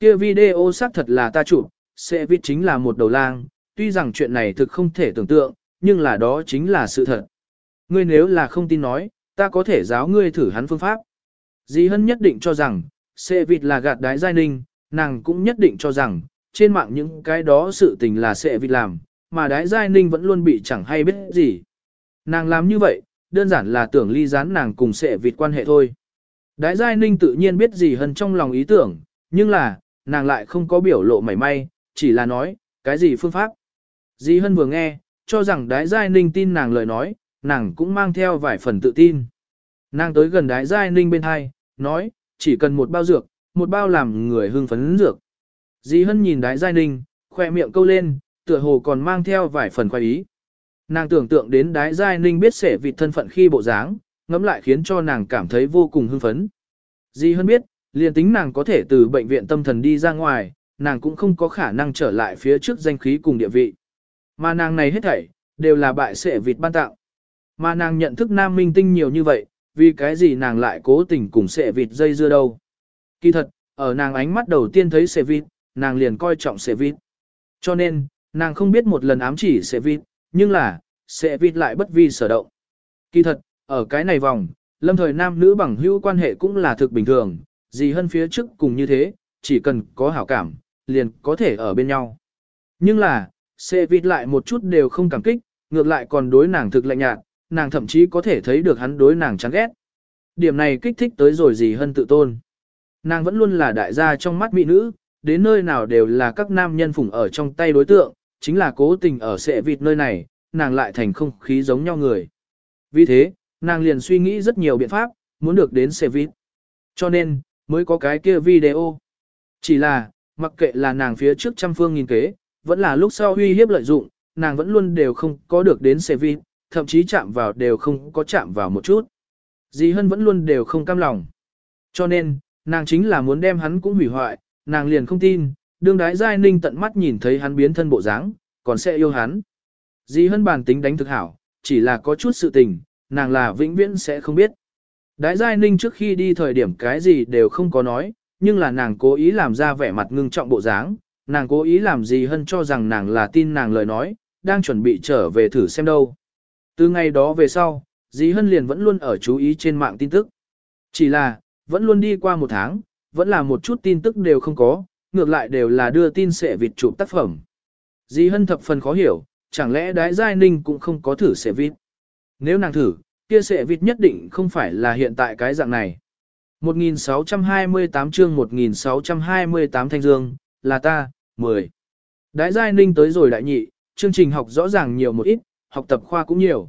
Kia video xác thật là ta chụp, sẽ viết chính là một đầu lang, tuy rằng chuyện này thực không thể tưởng tượng, nhưng là đó chính là sự thật. Ngươi nếu là không tin nói, ta có thể giáo ngươi thử hắn phương pháp. Dì Hân nhất định cho rằng, sẽ vịt là gạt đái giai ninh, nàng cũng nhất định cho rằng, trên mạng những cái đó sự tình là sẽ vịt làm, mà đái giai ninh vẫn luôn bị chẳng hay biết gì. Nàng làm như vậy, đơn giản là tưởng ly gián nàng cùng sẽ vịt quan hệ thôi. Đái giai ninh tự nhiên biết gì hơn trong lòng ý tưởng, nhưng là, nàng lại không có biểu lộ mảy may, chỉ là nói, cái gì phương pháp. Di Hân vừa nghe, cho rằng đái giai ninh tin nàng lời nói, nàng cũng mang theo vài phần tự tin. Nàng tới gần đái giai ninh bên hai, nói, chỉ cần một bao dược, một bao làm người hưng phấn dược. Di Hân nhìn đái giai ninh, khoe miệng câu lên, tựa hồ còn mang theo vài phần khoái ý. Nàng tưởng tượng đến đái giai ninh biết sẻ vịt thân phận khi bộ dáng, ngẫm lại khiến cho nàng cảm thấy vô cùng hưng phấn. Di Hân biết, liền tính nàng có thể từ bệnh viện tâm thần đi ra ngoài, nàng cũng không có khả năng trở lại phía trước danh khí cùng địa vị. Mà nàng này hết thảy, đều là bại sệ vịt ban tạo. Mà nàng nhận thức nam minh tinh nhiều như vậy, vì cái gì nàng lại cố tình cùng sệ vịt dây dưa đâu. Kỳ thật, ở nàng ánh mắt đầu tiên thấy sệ vịt, nàng liền coi trọng sệ vịt. Cho nên, nàng không biết một lần ám chỉ sệ vịt, nhưng là, sệ vịt lại bất vi sở động. Kỳ thật, ở cái này vòng, lâm thời nam nữ bằng hữu quan hệ cũng là thực bình thường, gì hơn phía trước cùng như thế, chỉ cần có hảo cảm, liền có thể ở bên nhau. Nhưng là, xe vịt lại một chút đều không cảm kích, ngược lại còn đối nàng thực lạnh nhạt, nàng thậm chí có thể thấy được hắn đối nàng chán ghét. Điểm này kích thích tới rồi gì hơn tự tôn. Nàng vẫn luôn là đại gia trong mắt mỹ nữ, đến nơi nào đều là các nam nhân phụng ở trong tay đối tượng, chính là cố tình ở xệ vịt nơi này, nàng lại thành không khí giống nhau người. Vì thế, nàng liền suy nghĩ rất nhiều biện pháp, muốn được đến xệ vịt. Cho nên, mới có cái kia video. Chỉ là, mặc kệ là nàng phía trước trăm phương nghìn kế, vẫn là lúc sau uy hiếp lợi dụng, nàng vẫn luôn đều không có được đến xe vi, thậm chí chạm vào đều không có chạm vào một chút. Dì Hân vẫn luôn đều không cam lòng. Cho nên, nàng chính là muốn đem hắn cũng hủy hoại, nàng liền không tin, đương đái giai ninh tận mắt nhìn thấy hắn biến thân bộ dáng, còn sẽ yêu hắn. Dì Hân bản tính đánh thực hảo, chỉ là có chút sự tình, nàng là vĩnh viễn sẽ không biết. Đái giai ninh trước khi đi thời điểm cái gì đều không có nói, nhưng là nàng cố ý làm ra vẻ mặt ngưng trọng bộ dáng, nàng cố ý làm gì hơn cho rằng nàng là tin nàng lời nói, đang chuẩn bị trở về thử xem đâu. Từ ngày đó về sau, dì hân liền vẫn luôn ở chú ý trên mạng tin tức. Chỉ là, vẫn luôn đi qua một tháng, vẫn là một chút tin tức đều không có, ngược lại đều là đưa tin sẽ vịt chụp tác phẩm. Dì hân thập phần khó hiểu, chẳng lẽ đái giai ninh cũng không có thử sẽ vịt. Nếu nàng thử, kia sẽ vịt nhất định không phải là hiện tại cái dạng này. 1628 chương 1628 thanh dương, là ta, 10. Đái giai ninh tới rồi đại nhị, chương trình học rõ ràng nhiều một ít, học tập khoa cũng nhiều.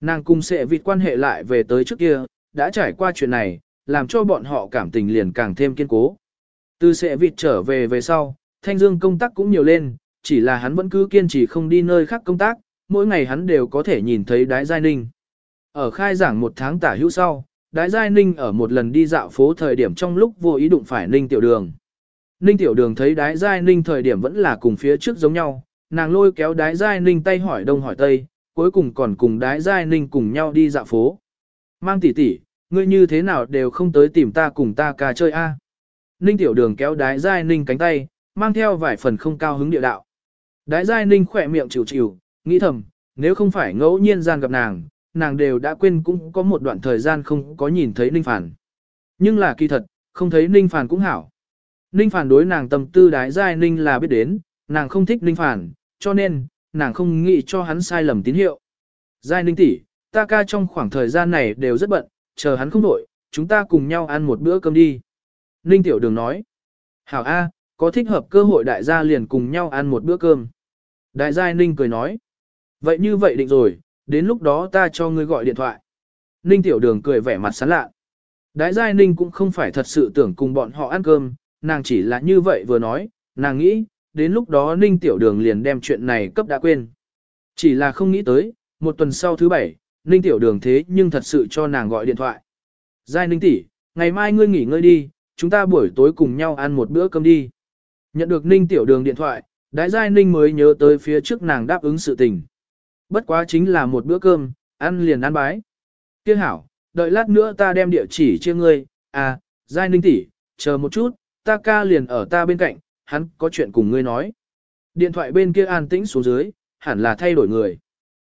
Nàng cùng sẽ vịt quan hệ lại về tới trước kia, đã trải qua chuyện này, làm cho bọn họ cảm tình liền càng thêm kiên cố. Từ sẽ vịt trở về về sau, thanh dương công tác cũng nhiều lên, chỉ là hắn vẫn cứ kiên trì không đi nơi khác công tác, mỗi ngày hắn đều có thể nhìn thấy đái giai ninh. Ở khai giảng một tháng tả hữu sau, Đái Giai Ninh ở một lần đi dạo phố thời điểm trong lúc vô ý đụng phải Ninh Tiểu Đường. Ninh Tiểu Đường thấy Đái Giai Ninh thời điểm vẫn là cùng phía trước giống nhau, nàng lôi kéo Đái Giai Ninh tay hỏi đông hỏi tây, cuối cùng còn cùng Đái Giai Ninh cùng nhau đi dạo phố. Mang tỷ tỷ, ngươi như thế nào đều không tới tìm ta cùng ta ca chơi a? Ninh Tiểu Đường kéo Đái Giai Ninh cánh tay, mang theo vài phần không cao hứng địa đạo. Đái Giai Ninh khỏe miệng chịu chịu, nghĩ thầm, nếu không phải ngẫu nhiên gian gặp nàng, nàng đều đã quên cũng có một đoạn thời gian không có nhìn thấy Ninh Phản. Nhưng là kỳ thật, không thấy Ninh Phản cũng hảo. Ninh Phản đối nàng tâm tư đái giai Ninh là biết đến, nàng không thích Ninh Phản, cho nên, nàng không nghĩ cho hắn sai lầm tín hiệu. Giai Ninh tỷ, ta ca trong khoảng thời gian này đều rất bận, chờ hắn không đổi, chúng ta cùng nhau ăn một bữa cơm đi. Ninh Tiểu Đường nói, hảo A, có thích hợp cơ hội đại gia liền cùng nhau ăn một bữa cơm. Đại giai Ninh cười nói, vậy như vậy định rồi, đến lúc đó ta cho ngươi gọi điện thoại. Ninh Tiểu Đường cười vẻ mặt sán lạ. Đái Giai Ninh cũng không phải thật sự tưởng cùng bọn họ ăn cơm, nàng chỉ là như vậy vừa nói, nàng nghĩ, đến lúc đó Ninh Tiểu Đường liền đem chuyện này cấp đã quên. Chỉ là không nghĩ tới, một tuần sau thứ bảy, Ninh Tiểu Đường thế nhưng thật sự cho nàng gọi điện thoại. Giai Ninh tỷ, ngày mai ngươi nghỉ ngơi đi, chúng ta buổi tối cùng nhau ăn một bữa cơm đi. Nhận được Ninh Tiểu Đường điện thoại, Đái Giai Ninh mới nhớ tới phía trước nàng đáp ứng sự tình. Bất quá chính là một bữa cơm, ăn liền ăn bái. Kia hảo, đợi lát nữa ta đem địa chỉ cho ngươi, à, Giai Ninh tỷ, chờ một chút, ta ca liền ở ta bên cạnh, hắn có chuyện cùng ngươi nói. Điện thoại bên kia an tĩnh xuống dưới, hẳn là thay đổi người.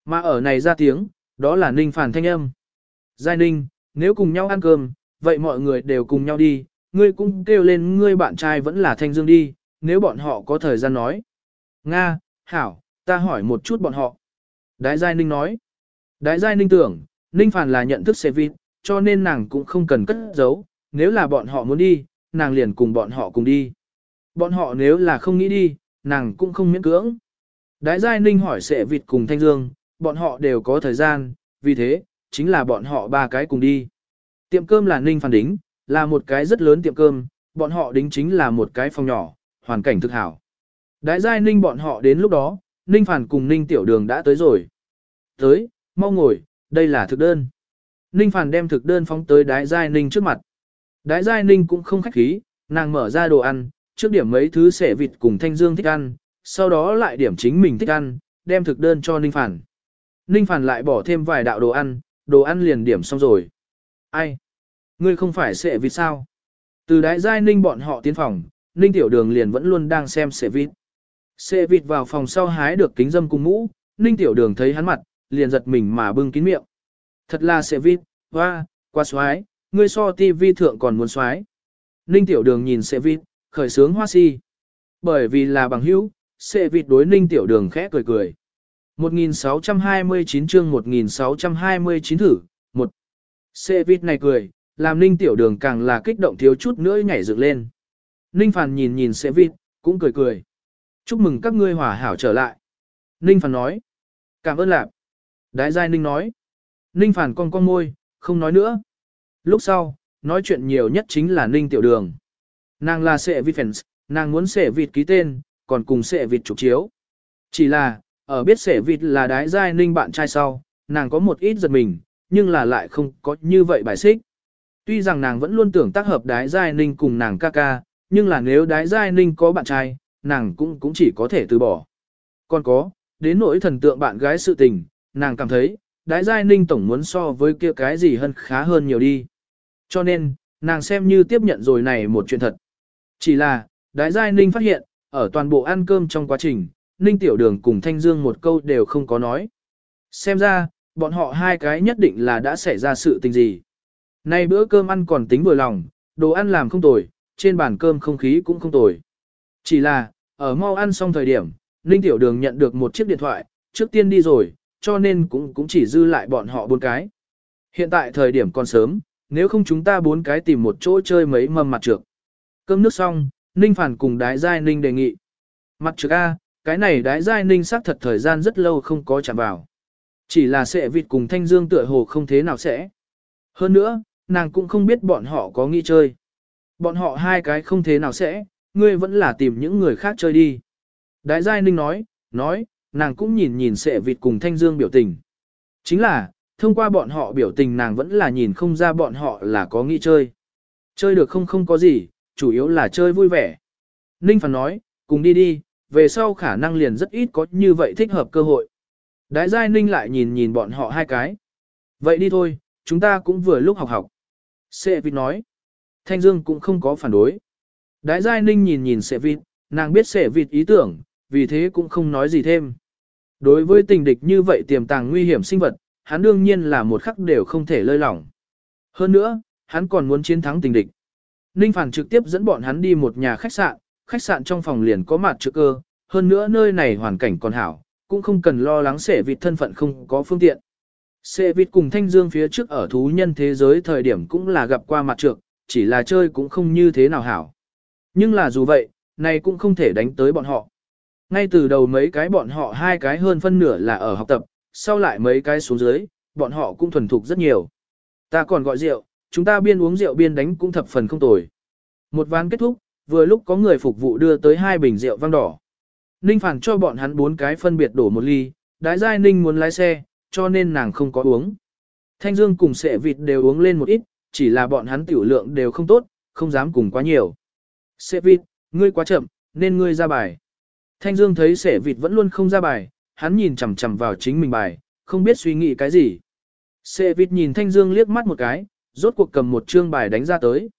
Mà ở này ra tiếng, đó là Ninh Phản thanh âm. Giai Ninh, nếu cùng nhau ăn cơm, vậy mọi người đều cùng nhau đi, ngươi cũng kêu lên ngươi bạn trai vẫn là Thanh Dương đi, nếu bọn họ có thời gian nói. Nga, Hảo, ta hỏi một chút bọn họ. Đái Giai Ninh nói. Đái Giai Ninh tưởng, Ninh Phản là nhận thức xe vịt, cho nên nàng cũng không cần cất giấu, nếu là bọn họ muốn đi, nàng liền cùng bọn họ cùng đi. Bọn họ nếu là không nghĩ đi, nàng cũng không miễn cưỡng. Đái Giai Ninh hỏi xe vịt cùng Thanh Dương, bọn họ đều có thời gian, vì thế, chính là bọn họ ba cái cùng đi. Tiệm cơm là Ninh phản Đính, là một cái rất lớn tiệm cơm, bọn họ đính chính là một cái phòng nhỏ, hoàn cảnh thực hảo. Đái Giai Ninh bọn họ đến lúc đó, Ninh Phản cùng Ninh Tiểu Đường đã tới rồi. Tới, mau ngồi, đây là thực đơn. Ninh Phản đem thực đơn phóng tới Đái Giai Ninh trước mặt. Đái Giai Ninh cũng không khách khí, nàng mở ra đồ ăn, trước điểm mấy thứ sẻ vịt cùng Thanh Dương thích ăn, sau đó lại điểm chính mình thích ăn, đem thực đơn cho Ninh Phản. Ninh Phản lại bỏ thêm vài đạo đồ ăn, đồ ăn liền điểm xong rồi. Ai? Ngươi không phải sẻ vịt sao? Từ đái giai Ninh bọn họ tiến phòng, Ninh Tiểu Đường liền vẫn luôn đang xem sẻ vịt. Xẻ vịt vào phòng sau hái được kính dâm cùng mũ, Ninh Tiểu Đường thấy hắn mặt, liền giật mình mà bưng kín miệng. Thật là xẻ vịt, hoa, qua xoái, ngươi so tivi thượng còn muốn xoái. Ninh Tiểu Đường nhìn xẻ vịt, khởi sướng hoa si. Bởi vì là bằng hữu, xẻ vịt đối Ninh Tiểu Đường khẽ cười cười. 1629 chương 1629 thử, một Xẻ vịt này cười, làm Ninh Tiểu Đường càng là kích động thiếu chút nữa nhảy dựng lên. Ninh Phàn nhìn nhìn xẻ vịt, cũng cười cười. Chúc mừng các ngươi hòa hảo trở lại. Ninh phản nói. Cảm ơn lạc. Đái Giai Ninh nói. Ninh Phản con con môi, không nói nữa. Lúc sau, nói chuyện nhiều nhất chính là Ninh Tiểu Đường. Nàng là sệ vịt fans, nàng muốn sệ vịt ký tên, còn cùng sệ vịt trục chiếu. Chỉ là, ở biết sệ vịt là đái giai ninh bạn trai sau, nàng có một ít giật mình, nhưng là lại không có như vậy bài xích. Tuy rằng nàng vẫn luôn tưởng tác hợp đái giai ninh cùng nàng ca ca, nhưng là nếu đái giai ninh có bạn trai, nàng cũng cũng chỉ có thể từ bỏ. Còn có, đến nỗi thần tượng bạn gái sự tình, nàng cảm thấy, đái giai ninh tổng muốn so với kia cái gì hơn khá hơn nhiều đi. Cho nên, nàng xem như tiếp nhận rồi này một chuyện thật. Chỉ là, đái giai ninh phát hiện, ở toàn bộ ăn cơm trong quá trình, ninh tiểu đường cùng thanh dương một câu đều không có nói. Xem ra, bọn họ hai cái nhất định là đã xảy ra sự tình gì. Nay bữa cơm ăn còn tính vừa lòng, đồ ăn làm không tồi, trên bàn cơm không khí cũng không tồi. Chỉ là, ở mau ăn xong thời điểm, Ninh Tiểu Đường nhận được một chiếc điện thoại, trước tiên đi rồi, cho nên cũng cũng chỉ dư lại bọn họ bốn cái. Hiện tại thời điểm còn sớm, nếu không chúng ta bốn cái tìm một chỗ chơi mấy mâm mặt trược. Cơm nước xong, Ninh Phản cùng Đái Giai Ninh đề nghị. Mặt trược A, cái này Đái Giai Ninh xác thật thời gian rất lâu không có chạm vào. Chỉ là sẽ vịt cùng Thanh Dương tựa hồ không thế nào sẽ. Hơn nữa, nàng cũng không biết bọn họ có nghĩ chơi. Bọn họ hai cái không thế nào sẽ, ngươi vẫn là tìm những người khác chơi đi. Đái Giai Ninh nói, nói, nàng cũng nhìn nhìn Sệ vịt cùng Thanh Dương biểu tình. Chính là, thông qua bọn họ biểu tình nàng vẫn là nhìn không ra bọn họ là có nghĩ chơi. Chơi được không không có gì, chủ yếu là chơi vui vẻ. Ninh Phản nói, cùng đi đi, về sau khả năng liền rất ít có như vậy thích hợp cơ hội. Đái Giai Ninh lại nhìn nhìn bọn họ hai cái. Vậy đi thôi, chúng ta cũng vừa lúc học học. Sệ vịt nói. Thanh Dương cũng không có phản đối. Đái Giai Ninh nhìn nhìn Sệ vịt, nàng biết Sệ vịt ý tưởng, vì thế cũng không nói gì thêm. Đối với tình địch như vậy tiềm tàng nguy hiểm sinh vật, hắn đương nhiên là một khắc đều không thể lơi lỏng. Hơn nữa, hắn còn muốn chiến thắng tình địch. Ninh Phản trực tiếp dẫn bọn hắn đi một nhà khách sạn, khách sạn trong phòng liền có mặt trực cơ, hơn nữa nơi này hoàn cảnh còn hảo, cũng không cần lo lắng sẻ vịt thân phận không có phương tiện. Sẻ vịt cùng Thanh Dương phía trước ở thú nhân thế giới thời điểm cũng là gặp qua mặt trược, chỉ là chơi cũng không như thế nào hảo. Nhưng là dù vậy, này cũng không thể đánh tới bọn họ. Ngay từ đầu mấy cái bọn họ hai cái hơn phân nửa là ở học tập, sau lại mấy cái xuống dưới, bọn họ cũng thuần thục rất nhiều. Ta còn gọi rượu, chúng ta biên uống rượu biên đánh cũng thập phần không tồi. Một ván kết thúc, vừa lúc có người phục vụ đưa tới hai bình rượu vang đỏ. Ninh phản cho bọn hắn bốn cái phân biệt đổ một ly, đái giai Ninh muốn lái xe, cho nên nàng không có uống. Thanh Dương cùng sệ vịt đều uống lên một ít, chỉ là bọn hắn tiểu lượng đều không tốt, không dám cùng quá nhiều. Sệ vịt, ngươi quá chậm, nên ngươi ra bài. Thanh Dương thấy sệ vịt vẫn luôn không ra bài, hắn nhìn chằm chằm vào chính mình bài, không biết suy nghĩ cái gì. Sệ vịt nhìn Thanh Dương liếc mắt một cái, rốt cuộc cầm một chương bài đánh ra tới.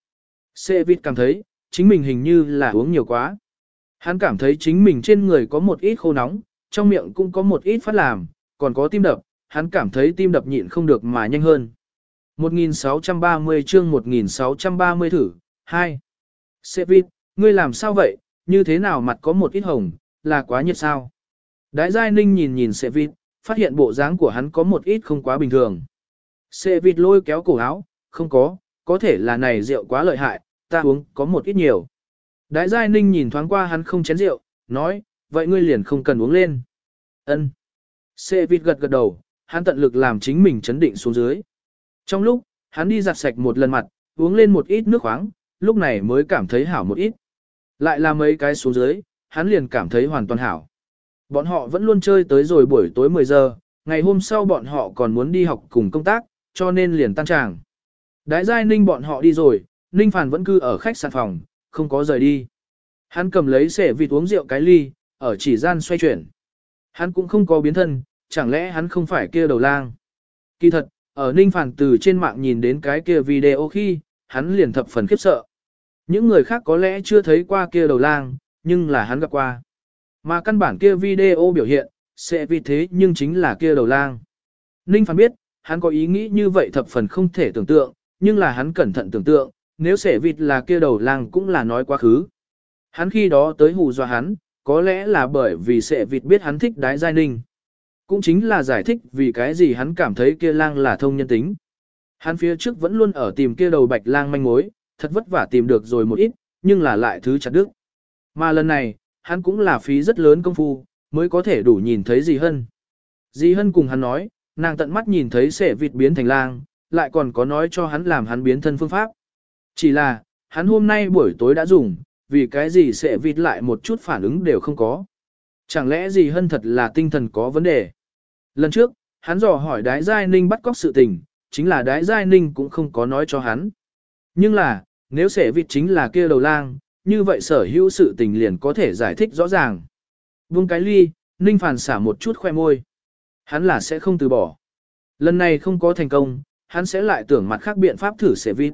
Sệ vịt cảm thấy, chính mình hình như là uống nhiều quá. Hắn cảm thấy chính mình trên người có một ít khô nóng, trong miệng cũng có một ít phát làm, còn có tim đập, hắn cảm thấy tim đập nhịn không được mà nhanh hơn. 1630 chương 1630 thử, 2. Sevit, ngươi làm sao vậy, như thế nào mặt có một ít hồng, là quá nhiệt sao? Đái Giai Ninh nhìn nhìn Sevit, phát hiện bộ dáng của hắn có một ít không quá bình thường. Sevit lôi kéo cổ áo, không có, có thể là này rượu quá lợi hại, ta uống có một ít nhiều. Đái Giai Ninh nhìn thoáng qua hắn không chén rượu, nói, vậy ngươi liền không cần uống lên. Ân. Sevit gật gật đầu, hắn tận lực làm chính mình chấn định xuống dưới. Trong lúc, hắn đi giặt sạch một lần mặt, uống lên một ít nước khoáng, lúc này mới cảm thấy hảo một ít. Lại là mấy cái xuống dưới, hắn liền cảm thấy hoàn toàn hảo. Bọn họ vẫn luôn chơi tới rồi buổi tối 10 giờ, ngày hôm sau bọn họ còn muốn đi học cùng công tác, cho nên liền tan tràng. Đái giai ninh bọn họ đi rồi, ninh phản vẫn cư ở khách sạn phòng, không có rời đi. Hắn cầm lấy sẻ vịt uống rượu cái ly, ở chỉ gian xoay chuyển. Hắn cũng không có biến thân, chẳng lẽ hắn không phải kia đầu lang. Kỳ thật, ở ninh phản từ trên mạng nhìn đến cái kia video khi, hắn liền thập phần khiếp sợ. Những người khác có lẽ chưa thấy qua kia đầu lang, nhưng là hắn gặp qua. Mà căn bản kia video biểu hiện, sẽ vì thế nhưng chính là kia đầu lang. Ninh phán biết, hắn có ý nghĩ như vậy thập phần không thể tưởng tượng, nhưng là hắn cẩn thận tưởng tượng, nếu sẽ vịt là kia đầu lang cũng là nói quá khứ. Hắn khi đó tới hù dọa hắn, có lẽ là bởi vì sẽ vịt biết hắn thích đái giai ninh. Cũng chính là giải thích vì cái gì hắn cảm thấy kia lang là thông nhân tính. Hắn phía trước vẫn luôn ở tìm kia đầu bạch lang manh mối, thật vất vả tìm được rồi một ít, nhưng là lại thứ chặt đức. Mà lần này, hắn cũng là phí rất lớn công phu, mới có thể đủ nhìn thấy gì hơn. Dì Hân cùng hắn nói, nàng tận mắt nhìn thấy sẻ vịt biến thành lang, lại còn có nói cho hắn làm hắn biến thân phương pháp. Chỉ là, hắn hôm nay buổi tối đã dùng, vì cái gì sẻ vịt lại một chút phản ứng đều không có. Chẳng lẽ dì Hân thật là tinh thần có vấn đề? Lần trước, hắn dò hỏi đái giai ninh bắt cóc sự tình, chính là đái giai ninh cũng không có nói cho hắn. Nhưng là, nếu sẻ vịt chính là kia đầu lang, như vậy sở hữu sự tình liền có thể giải thích rõ ràng. Vương cái ly, Ninh Phản xả một chút khoe môi. Hắn là sẽ không từ bỏ. Lần này không có thành công, hắn sẽ lại tưởng mặt khác biện pháp thử sẻ vịt.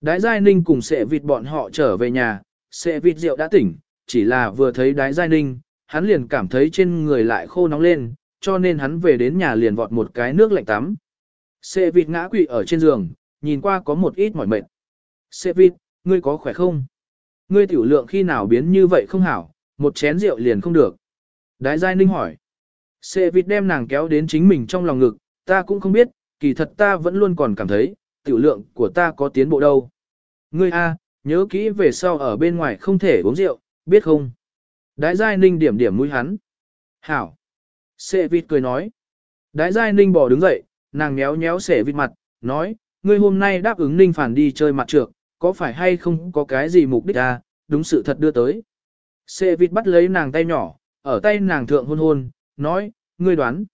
Đái giai ninh cùng sẻ vịt bọn họ trở về nhà, sẻ vịt rượu đã tỉnh, chỉ là vừa thấy đái giai ninh, hắn liền cảm thấy trên người lại khô nóng lên, cho nên hắn về đến nhà liền vọt một cái nước lạnh tắm. Sẻ vịt ngã quỵ ở trên giường, nhìn qua có một ít mỏi mệt. Sevit, ngươi có khỏe không? Ngươi tiểu lượng khi nào biến như vậy không hảo, một chén rượu liền không được. Đái Giai Ninh hỏi. Sevit đem nàng kéo đến chính mình trong lòng ngực, ta cũng không biết, kỳ thật ta vẫn luôn còn cảm thấy, tiểu lượng của ta có tiến bộ đâu. Ngươi A, nhớ kỹ về sau ở bên ngoài không thể uống rượu, biết không? Đái Giai Ninh điểm điểm mũi hắn. Hảo. Sệ vịt cười nói. Đái Giai Ninh bỏ đứng dậy, nàng méo méo sệ vịt mặt, nói, ngươi hôm nay đáp ứng Ninh Phản đi chơi mặt trược, có phải hay không có cái gì mục đích à, đúng sự thật đưa tới. Sệ vịt bắt lấy nàng tay nhỏ, ở tay nàng thượng hôn hôn, nói, ngươi đoán.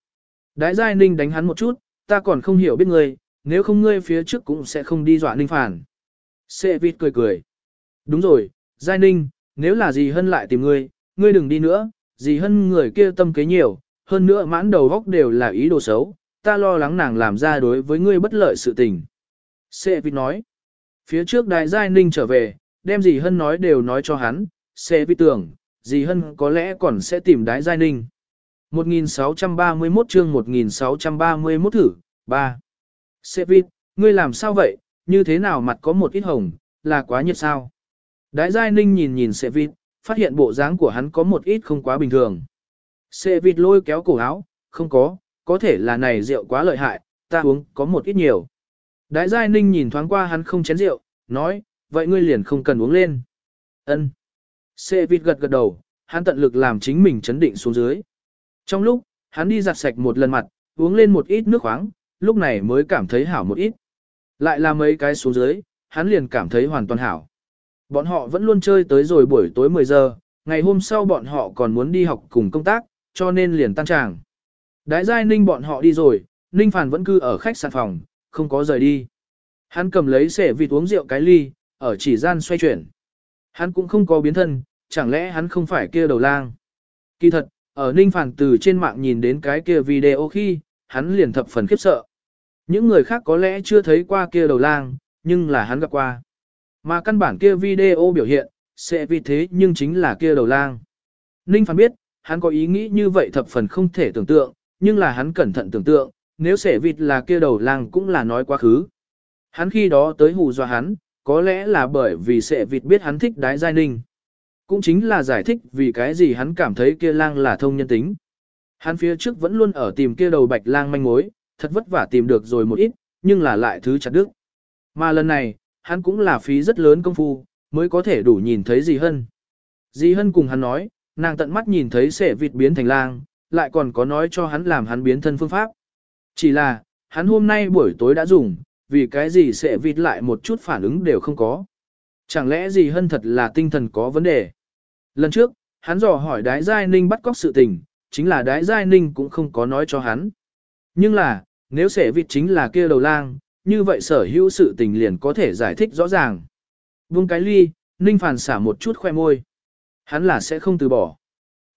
Đái giai ninh đánh hắn một chút, ta còn không hiểu biết ngươi, nếu không ngươi phía trước cũng sẽ không đi dọa ninh phản. Sệ vịt cười cười. Đúng rồi, giai ninh, nếu là gì hân lại tìm ngươi, ngươi đừng đi nữa, gì hân người kia tâm kế nhiều, hơn nữa mãn đầu góc đều là ý đồ xấu, ta lo lắng nàng làm ra đối với ngươi bất lợi sự tình. Sệ vịt nói. Phía trước đại giai ninh trở về, đem gì hân nói đều nói cho hắn, xe vi tưởng, Dì hân có lẽ còn sẽ tìm đái giai ninh. 1631 chương 1631 thử, 3. Sẽ vi, ngươi làm sao vậy, như thế nào mặt có một ít hồng, là quá nhiệt sao? Đái giai ninh nhìn nhìn Sệ Vi, phát hiện bộ dáng của hắn có một ít không quá bình thường. Sệ Vi lôi kéo cổ áo, không có, có thể là này rượu quá lợi hại, ta uống có một ít nhiều. Đái Giai Ninh nhìn thoáng qua hắn không chén rượu, nói, vậy ngươi liền không cần uống lên. Ân. Sệ vịt gật gật đầu, hắn tận lực làm chính mình chấn định xuống dưới. Trong lúc, hắn đi giặt sạch một lần mặt, uống lên một ít nước khoáng, lúc này mới cảm thấy hảo một ít. Lại là mấy cái xuống dưới, hắn liền cảm thấy hoàn toàn hảo. Bọn họ vẫn luôn chơi tới rồi buổi tối 10 giờ, ngày hôm sau bọn họ còn muốn đi học cùng công tác, cho nên liền tan tràng. Đái giai ninh bọn họ đi rồi, ninh Phàn vẫn cư ở khách sạn phòng, không có rời đi. Hắn cầm lấy sẻ vịt uống rượu cái ly, ở chỉ gian xoay chuyển. Hắn cũng không có biến thân, chẳng lẽ hắn không phải kia đầu lang. Kỳ thật, ở Ninh Phản từ trên mạng nhìn đến cái kia video khi, hắn liền thập phần khiếp sợ. Những người khác có lẽ chưa thấy qua kia đầu lang, nhưng là hắn gặp qua. Mà căn bản kia video biểu hiện, sẽ vì thế nhưng chính là kia đầu lang. Ninh Phản biết, hắn có ý nghĩ như vậy thập phần không thể tưởng tượng, nhưng là hắn cẩn thận tưởng tượng, nếu sẻ vịt là kia đầu lang cũng là nói quá khứ. Hắn khi đó tới hù dọa hắn, có lẽ là bởi vì sẻ vịt biết hắn thích đái giai ninh. Cũng chính là giải thích vì cái gì hắn cảm thấy kia lang là thông nhân tính. Hắn phía trước vẫn luôn ở tìm kia đầu bạch lang manh mối, thật vất vả tìm được rồi một ít, nhưng là lại thứ chặt đứt. Mà lần này, hắn cũng là phí rất lớn công phu, mới có thể đủ nhìn thấy gì hơn. Dì Hân cùng hắn nói, nàng tận mắt nhìn thấy sẻ vịt biến thành lang, lại còn có nói cho hắn làm hắn biến thân phương pháp. Chỉ là, hắn hôm nay buổi tối đã dùng, vì cái gì sẽ vịt lại một chút phản ứng đều không có. Chẳng lẽ gì Hân thật là tinh thần có vấn đề? Lần trước, hắn dò hỏi đái giai ninh bắt cóc sự tình, chính là đái giai ninh cũng không có nói cho hắn. Nhưng là, nếu sẽ vịt chính là kia đầu lang, như vậy sở hữu sự tình liền có thể giải thích rõ ràng. Vương cái ly, ninh phản xả một chút khoe môi. Hắn là sẽ không từ bỏ.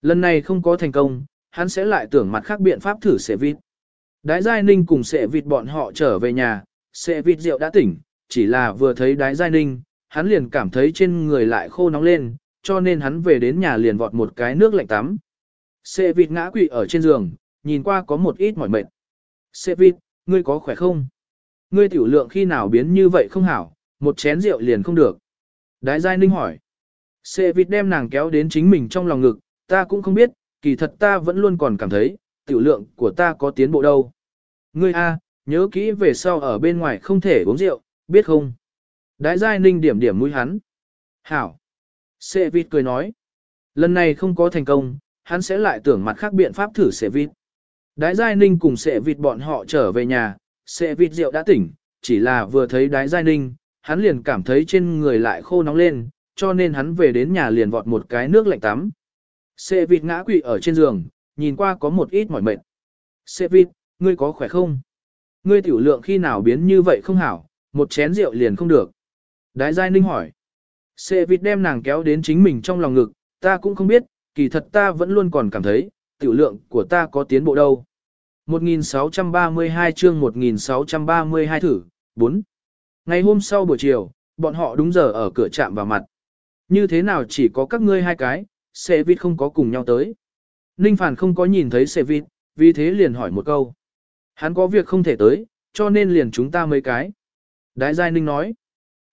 Lần này không có thành công, hắn sẽ lại tưởng mặt khác biện pháp thử sẽ vịt. Đái giai ninh cùng sẻ vịt bọn họ trở về nhà, sẻ vịt rượu đã tỉnh, chỉ là vừa thấy đái giai ninh, hắn liền cảm thấy trên người lại khô nóng lên, cho nên hắn về đến nhà liền vọt một cái nước lạnh tắm. Sẻ vịt ngã quỵ ở trên giường, nhìn qua có một ít mỏi mệt. Sẻ vịt, ngươi có khỏe không? Ngươi tiểu lượng khi nào biến như vậy không hảo, một chén rượu liền không được. Đái giai ninh hỏi. Sẻ vịt đem nàng kéo đến chính mình trong lòng ngực, ta cũng không biết, kỳ thật ta vẫn luôn còn cảm thấy, tiểu lượng của ta có tiến bộ đâu. Ngươi A, nhớ kỹ về sau ở bên ngoài không thể uống rượu, biết không? Đái giai ninh điểm điểm mũi hắn. Hảo. Sệ vịt cười nói. Lần này không có thành công, hắn sẽ lại tưởng mặt khác biện pháp thử sệ vịt. Đái giai ninh cùng sệ vịt bọn họ trở về nhà, sệ vịt rượu đã tỉnh, chỉ là vừa thấy đái giai ninh, hắn liền cảm thấy trên người lại khô nóng lên, cho nên hắn về đến nhà liền vọt một cái nước lạnh tắm. Sệ vịt ngã quỵ ở trên giường, nhìn qua có một ít mỏi mệt. Sệ vịt, ngươi có khỏe không? Ngươi tiểu lượng khi nào biến như vậy không hảo, một chén rượu liền không được. Đái giai ninh hỏi. Sệ vịt đem nàng kéo đến chính mình trong lòng ngực, ta cũng không biết, kỳ thật ta vẫn luôn còn cảm thấy, tiểu lượng của ta có tiến bộ đâu. 1632 chương 1632 thử, 4. Ngày hôm sau buổi chiều, bọn họ đúng giờ ở cửa chạm vào mặt. Như thế nào chỉ có các ngươi hai cái, Sệ vịt không có cùng nhau tới. Ninh Phản không có nhìn thấy Sệ vịt, vì thế liền hỏi một câu. Hắn có việc không thể tới, cho nên liền chúng ta mấy cái. Đái Giai Ninh nói.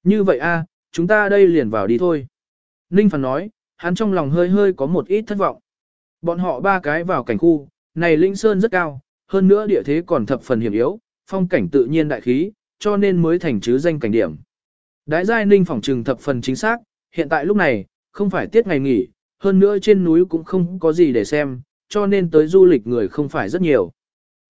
Như vậy a, chúng ta đây liền vào đi thôi. Ninh Phản nói, hắn trong lòng hơi hơi có một ít thất vọng. Bọn họ ba cái vào cảnh khu, này Linh Sơn rất cao, hơn nữa địa thế còn thập phần hiểm yếu, phong cảnh tự nhiên đại khí, cho nên mới thành chứ danh cảnh điểm. Đái Giai Ninh phỏng trừng thập phần chính xác, hiện tại lúc này, không phải tiết ngày nghỉ, hơn nữa trên núi cũng không có gì để xem, cho nên tới du lịch người không phải rất nhiều.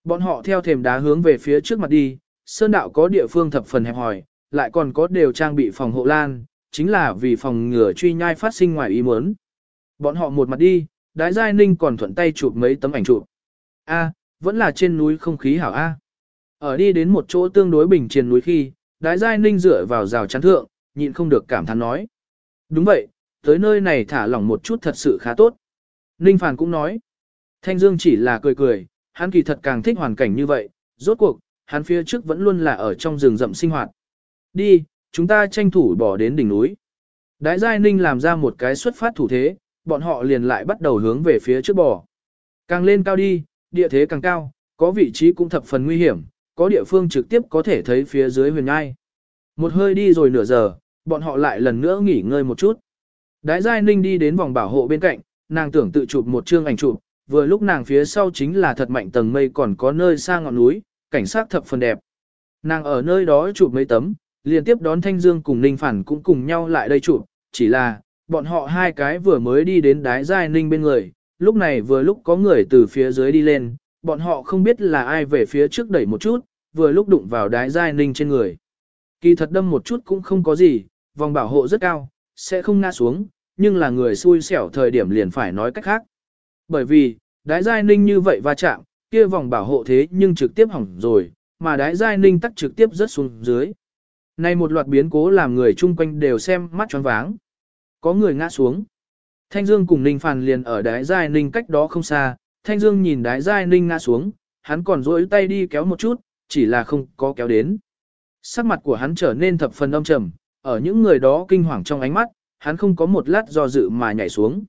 Bọn họ theo thềm đá hướng về phía trước mặt đi, sơn đạo có địa phương thập phần hẹp hòi, lại còn có đều trang bị phòng hộ lan, chính là vì phòng ngừa truy nhai phát sinh ngoài ý muốn. Bọn họ một mặt đi, đái giai ninh còn thuận tay chụp mấy tấm ảnh chụp. A, vẫn là trên núi không khí hảo A. Ở đi đến một chỗ tương đối bình trên núi khi, đái giai ninh dựa vào rào chắn thượng, nhịn không được cảm thán nói. Đúng vậy, tới nơi này thả lỏng một chút thật sự khá tốt. Ninh Phàn cũng nói. Thanh Dương chỉ là cười cười, hắn kỳ thật càng thích hoàn cảnh như vậy, rốt cuộc, hắn phía trước vẫn luôn là ở trong rừng rậm sinh hoạt. Đi, chúng ta tranh thủ bỏ đến đỉnh núi. Đái Giai Ninh làm ra một cái xuất phát thủ thế, bọn họ liền lại bắt đầu hướng về phía trước bò. Càng lên cao đi, địa thế càng cao, có vị trí cũng thập phần nguy hiểm, có địa phương trực tiếp có thể thấy phía dưới huyền ngai. Một hơi đi rồi nửa giờ, bọn họ lại lần nữa nghỉ ngơi một chút. Đái Giai Ninh đi đến vòng bảo hộ bên cạnh, nàng tưởng tự chụp một chương ảnh chụp, vừa lúc nàng phía sau chính là thật mạnh tầng mây còn có nơi xa ngọn núi, cảnh sát thập phần đẹp. Nàng ở nơi đó chụp mấy tấm, liên tiếp đón Thanh Dương cùng Ninh Phản cũng cùng nhau lại đây chụp, chỉ là, bọn họ hai cái vừa mới đi đến đái Giai Ninh bên người, lúc này vừa lúc có người từ phía dưới đi lên, bọn họ không biết là ai về phía trước đẩy một chút, vừa lúc đụng vào đái Giai Ninh trên người. Kỳ thật đâm một chút cũng không có gì, vòng bảo hộ rất cao, sẽ không ngã xuống, nhưng là người xui xẻo thời điểm liền phải nói cách khác. Bởi vì, đái giai ninh như vậy va chạm, kia vòng bảo hộ thế nhưng trực tiếp hỏng rồi, mà đái giai ninh tắt trực tiếp rớt xuống dưới. Này một loạt biến cố làm người chung quanh đều xem mắt choáng váng. Có người ngã xuống. Thanh Dương cùng Ninh Phàn liền ở đái giai ninh cách đó không xa, Thanh Dương nhìn đái giai ninh ngã xuống, hắn còn rỗi tay đi kéo một chút, chỉ là không có kéo đến. Sắc mặt của hắn trở nên thập phần âm trầm, ở những người đó kinh hoàng trong ánh mắt, hắn không có một lát do dự mà nhảy xuống.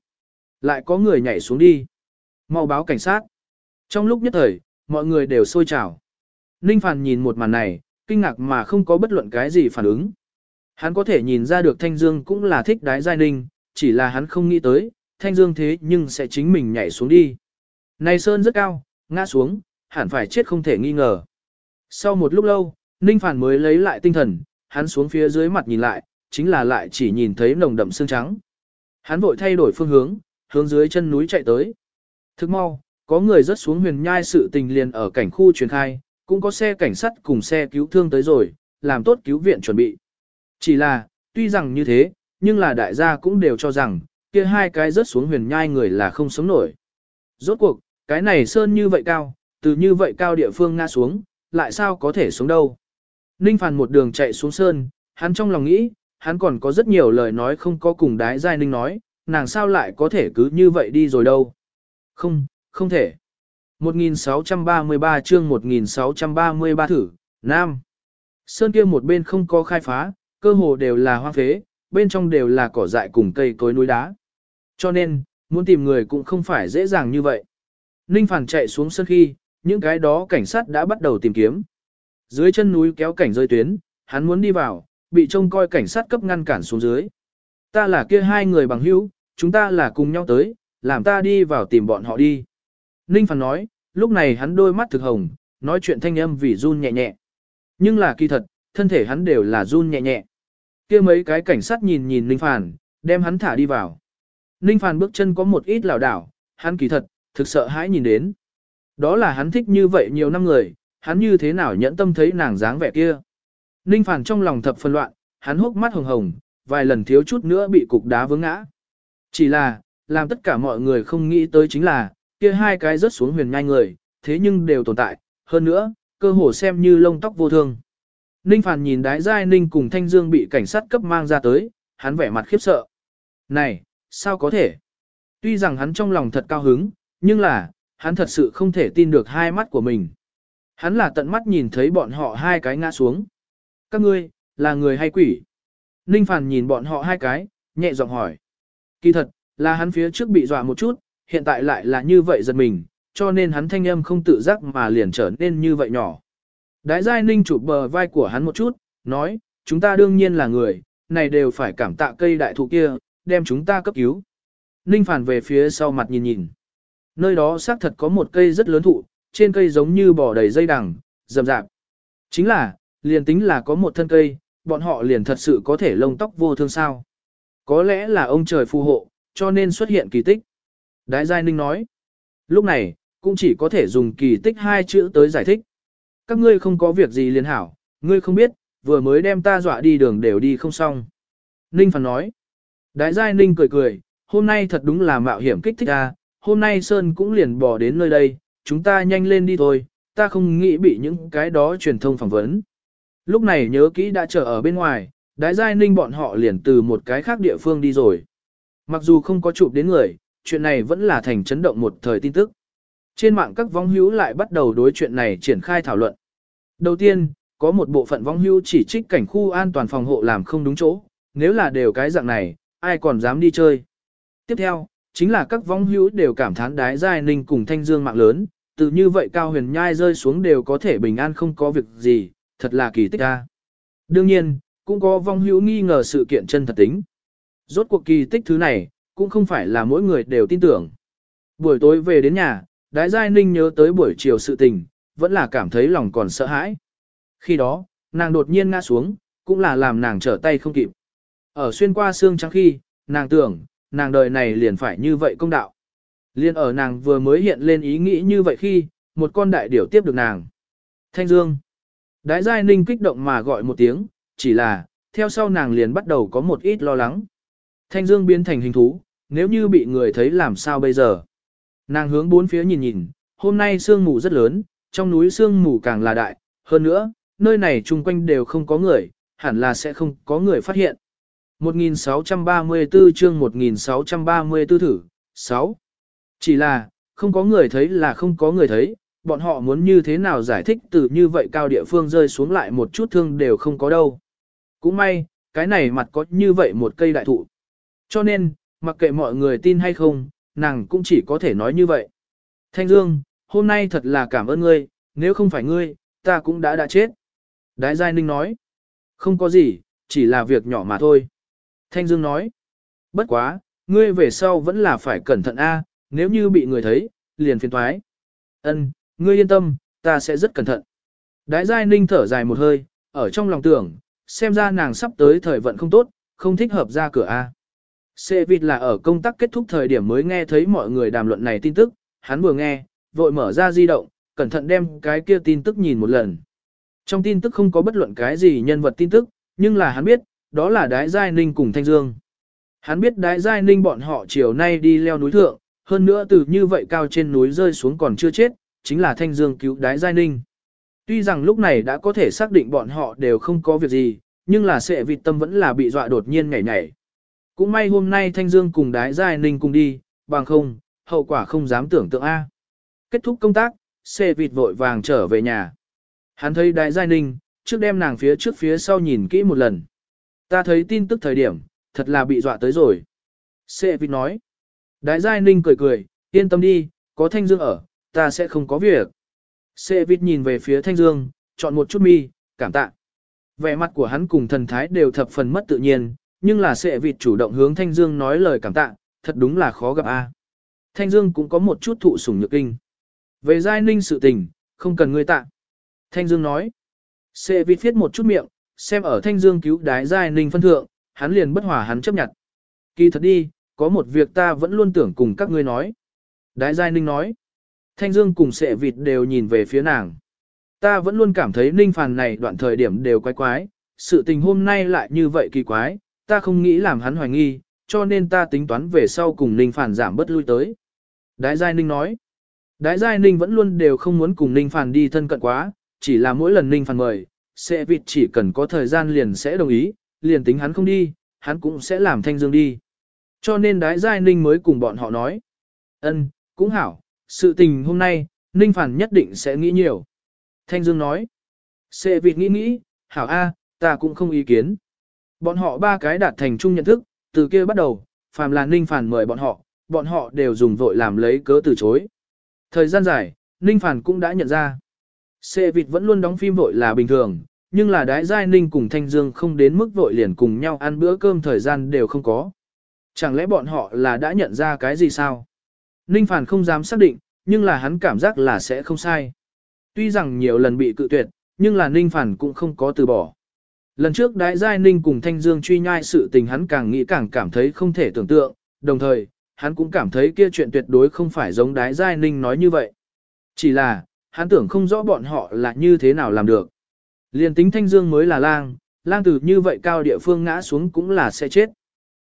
Lại có người nhảy xuống đi. Mau báo cảnh sát. Trong lúc nhất thời, mọi người đều sôi trào. Ninh Phàn nhìn một màn này, kinh ngạc mà không có bất luận cái gì phản ứng. Hắn có thể nhìn ra được Thanh Dương cũng là thích đái giai ninh, chỉ là hắn không nghĩ tới, Thanh Dương thế nhưng sẽ chính mình nhảy xuống đi. Này Sơn rất cao, ngã xuống, hẳn phải chết không thể nghi ngờ. Sau một lúc lâu, Ninh Phản mới lấy lại tinh thần, hắn xuống phía dưới mặt nhìn lại, chính là lại chỉ nhìn thấy nồng đậm xương trắng. Hắn vội thay đổi phương hướng, hướng dưới chân núi chạy tới. Thức mau, có người rớt xuống huyền nhai sự tình liền ở cảnh khu truyền khai, cũng có xe cảnh sát cùng xe cứu thương tới rồi, làm tốt cứu viện chuẩn bị. Chỉ là, tuy rằng như thế, nhưng là đại gia cũng đều cho rằng, kia hai cái rớt xuống huyền nhai người là không sống nổi. Rốt cuộc, cái này sơn như vậy cao, từ như vậy cao địa phương ngã xuống, lại sao có thể sống đâu. Ninh Phàn một đường chạy xuống sơn, hắn trong lòng nghĩ, hắn còn có rất nhiều lời nói không có cùng đái giai ninh nói, nàng sao lại có thể cứ như vậy đi rồi đâu. Không, không thể. 1633 chương 1633 thử, Nam. Sơn kia một bên không có khai phá, cơ hồ đều là hoang phế, bên trong đều là cỏ dại cùng cây cối núi đá. Cho nên, muốn tìm người cũng không phải dễ dàng như vậy. Ninh Phản chạy xuống sân khi, những cái đó cảnh sát đã bắt đầu tìm kiếm. Dưới chân núi kéo cảnh rơi tuyến, hắn muốn đi vào, bị trông coi cảnh sát cấp ngăn cản xuống dưới. Ta là kia hai người bằng hữu, chúng ta là cùng nhau tới, làm ta đi vào tìm bọn họ đi. Ninh Phản nói, lúc này hắn đôi mắt thực hồng, nói chuyện thanh âm vì run nhẹ nhẹ. Nhưng là kỳ thật, thân thể hắn đều là run nhẹ nhẹ. kia mấy cái cảnh sát nhìn nhìn Ninh Phản, đem hắn thả đi vào. Ninh Phản bước chân có một ít lảo đảo, hắn kỳ thật, thực sợ hãi nhìn đến. Đó là hắn thích như vậy nhiều năm người, hắn như thế nào nhẫn tâm thấy nàng dáng vẻ kia. Ninh Phản trong lòng thập phân loạn, hắn hốc mắt hồng hồng, vài lần thiếu chút nữa bị cục đá vướng ngã. Chỉ là, làm tất cả mọi người không nghĩ tới chính là, kia hai cái rớt xuống huyền nhai người, thế nhưng đều tồn tại, hơn nữa, cơ hồ xem như lông tóc vô thương. Ninh Phản nhìn đái giai Ninh cùng Thanh Dương bị cảnh sát cấp mang ra tới, hắn vẻ mặt khiếp sợ. Này, sao có thể? Tuy rằng hắn trong lòng thật cao hứng, nhưng là, hắn thật sự không thể tin được hai mắt của mình. Hắn là tận mắt nhìn thấy bọn họ hai cái ngã xuống. Các ngươi, là người hay quỷ? Ninh Phản nhìn bọn họ hai cái, nhẹ giọng hỏi. Kỳ thật, là hắn phía trước bị dọa một chút, hiện tại lại là như vậy giật mình, cho nên hắn thanh âm không tự giác mà liền trở nên như vậy nhỏ. Đái giai ninh chụp bờ vai của hắn một chút, nói, chúng ta đương nhiên là người, này đều phải cảm tạ cây đại thụ kia, đem chúng ta cấp cứu. Ninh phản về phía sau mặt nhìn nhìn. Nơi đó xác thật có một cây rất lớn thụ, trên cây giống như bò đầy dây đằng, rậm rạp. Chính là, liền tính là có một thân cây, bọn họ liền thật sự có thể lông tóc vô thương sao. Có lẽ là ông trời phù hộ, cho nên xuất hiện kỳ tích. Đái Giai Ninh nói, lúc này, cũng chỉ có thể dùng kỳ tích hai chữ tới giải thích. Các ngươi không có việc gì liền hảo, ngươi không biết, vừa mới đem ta dọa đi đường đều đi không xong. Ninh Phản nói, Đái Giai Ninh cười cười, hôm nay thật đúng là mạo hiểm kích thích ta, hôm nay Sơn cũng liền bỏ đến nơi đây, chúng ta nhanh lên đi thôi, ta không nghĩ bị những cái đó truyền thông phỏng vấn. Lúc này nhớ kỹ đã chờ ở bên ngoài, Đái Giai Ninh bọn họ liền từ một cái khác địa phương đi rồi. Mặc dù không có chụp đến người, chuyện này vẫn là thành chấn động một thời tin tức. Trên mạng các vong hữu lại bắt đầu đối chuyện này triển khai thảo luận. Đầu tiên, có một bộ phận vong hữu chỉ trích cảnh khu an toàn phòng hộ làm không đúng chỗ, nếu là đều cái dạng này, ai còn dám đi chơi. Tiếp theo, chính là các vong hữu đều cảm thán đái giai ninh cùng thanh dương mạng lớn, từ như vậy cao huyền nhai rơi xuống đều có thể bình an không có việc gì, thật là kỳ tích a. Đương nhiên, cũng có vong hữu nghi ngờ sự kiện chân thật tính. Rốt cuộc kỳ tích thứ này, cũng không phải là mỗi người đều tin tưởng. Buổi tối về đến nhà, Đái Giai Ninh nhớ tới buổi chiều sự tình, vẫn là cảm thấy lòng còn sợ hãi. Khi đó, nàng đột nhiên ngã xuống, cũng là làm nàng trở tay không kịp. Ở xuyên qua xương trắng khi, nàng tưởng, nàng đời này liền phải như vậy công đạo. Liên ở nàng vừa mới hiện lên ý nghĩ như vậy khi, một con đại điểu tiếp được nàng. Thanh Dương. Đái Giai Ninh kích động mà gọi một tiếng, chỉ là, theo sau nàng liền bắt đầu có một ít lo lắng. Thanh Dương biến thành hình thú, nếu như bị người thấy làm sao bây giờ? Nàng hướng bốn phía nhìn nhìn, hôm nay sương mù rất lớn, trong núi sương mù càng là đại, hơn nữa, nơi này chung quanh đều không có người, hẳn là sẽ không có người phát hiện. 1634 chương 1634 thử, 6. Chỉ là, không có người thấy là không có người thấy, bọn họ muốn như thế nào giải thích từ như vậy cao địa phương rơi xuống lại một chút thương đều không có đâu. Cũng may, cái này mặt có như vậy một cây đại thụ. Cho nên, mặc kệ mọi người tin hay không, nàng cũng chỉ có thể nói như vậy. Thanh Dương, hôm nay thật là cảm ơn ngươi, nếu không phải ngươi, ta cũng đã đã chết. Đái Giai Ninh nói, không có gì, chỉ là việc nhỏ mà thôi. Thanh Dương nói, bất quá, ngươi về sau vẫn là phải cẩn thận a, nếu như bị người thấy, liền phiền thoái. Ân, ngươi yên tâm, ta sẽ rất cẩn thận. Đái Giai Ninh thở dài một hơi, ở trong lòng tưởng, xem ra nàng sắp tới thời vận không tốt, không thích hợp ra cửa A. Xê vịt là ở công tác kết thúc thời điểm mới nghe thấy mọi người đàm luận này tin tức, hắn vừa nghe, vội mở ra di động, cẩn thận đem cái kia tin tức nhìn một lần. Trong tin tức không có bất luận cái gì nhân vật tin tức, nhưng là hắn biết, đó là Đái Giai Ninh cùng Thanh Dương. Hắn biết Đái Giai Ninh bọn họ chiều nay đi leo núi thượng, hơn nữa từ như vậy cao trên núi rơi xuống còn chưa chết, chính là Thanh Dương cứu Đái Giai Ninh. Tuy rằng lúc này đã có thể xác định bọn họ đều không có việc gì, nhưng là sệ vịt tâm vẫn là bị dọa đột nhiên nhảy nhảy. Cũng may hôm nay Thanh Dương cùng Đái Giai Ninh cùng đi, bằng không, hậu quả không dám tưởng tượng A. Kết thúc công tác, xe vịt vội vàng trở về nhà. Hắn thấy Đái Giai Ninh, trước đem nàng phía trước phía sau nhìn kỹ một lần. Ta thấy tin tức thời điểm, thật là bị dọa tới rồi. Xe vịt nói. Đái Giai Ninh cười cười, yên tâm đi, có Thanh Dương ở, ta sẽ không có việc. Xe vịt nhìn về phía Thanh Dương, chọn một chút mi, cảm tạ. Vẻ mặt của hắn cùng thần thái đều thập phần mất tự nhiên, nhưng là sệ vịt chủ động hướng Thanh Dương nói lời cảm tạ, thật đúng là khó gặp a. Thanh Dương cũng có một chút thụ sủng nhược kinh. Về giai ninh sự tình, không cần ngươi tạ. Thanh Dương nói. Sệ vịt viết một chút miệng, xem ở Thanh Dương cứu đái giai ninh phân thượng, hắn liền bất hòa hắn chấp nhận. Kỳ thật đi, có một việc ta vẫn luôn tưởng cùng các ngươi nói. Đái giai ninh nói. Thanh Dương cùng sệ vịt đều nhìn về phía nàng. Ta vẫn luôn cảm thấy ninh phàn này đoạn thời điểm đều quái quái, sự tình hôm nay lại như vậy kỳ quái, ta không nghĩ làm hắn hoài nghi, cho nên ta tính toán về sau cùng ninh Phản giảm bất lui tới. Đái Giai Ninh nói, Đái Giai Ninh vẫn luôn đều không muốn cùng ninh Phản đi thân cận quá, chỉ là mỗi lần ninh Phản mời, sẽ vịt chỉ cần có thời gian liền sẽ đồng ý, liền tính hắn không đi, hắn cũng sẽ làm thanh dương đi. Cho nên Đái Giai Ninh mới cùng bọn họ nói, ân, cũng hảo, sự tình hôm nay, ninh Phản nhất định sẽ nghĩ nhiều. Thanh Dương nói, sẽ vịt nghĩ nghĩ, hảo A, ta cũng không ý kiến. Bọn họ ba cái đạt thành chung nhận thức, từ kia bắt đầu, phàm là Ninh Phản mời bọn họ, bọn họ đều dùng vội làm lấy cớ từ chối. Thời gian dài, Ninh Phản cũng đã nhận ra. Xê vịt vẫn luôn đóng phim vội là bình thường, nhưng là đái giai Ninh cùng Thanh Dương không đến mức vội liền cùng nhau ăn bữa cơm thời gian đều không có. Chẳng lẽ bọn họ là đã nhận ra cái gì sao? Ninh Phản không dám xác định, nhưng là hắn cảm giác là sẽ không sai. Tuy rằng nhiều lần bị cự tuyệt, nhưng là Ninh Phản cũng không có từ bỏ. Lần trước Đái Giai Ninh cùng Thanh Dương truy nhai sự tình hắn càng nghĩ càng cảm thấy không thể tưởng tượng, đồng thời, hắn cũng cảm thấy kia chuyện tuyệt đối không phải giống Đái Giai Ninh nói như vậy. Chỉ là, hắn tưởng không rõ bọn họ là như thế nào làm được. Liên tính Thanh Dương mới là lang, lang từ như vậy cao địa phương ngã xuống cũng là sẽ chết.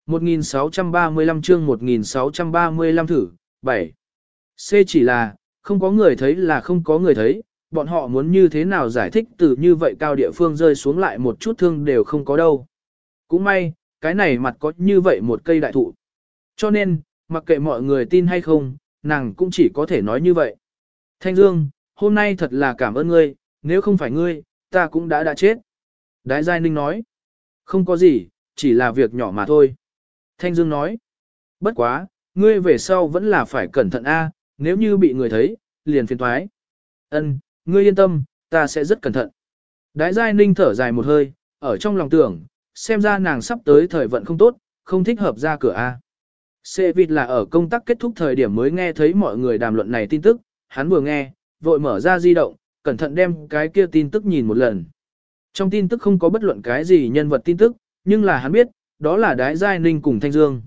1635 chương 1635 thử, 7. C chỉ là, không có người thấy là không có người thấy, bọn họ muốn như thế nào giải thích từ như vậy cao địa phương rơi xuống lại một chút thương đều không có đâu. Cũng may, cái này mặt có như vậy một cây đại thụ. Cho nên, mặc kệ mọi người tin hay không, nàng cũng chỉ có thể nói như vậy. Thanh Dương, hôm nay thật là cảm ơn ngươi, nếu không phải ngươi, ta cũng đã đã chết. Đái Giai Ninh nói, không có gì, chỉ là việc nhỏ mà thôi. Thanh Dương nói, bất quá, ngươi về sau vẫn là phải cẩn thận a, nếu như bị người thấy, liền phiền toái Ân, ngươi yên tâm, ta sẽ rất cẩn thận. Đái Giai Ninh thở dài một hơi, ở trong lòng tưởng, xem ra nàng sắp tới thời vận không tốt, không thích hợp ra cửa A. Xê vịt là ở công tác kết thúc thời điểm mới nghe thấy mọi người đàm luận này tin tức, hắn vừa nghe, vội mở ra di động, cẩn thận đem cái kia tin tức nhìn một lần. Trong tin tức không có bất luận cái gì nhân vật tin tức, nhưng là hắn biết, đó là Đái Giai Ninh cùng Thanh Dương.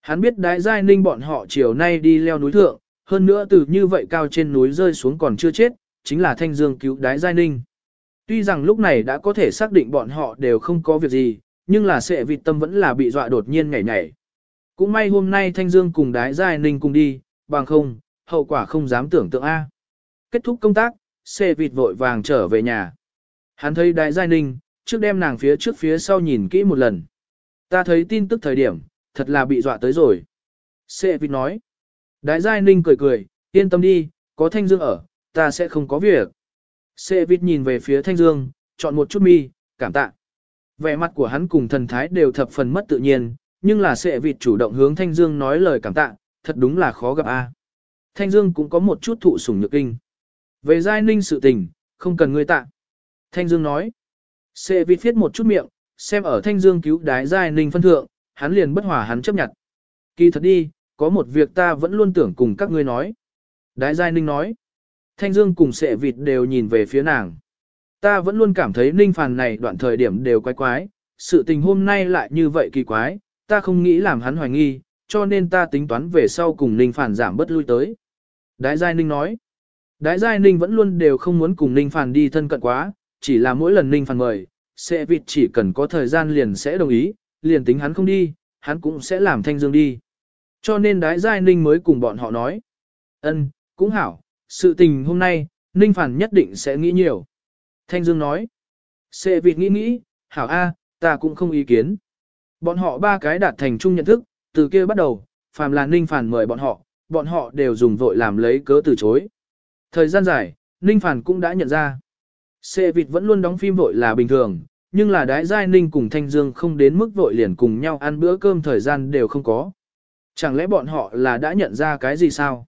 Hắn biết Đái Giai Ninh bọn họ chiều nay đi leo núi thượng, hơn nữa từ như vậy cao trên núi rơi xuống còn chưa chết, chính là Thanh Dương cứu đái giai ninh. Tuy rằng lúc này đã có thể xác định bọn họ đều không có việc gì, nhưng là sệ vịt tâm vẫn là bị dọa đột nhiên nhảy nhảy. Cũng may hôm nay Thanh Dương cùng đái giai ninh cùng đi, bằng không, hậu quả không dám tưởng tượng A. Kết thúc công tác, sệ vịt vội vàng trở về nhà. Hắn thấy đái giai ninh, trước đem nàng phía trước phía sau nhìn kỹ một lần. Ta thấy tin tức thời điểm, thật là bị dọa tới rồi. Sệ vịt nói. Đái giai ninh cười cười, yên tâm đi, có Thanh Dương ở, ta sẽ không có việc. Sệ vịt nhìn về phía Thanh Dương, chọn một chút mi, cảm tạ. Vẻ mặt của hắn cùng thần thái đều thập phần mất tự nhiên, nhưng là sẽ vịt chủ động hướng Thanh Dương nói lời cảm tạ, thật đúng là khó gặp a. Thanh Dương cũng có một chút thụ sủng nhược kinh. Về giai ninh sự tình, không cần ngươi tạ. Thanh Dương nói. Sẽ vịt viết một chút miệng, xem ở Thanh Dương cứu đái giai ninh phân thượng, hắn liền bất hòa hắn chấp nhận. Kỳ thật đi, có một việc ta vẫn luôn tưởng cùng các ngươi nói. Đái giai ninh nói. Thanh Dương cùng sệ vịt đều nhìn về phía nàng. Ta vẫn luôn cảm thấy ninh phàn này đoạn thời điểm đều quái quái, sự tình hôm nay lại như vậy kỳ quái, ta không nghĩ làm hắn hoài nghi, cho nên ta tính toán về sau cùng ninh phàn giảm bất lui tới. Đái giai ninh nói. Đái giai ninh vẫn luôn đều không muốn cùng ninh phàn đi thân cận quá, chỉ là mỗi lần ninh phàn mời, sệ vịt chỉ cần có thời gian liền sẽ đồng ý, liền tính hắn không đi, hắn cũng sẽ làm thanh dương đi. Cho nên đái giai ninh mới cùng bọn họ nói. ân cũng hảo, sự tình hôm nay, ninh phản nhất định sẽ nghĩ nhiều. Thanh Dương nói. Sệ vịt nghĩ nghĩ, hảo A, ta cũng không ý kiến. Bọn họ ba cái đạt thành chung nhận thức, từ kia bắt đầu, phàm là Ninh Phản mời bọn họ, bọn họ đều dùng vội làm lấy cớ từ chối. Thời gian dài, Ninh Phản cũng đã nhận ra. Sệ vịt vẫn luôn đóng phim vội là bình thường, nhưng là đái giai Ninh cùng Thanh Dương không đến mức vội liền cùng nhau ăn bữa cơm thời gian đều không có. Chẳng lẽ bọn họ là đã nhận ra cái gì sao?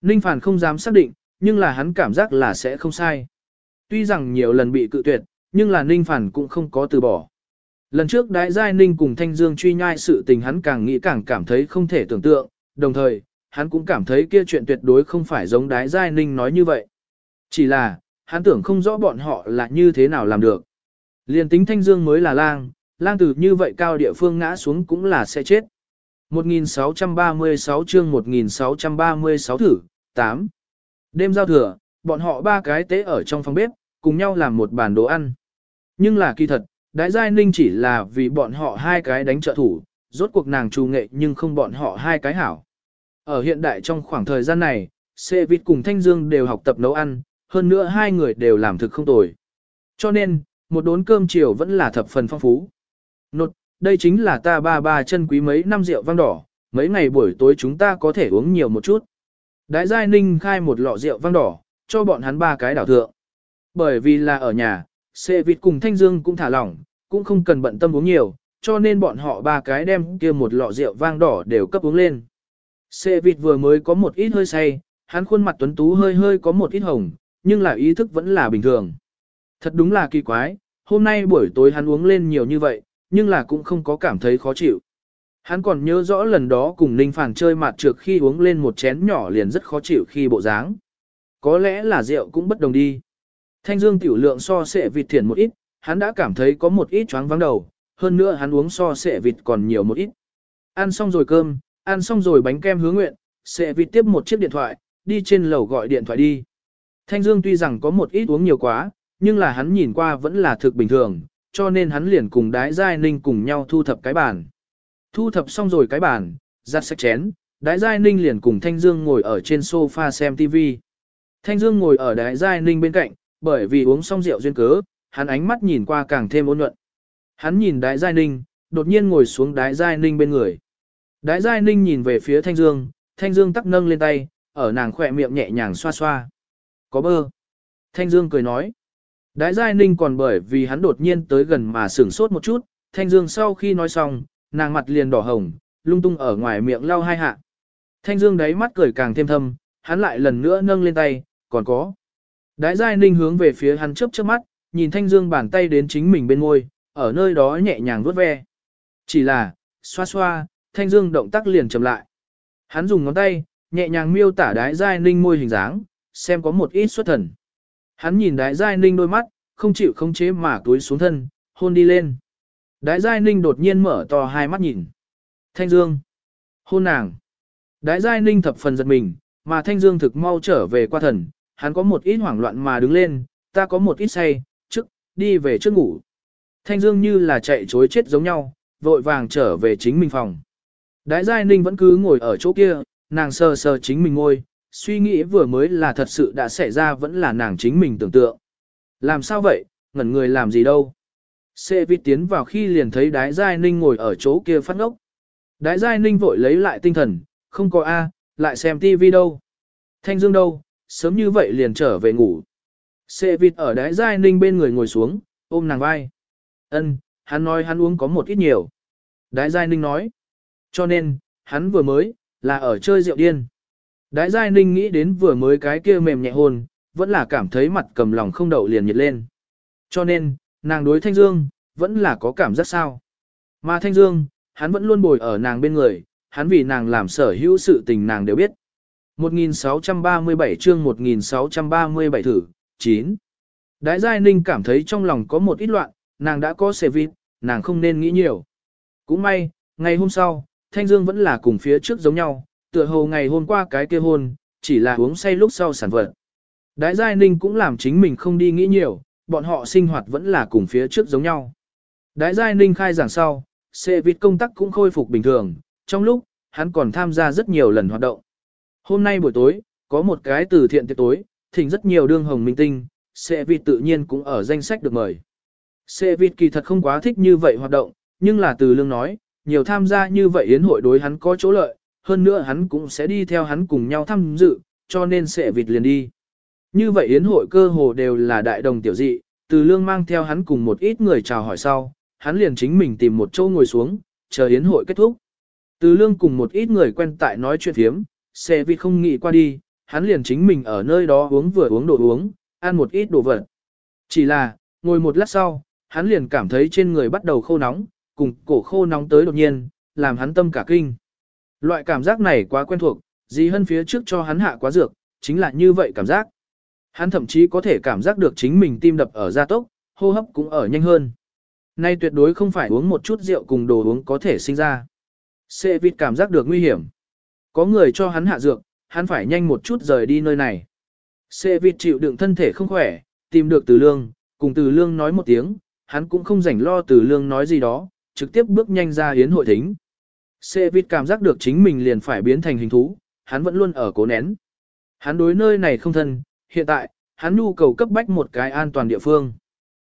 Ninh Phản không dám xác định, nhưng là hắn cảm giác là sẽ không sai. Tuy rằng nhiều lần bị cự tuyệt, nhưng là Ninh Phản cũng không có từ bỏ. Lần trước đái giai Ninh cùng Thanh Dương truy nhai sự tình hắn càng nghĩ càng cảm thấy không thể tưởng tượng, đồng thời, hắn cũng cảm thấy kia chuyện tuyệt đối không phải giống đái giai Ninh nói như vậy. Chỉ là, hắn tưởng không rõ bọn họ là như thế nào làm được. Liên tính Thanh Dương mới là lang, lang từ như vậy cao địa phương ngã xuống cũng là sẽ chết. 1636 chương 1636 thử, 8. Đêm giao thừa, bọn họ ba cái tế ở trong phòng bếp, cùng nhau làm một bàn đồ ăn. Nhưng là kỳ thật, Đái Giai Ninh chỉ là vì bọn họ hai cái đánh trợ thủ, rốt cuộc nàng trù nghệ nhưng không bọn họ hai cái hảo. Ở hiện đại trong khoảng thời gian này, Sê Vịt cùng Thanh Dương đều học tập nấu ăn, hơn nữa hai người đều làm thực không tồi. Cho nên, một đốn cơm chiều vẫn là thập phần phong phú. Nột, đây chính là ta ba ba chân quý mấy năm rượu vang đỏ, mấy ngày buổi tối chúng ta có thể uống nhiều một chút. Đại Giai Ninh khai một lọ rượu vang đỏ, cho bọn hắn ba cái đảo thượng. Bởi vì là ở nhà, Sệ vịt cùng Thanh Dương cũng thả lỏng, cũng không cần bận tâm uống nhiều, cho nên bọn họ ba cái đem kia một lọ rượu vang đỏ đều cấp uống lên. Sệ vịt vừa mới có một ít hơi say, hắn khuôn mặt tuấn tú hơi hơi có một ít hồng, nhưng là ý thức vẫn là bình thường. Thật đúng là kỳ quái, hôm nay buổi tối hắn uống lên nhiều như vậy, nhưng là cũng không có cảm thấy khó chịu. Hắn còn nhớ rõ lần đó cùng Ninh Phản chơi mặt trược khi uống lên một chén nhỏ liền rất khó chịu khi bộ dáng. Có lẽ là rượu cũng bất đồng đi. Thanh dương tiểu lượng so sệ vịt thiển một ít, hắn đã cảm thấy có một ít choáng vắng đầu, hơn nữa hắn uống so sệ vịt còn nhiều một ít. Ăn xong rồi cơm, ăn xong rồi bánh kem hứa nguyện, sệ vịt tiếp một chiếc điện thoại, đi trên lầu gọi điện thoại đi. Thanh dương tuy rằng có một ít uống nhiều quá, nhưng là hắn nhìn qua vẫn là thực bình thường, cho nên hắn liền cùng đái giai ninh cùng nhau thu thập cái bàn. Thu thập xong rồi cái bàn, giặt sạch chén, đái giai ninh liền cùng Thanh Dương ngồi ở trên sofa xem TV. Thanh Dương ngồi ở đái giai ninh bên cạnh, bởi vì uống xong rượu duyên cớ, hắn ánh mắt nhìn qua càng thêm ôn nhuận. Hắn nhìn đái giai ninh, đột nhiên ngồi xuống đái giai ninh bên người. Đái giai ninh nhìn về phía Thanh Dương, Thanh Dương tắc nâng lên tay, ở nàng khỏe miệng nhẹ nhàng xoa xoa. Có bơ. Thanh Dương cười nói. Đái giai ninh còn bởi vì hắn đột nhiên tới gần mà sửng sốt một chút, Thanh Dương sau khi nói xong, nàng mặt liền đỏ hồng, lung tung ở ngoài miệng lau hai hạ. Thanh Dương đáy mắt cười càng thêm thâm, hắn lại lần nữa nâng lên tay, còn có. Đái giai ninh hướng về phía hắn chớp chớp mắt, nhìn Thanh Dương bàn tay đến chính mình bên môi, ở nơi đó nhẹ nhàng vuốt ve. Chỉ là, xoa xoa, Thanh Dương động tác liền chậm lại. Hắn dùng ngón tay, nhẹ nhàng miêu tả đái giai ninh môi hình dáng, xem có một ít xuất thần. Hắn nhìn đái giai ninh đôi mắt, không chịu không chế mà túi xuống thân, hôn đi lên. Đái Giai Ninh đột nhiên mở to hai mắt nhìn. Thanh Dương. Hôn nàng. Đái Giai Ninh thập phần giật mình, mà Thanh Dương thực mau trở về qua thần, hắn có một ít hoảng loạn mà đứng lên, ta có một ít say, trước, đi về trước ngủ. Thanh Dương như là chạy chối chết giống nhau, vội vàng trở về chính mình phòng. Đái Giai Ninh vẫn cứ ngồi ở chỗ kia, nàng sờ sờ chính mình ngồi, suy nghĩ vừa mới là thật sự đã xảy ra vẫn là nàng chính mình tưởng tượng. Làm sao vậy, ngẩn người làm gì đâu. Xê vi tiến vào khi liền thấy đái giai ninh ngồi ở chỗ kia phát ngốc. Đái giai ninh vội lấy lại tinh thần, không có A, lại xem tivi đâu. Thanh dương đâu, sớm như vậy liền trở về ngủ. Xê vịt ở đái giai ninh bên người ngồi xuống, ôm nàng vai. Ân, hắn nói hắn uống có một ít nhiều. Đái Giai Ninh nói. Cho nên, hắn vừa mới, là ở chơi rượu điên. Đái Giai Ninh nghĩ đến vừa mới cái kia mềm nhẹ hồn, vẫn là cảm thấy mặt cầm lòng không đậu liền nhiệt lên. Cho nên, nàng đối Thanh Dương, vẫn là có cảm giác sao. Mà Thanh Dương, hắn vẫn luôn bồi ở nàng bên người, hắn vì nàng làm sở hữu sự tình nàng đều biết. 1637 chương 1637 thử, 9. Đái Giai Ninh cảm thấy trong lòng có một ít loạn, nàng đã có xề vịt, nàng không nên nghĩ nhiều. Cũng may, ngày hôm sau, Thanh Dương vẫn là cùng phía trước giống nhau, tựa hồ ngày hôm qua cái kia hôn, chỉ là uống say lúc sau sản vật. Đái Giai Ninh cũng làm chính mình không đi nghĩ nhiều, bọn họ sinh hoạt vẫn là cùng phía trước giống nhau. Đái Giai Ninh khai giảng sau, xe vịt công tác cũng khôi phục bình thường, trong lúc, hắn còn tham gia rất nhiều lần hoạt động. Hôm nay buổi tối, có một cái từ thiện tiệc tối, thỉnh rất nhiều đương hồng minh tinh, xe vịt tự nhiên cũng ở danh sách được mời. Xe vịt kỳ thật không quá thích như vậy hoạt động, nhưng là từ lương nói, nhiều tham gia như vậy yến hội đối hắn có chỗ lợi, hơn nữa hắn cũng sẽ đi theo hắn cùng nhau tham dự, cho nên sẽ vịt liền đi. Như vậy yến hội cơ hồ đều là đại đồng tiểu dị, từ lương mang theo hắn cùng một ít người chào hỏi sau, hắn liền chính mình tìm một chỗ ngồi xuống, chờ yến hội kết thúc. Từ lương cùng một ít người quen tại nói chuyện thiếm, xe vịt không nghĩ qua đi, hắn liền chính mình ở nơi đó uống vừa uống đồ uống, ăn một ít đồ vật. Chỉ là, ngồi một lát sau, hắn liền cảm thấy trên người bắt đầu khô nóng, cùng cổ khô nóng tới đột nhiên, làm hắn tâm cả kinh. Loại cảm giác này quá quen thuộc, gì hơn phía trước cho hắn hạ quá dược, chính là như vậy cảm giác. Hắn thậm chí có thể cảm giác được chính mình tim đập ở gia tốc, hô hấp cũng ở nhanh hơn. Nay tuyệt đối không phải uống một chút rượu cùng đồ uống có thể sinh ra. Sệ vịt cảm giác được nguy hiểm. Có người cho hắn hạ dược, hắn phải nhanh một chút rời đi nơi này. Sệ vịt chịu đựng thân thể không khỏe, tìm được từ lương, cùng từ lương nói một tiếng, hắn cũng không rảnh lo từ lương nói gì đó, trực tiếp bước nhanh ra hiến hội thính. Sệ vịt cảm giác được chính mình liền phải biến thành hình thú, hắn vẫn luôn ở cố nén. Hắn đối nơi này không thân, hiện tại, hắn nhu cầu cấp bách một cái an toàn địa phương.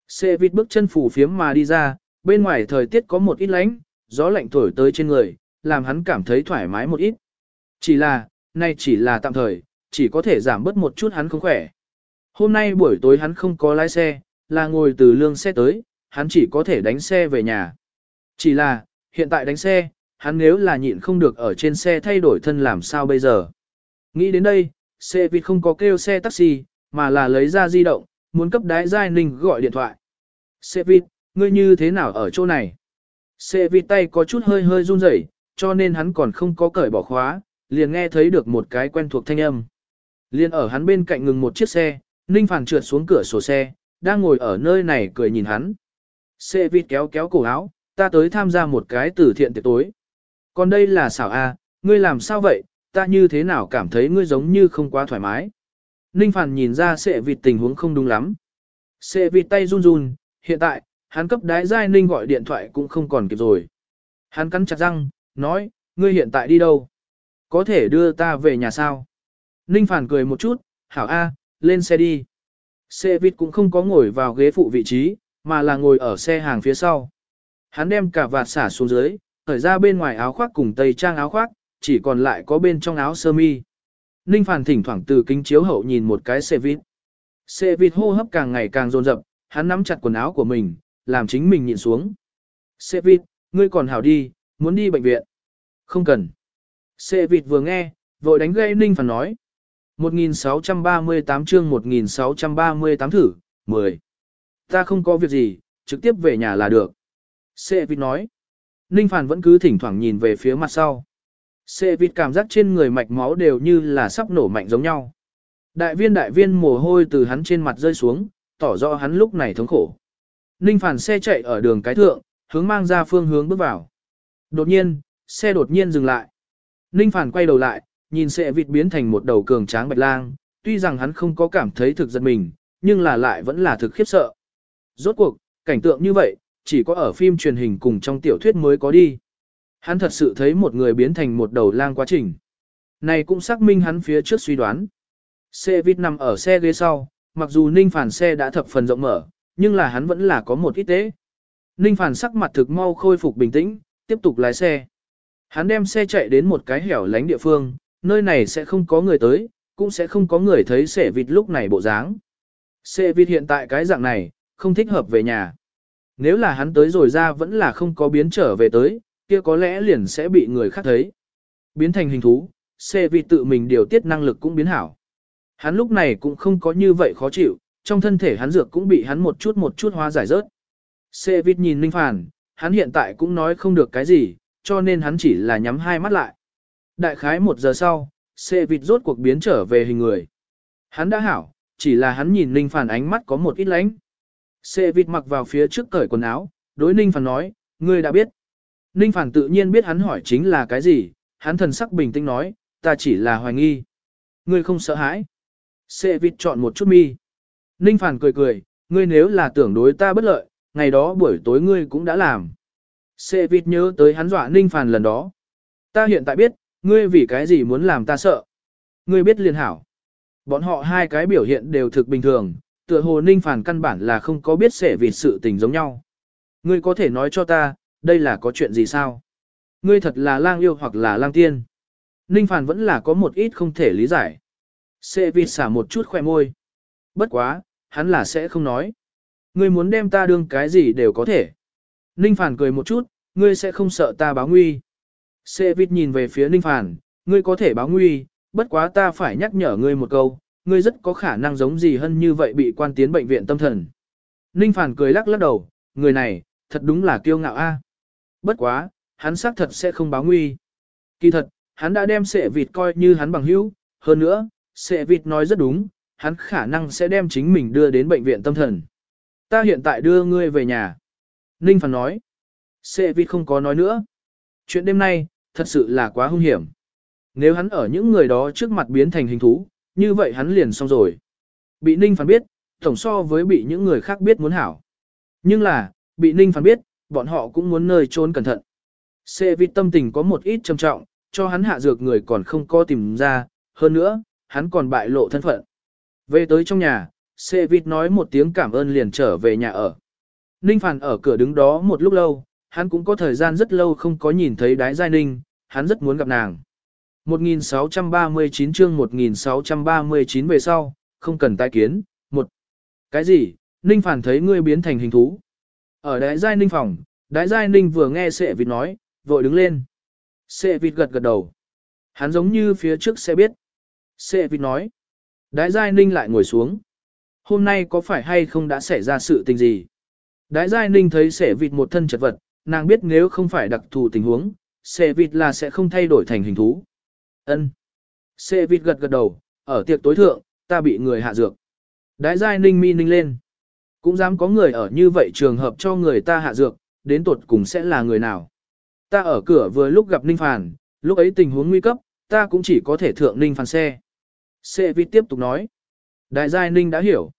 Sệ vịt bước chân phủ phiếm mà đi ra, bên ngoài thời tiết có một ít lánh, gió lạnh thổi tới trên người, làm hắn cảm thấy thoải mái một ít. Chỉ là, nay chỉ là tạm thời, chỉ có thể giảm bớt một chút hắn không khỏe. Hôm nay buổi tối hắn không có lái xe, là ngồi từ lương xe tới, hắn chỉ có thể đánh xe về nhà. Chỉ là, hiện tại đánh xe, hắn nếu là nhịn không được ở trên xe thay đổi thân làm sao bây giờ. Nghĩ đến đây, xe vịt không có kêu xe taxi, mà là lấy ra di động, muốn cấp đái giai ninh gọi điện thoại. Xe vịt, ngươi như thế nào ở chỗ này? Xe vịt tay có chút hơi hơi run rẩy, cho nên hắn còn không có cởi bỏ khóa, liền nghe thấy được một cái quen thuộc thanh âm. Liên ở hắn bên cạnh ngừng một chiếc xe, Ninh Phản trượt xuống cửa sổ xe, đang ngồi ở nơi này cười nhìn hắn. Xe vịt kéo kéo cổ áo, ta tới tham gia một cái từ thiện tiệc tối. Còn đây là xảo A, ngươi làm sao vậy, ta như thế nào cảm thấy ngươi giống như không quá thoải mái. Ninh Phản nhìn ra sệ vịt tình huống không đúng lắm. Sệ vịt tay run run, hiện tại, hắn cấp đái giai Ninh gọi điện thoại cũng không còn kịp rồi. Hắn cắn chặt răng, nói, ngươi hiện tại đi đâu? Có thể đưa ta về nhà sao? Ninh Phản cười một chút, hảo A, lên xe đi. Xe vịt cũng không có ngồi vào ghế phụ vị trí, mà là ngồi ở xe hàng phía sau. Hắn đem cả vạt xả xuống dưới, khởi ra bên ngoài áo khoác cùng tây trang áo khoác, chỉ còn lại có bên trong áo sơ mi. Ninh Phản thỉnh thoảng từ kính chiếu hậu nhìn một cái xe vịt. Xe vịt hô hấp càng ngày càng dồn dập, hắn nắm chặt quần áo của mình, làm chính mình nhìn xuống. Xe vịt, ngươi còn hảo đi, muốn đi bệnh viện. Không cần. Xe vịt vừa nghe, vội đánh gây Ninh Phản nói. 1638 chương 1638 thử, 10. Ta không có việc gì, trực tiếp về nhà là được. Xe vịt nói. Ninh Phàn vẫn cứ thỉnh thoảng nhìn về phía mặt sau. Xe vịt cảm giác trên người mạch máu đều như là sắp nổ mạnh giống nhau. Đại viên đại viên mồ hôi từ hắn trên mặt rơi xuống, tỏ rõ hắn lúc này thống khổ. Ninh Phàn xe chạy ở đường cái thượng, hướng mang ra phương hướng bước vào. Đột nhiên, xe đột nhiên dừng lại. Ninh Phàn quay đầu lại, nhìn xe vịt biến thành một đầu cường tráng bạch lang, tuy rằng hắn không có cảm thấy thực giật mình, nhưng là lại vẫn là thực khiếp sợ. Rốt cuộc, cảnh tượng như vậy, chỉ có ở phim truyền hình cùng trong tiểu thuyết mới có đi. Hắn thật sự thấy một người biến thành một đầu lang quá trình. Này cũng xác minh hắn phía trước suy đoán. Xe vít nằm ở xe ghế sau, mặc dù Ninh Phản xe đã thập phần rộng mở, nhưng là hắn vẫn là có một ít tế. Ninh Phản sắc mặt thực mau khôi phục bình tĩnh, tiếp tục lái xe. Hắn đem xe chạy đến một cái hẻo lánh địa phương, nơi này sẽ không có người tới, cũng sẽ không có người thấy xe vịt lúc này bộ dáng. xe vịt hiện tại cái dạng này, không thích hợp về nhà. Nếu là hắn tới rồi ra vẫn là không có biến trở về tới, kia có lẽ liền sẽ bị người khác thấy. Biến thành hình thú, xe vì tự mình điều tiết năng lực cũng biến hảo. Hắn lúc này cũng không có như vậy khó chịu, trong thân thể hắn dược cũng bị hắn một chút một chút hóa giải rớt. Xe vịt nhìn Ninh Phản, hắn hiện tại cũng nói không được cái gì, cho nên hắn chỉ là nhắm hai mắt lại. Đại khái một giờ sau, xe vịt rốt cuộc biến trở về hình người. Hắn đã hảo, chỉ là hắn nhìn Ninh Phản ánh mắt có một ít lánh. Xe vịt mặc vào phía trước cởi quần áo, đối Ninh Phản nói, ngươi đã biết. Ninh Phản tự nhiên biết hắn hỏi chính là cái gì, hắn thần sắc bình tĩnh nói, ta chỉ là hoài nghi. Ngươi không sợ hãi. Xe vịt chọn một chút mi. Ninh Phản cười cười, ngươi nếu là tưởng đối ta bất lợi, ngày đó buổi tối ngươi cũng đã làm. Xe vịt nhớ tới hắn dọa Ninh Phản lần đó. Ta hiện tại biết, ngươi vì cái gì muốn làm ta sợ. Ngươi biết liền hảo. Bọn họ hai cái biểu hiện đều thực bình thường, tựa hồ Ninh Phản căn bản là không có biết sẽ vì sự tình giống nhau. Ngươi có thể nói cho ta, đây là có chuyện gì sao? Ngươi thật là lang yêu hoặc là lang tiên. Ninh Phản vẫn là có một ít không thể lý giải. Sẽ vì xả một chút khoe môi. Bất quá, hắn là sẽ không nói. Ngươi muốn đem ta đương cái gì đều có thể. Ninh Phản cười một chút, ngươi sẽ không sợ ta báo nguy. Sẽ vịt nhìn về phía Ninh Phản, ngươi có thể báo nguy, bất quá ta phải nhắc nhở ngươi một câu, ngươi rất có khả năng giống gì hơn như vậy bị quan tiến bệnh viện tâm thần. Ninh Phản cười lắc lắc đầu, người này, thật đúng là kiêu ngạo a. À. Bất quá, hắn xác thật sẽ không báo nguy. Kỳ thật, hắn đã đem sệ vịt coi như hắn bằng hữu, hơn nữa, sệ vịt nói rất đúng, hắn khả năng sẽ đem chính mình đưa đến bệnh viện tâm thần. Ta hiện tại đưa ngươi về nhà. Ninh Phản nói. Sệ vịt không có nói nữa. Chuyện đêm nay, thật sự là quá hung hiểm. Nếu hắn ở những người đó trước mặt biến thành hình thú, như vậy hắn liền xong rồi. Bị Ninh Phản biết, tổng so với bị những người khác biết muốn hảo. Nhưng là, bị Ninh Phản biết, bọn họ cũng muốn nơi trốn cẩn thận. Xê vịt tâm tình có một ít trầm trọng, cho hắn hạ dược người còn không có tìm ra, hơn nữa, hắn còn bại lộ thân phận. Về tới trong nhà, Xê vịt nói một tiếng cảm ơn liền trở về nhà ở. Ninh Phản ở cửa đứng đó một lúc lâu, hắn cũng có thời gian rất lâu không có nhìn thấy đái giai ninh, hắn rất muốn gặp nàng. 1639 chương 1639 về sau, không cần tái kiến. Một. Cái gì? Ninh Phản thấy ngươi biến thành hình thú. Ở đái giai ninh phòng, đái giai ninh vừa nghe sệ vịt nói, vội đứng lên. Sệ vịt gật gật đầu. Hắn giống như phía trước sẽ biết. Sệ vịt nói. Đái giai ninh lại ngồi xuống. Hôm nay có phải hay không đã xảy ra sự tình gì? Đái giai ninh thấy sệ vịt một thân chật vật, nàng biết nếu không phải đặc thù tình huống, sệ vịt là sẽ không thay đổi thành hình thú. Ân. Xê vịt gật gật đầu, ở tiệc tối thượng, ta bị người hạ dược. Đái giai ninh mi ninh lên. Cũng dám có người ở như vậy trường hợp cho người ta hạ dược, đến tuột cùng sẽ là người nào. Ta ở cửa vừa lúc gặp Ninh Phàn, lúc ấy tình huống nguy cấp, ta cũng chỉ có thể thượng Ninh Phàn xe. Xê vịt tiếp tục nói. Đại giai Ninh đã hiểu.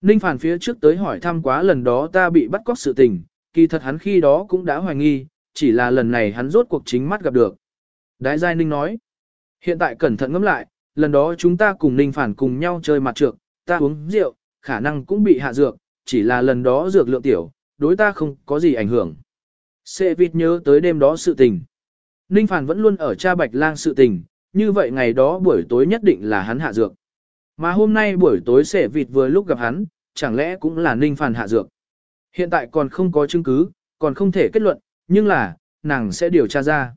Ninh Phàn phía trước tới hỏi thăm quá lần đó ta bị bắt cóc sự tình, kỳ thật hắn khi đó cũng đã hoài nghi, chỉ là lần này hắn rốt cuộc chính mắt gặp được. Đại giai Ninh nói. Hiện tại cẩn thận ngẫm lại, lần đó chúng ta cùng Ninh Phản cùng nhau chơi mặt trược, ta uống rượu, khả năng cũng bị hạ dược, chỉ là lần đó dược lượng tiểu, đối ta không có gì ảnh hưởng. Sệ vịt nhớ tới đêm đó sự tình. Ninh Phản vẫn luôn ở cha bạch lang sự tình, như vậy ngày đó buổi tối nhất định là hắn hạ dược. Mà hôm nay buổi tối sẽ vịt vừa lúc gặp hắn, chẳng lẽ cũng là Ninh Phản hạ dược. Hiện tại còn không có chứng cứ, còn không thể kết luận, nhưng là, nàng sẽ điều tra ra.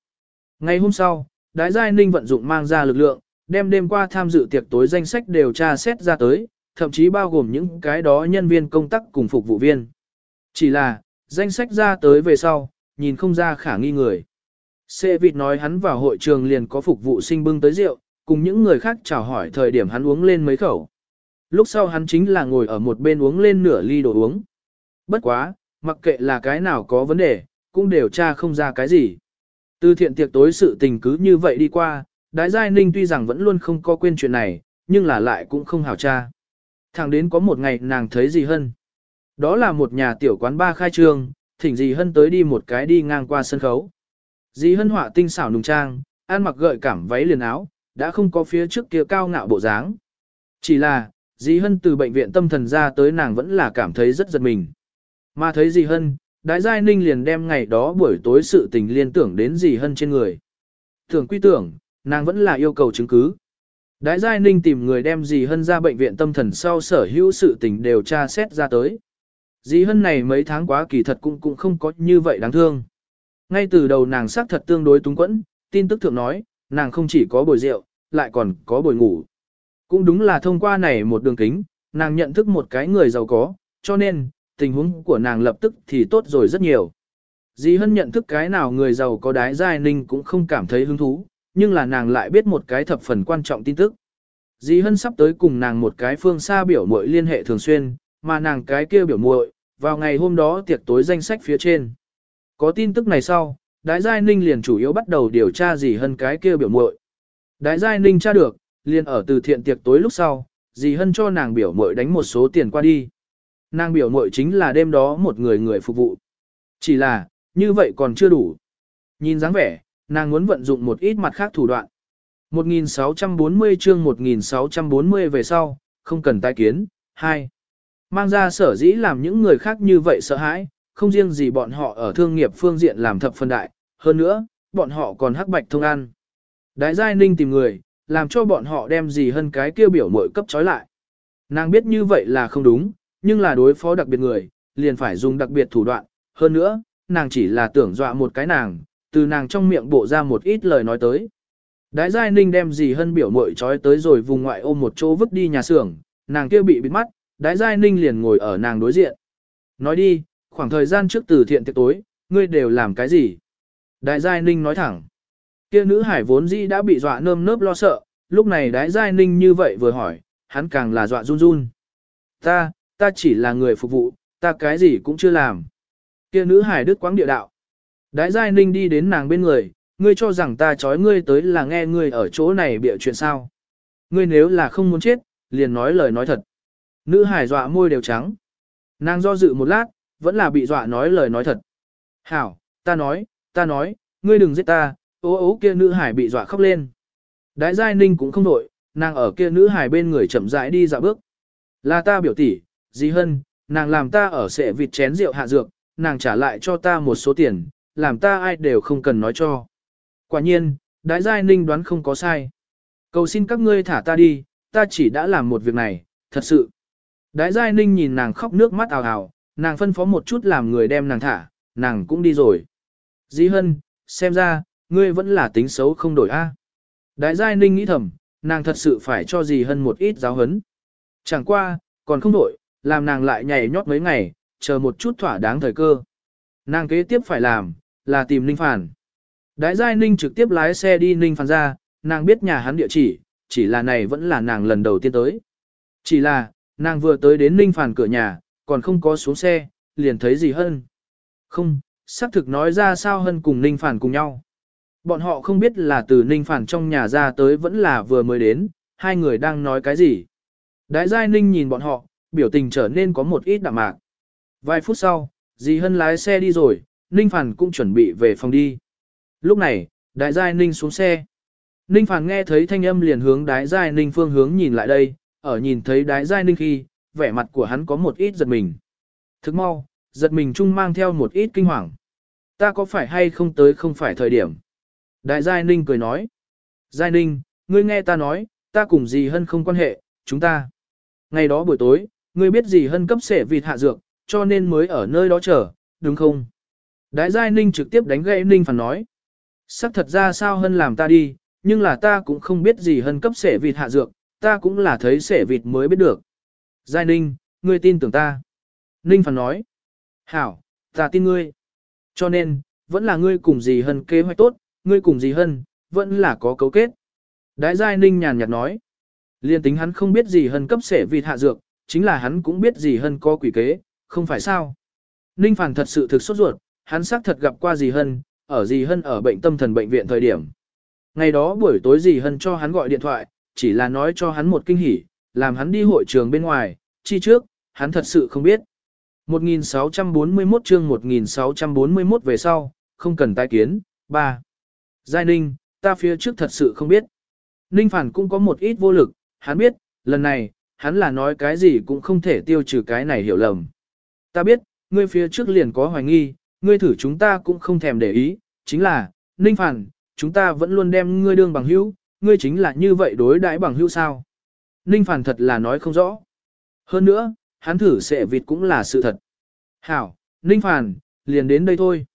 Ngày hôm sau, Đái Giai Ninh vận dụng mang ra lực lượng, đem đêm qua tham dự tiệc tối danh sách đều tra xét ra tới, thậm chí bao gồm những cái đó nhân viên công tác cùng phục vụ viên. Chỉ là, danh sách ra tới về sau, nhìn không ra khả nghi người. Xê vịt nói hắn vào hội trường liền có phục vụ sinh bưng tới rượu, cùng những người khác chào hỏi thời điểm hắn uống lên mấy khẩu. Lúc sau hắn chính là ngồi ở một bên uống lên nửa ly đồ uống. Bất quá, mặc kệ là cái nào có vấn đề, cũng đều tra không ra cái gì. Từ thiện tiệc tối sự tình cứ như vậy đi qua, Đái Giai Ninh tuy rằng vẫn luôn không có quên chuyện này, nhưng là lại cũng không hào cha Thẳng đến có một ngày nàng thấy gì hơn. Đó là một nhà tiểu quán ba khai trương, thỉnh dì hân tới đi một cái đi ngang qua sân khấu. Dì hân họa tinh xảo nùng trang, ăn mặc gợi cảm váy liền áo, đã không có phía trước kia cao ngạo bộ dáng. Chỉ là, dì hân từ bệnh viện tâm thần ra tới nàng vẫn là cảm thấy rất giật mình. Mà thấy dì hân, đại giai ninh liền đem ngày đó buổi tối sự tình liên tưởng đến dì hân trên người. Tưởng quy tưởng, nàng vẫn là yêu cầu chứng cứ. Đại giai ninh tìm người đem dì hân ra bệnh viện tâm thần sau sở hữu sự tình đều tra xét ra tới. Dì Hân này mấy tháng quá kỳ thật cũng cũng không có như vậy đáng thương. Ngay từ đầu nàng xác thật tương đối túng quẫn, tin tức thượng nói, nàng không chỉ có bồi rượu, lại còn có bồi ngủ. Cũng đúng là thông qua này một đường kính, nàng nhận thức một cái người giàu có, cho nên, tình huống của nàng lập tức thì tốt rồi rất nhiều. Dì Hân nhận thức cái nào người giàu có đái giai ninh cũng không cảm thấy hứng thú, nhưng là nàng lại biết một cái thập phần quan trọng tin tức. Dì Hân sắp tới cùng nàng một cái phương xa biểu muội liên hệ thường xuyên, mà nàng cái kia biểu muội vào ngày hôm đó tiệc tối danh sách phía trên. Có tin tức này sau, Đái Giai Ninh liền chủ yếu bắt đầu điều tra dì Hân cái kia biểu muội. Đái Giai Ninh tra được, liền ở từ thiện tiệc tối lúc sau, dì Hân cho nàng biểu muội đánh một số tiền qua đi. Nàng biểu muội chính là đêm đó một người người phục vụ. Chỉ là, như vậy còn chưa đủ. Nhìn dáng vẻ, nàng muốn vận dụng một ít mặt khác thủ đoạn. 1640 chương 1640 về sau, không cần tái kiến. 2. Mang ra sở dĩ làm những người khác như vậy sợ hãi, không riêng gì bọn họ ở thương nghiệp phương diện làm thập phân đại, hơn nữa, bọn họ còn hắc bạch thông ăn. Đại giai ninh tìm người, làm cho bọn họ đem gì hơn cái kia biểu mội cấp trói lại. Nàng biết như vậy là không đúng, nhưng là đối phó đặc biệt người, liền phải dùng đặc biệt thủ đoạn. Hơn nữa, nàng chỉ là tưởng dọa một cái nàng, từ nàng trong miệng bộ ra một ít lời nói tới. Đại giai ninh đem gì hơn biểu mội trói tới rồi vùng ngoại ôm một chỗ vứt đi nhà xưởng, nàng kia bị bịt mắt, Đại giai ninh liền ngồi ở nàng đối diện. Nói đi, khoảng thời gian trước từ thiện tiệc tối, ngươi đều làm cái gì? Đại giai ninh nói thẳng. Kia nữ hải vốn dĩ đã bị dọa nơm nớp lo sợ, lúc này đại giai ninh như vậy vừa hỏi, hắn càng là dọa run run. Ta, ta chỉ là người phục vụ, ta cái gì cũng chưa làm. Kia nữ hải đức quáng địa đạo. Đại giai ninh đi đến nàng bên người, ngươi cho rằng ta chói ngươi tới là nghe ngươi ở chỗ này bịa chuyện sao. Ngươi nếu là không muốn chết, liền nói lời nói thật. Nữ hải dọa môi đều trắng. Nàng do dự một lát, vẫn là bị dọa nói lời nói thật. Hảo, ta nói, ta nói, ngươi đừng giết ta, ố ố kia nữ hải bị dọa khóc lên. Đại giai ninh cũng không đổi, nàng ở kia nữ hải bên người chậm rãi đi dạo bước. Là ta biểu tỷ, dì hân, nàng làm ta ở sệ vịt chén rượu hạ dược, nàng trả lại cho ta một số tiền, làm ta ai đều không cần nói cho. Quả nhiên, đại giai ninh đoán không có sai. Cầu xin các ngươi thả ta đi, ta chỉ đã làm một việc này, thật sự. Đại giai ninh nhìn nàng khóc nước mắt ào ào, nàng phân phó một chút làm người đem nàng thả, nàng cũng đi rồi. Dĩ hân, xem ra, ngươi vẫn là tính xấu không đổi a. Đại giai ninh nghĩ thầm, nàng thật sự phải cho dì hân một ít giáo hấn. Chẳng qua, còn không đổi, làm nàng lại nhảy nhót mấy ngày, chờ một chút thỏa đáng thời cơ. Nàng kế tiếp phải làm, là tìm Ninh Phản. Đại giai Ninh trực tiếp lái xe đi Ninh Phản ra, nàng biết nhà hắn địa chỉ, chỉ là này vẫn là nàng lần đầu tiên tới. Chỉ là, nàng vừa tới đến Ninh Phản cửa nhà, còn không có xuống xe, liền thấy gì hơn. Không, xác thực nói ra sao hơn cùng Ninh Phản cùng nhau. Bọn họ không biết là từ Ninh Phản trong nhà ra tới vẫn là vừa mới đến, hai người đang nói cái gì. Đại giai Ninh nhìn bọn họ, biểu tình trở nên có một ít đạm mạc. Vài phút sau, dì Hân lái xe đi rồi, Ninh Phản cũng chuẩn bị về phòng đi. Lúc này, đại giai Ninh xuống xe. Ninh Phản nghe thấy thanh âm liền hướng đại giai Ninh phương hướng nhìn lại đây, ở nhìn thấy đại giai Ninh khi, vẻ mặt của hắn có một ít giật mình. Thức mau, giật mình chung mang theo một ít kinh hoàng. Ta có phải hay không tới không phải thời điểm. Đại Giai Ninh cười nói. Giai Ninh, ngươi nghe ta nói, ta cùng dì Hân không quan hệ, chúng ta. Ngày đó buổi tối, ngươi biết gì Hân cấp sẻ vịt hạ dược, cho nên mới ở nơi đó chờ, đúng không? Đại Giai Ninh trực tiếp đánh gãy Ninh phản nói. Sắc thật ra sao Hân làm ta đi, nhưng là ta cũng không biết gì Hân cấp sẻ vịt hạ dược, ta cũng là thấy sẻ vịt mới biết được. Giai Ninh, ngươi tin tưởng ta. Ninh phản nói. Hảo, ta tin ngươi. Cho nên, vẫn là ngươi cùng dì Hân kế hoạch tốt, ngươi cùng dì Hân, vẫn là có cấu kết. Đại Giai Ninh nhàn nhạt nói. Liên tính hắn không biết gì Hân cấp sẻ vịt hạ dược, chính là hắn cũng biết gì Hân có quỷ kế, không phải sao. Ninh phản thật sự thực sốt ruột, hắn xác thật gặp qua dì Hân, ở dì Hân ở bệnh tâm thần bệnh viện thời điểm. Ngày đó buổi tối dì Hân cho hắn gọi điện thoại, chỉ là nói cho hắn một kinh hỉ, làm hắn đi hội trường bên ngoài, chi trước, hắn thật sự không biết. 1641 chương 1641 về sau, không cần tái kiến, 3. Giai Ninh, ta phía trước thật sự không biết. Ninh Phản cũng có một ít vô lực, hắn biết, lần này, hắn là nói cái gì cũng không thể tiêu trừ cái này hiểu lầm. Ta biết, ngươi phía trước liền có hoài nghi, ngươi thử chúng ta cũng không thèm để ý, chính là, Ninh Phản, chúng ta vẫn luôn đem ngươi đương bằng hữu, ngươi chính là như vậy đối đãi bằng hữu sao. Ninh Phản thật là nói không rõ. Hơn nữa, hắn thử sẽ vịt cũng là sự thật. Hảo, Ninh Phản, liền đến đây thôi.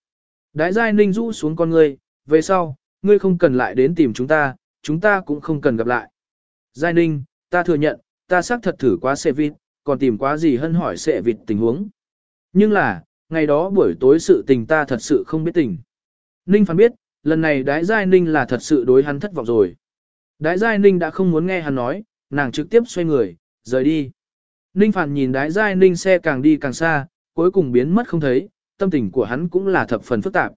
Đái giai Ninh rũ xuống con ngươi, về sau, ngươi không cần lại đến tìm chúng ta, chúng ta cũng không cần gặp lại. Giai Ninh, ta thừa nhận, ta xác thật thử quá xe vịt, còn tìm quá gì hơn hỏi xe vịt tình huống. Nhưng là, ngày đó buổi tối sự tình ta thật sự không biết tình. Ninh phán biết, lần này đái giai Ninh là thật sự đối hắn thất vọng rồi. Đái giai Ninh đã không muốn nghe hắn nói, nàng trực tiếp xoay người, rời đi. Ninh Phản nhìn đái giai Ninh xe càng đi càng xa, cuối cùng biến mất không thấy, tâm tình của hắn cũng là thập phần phức tạp.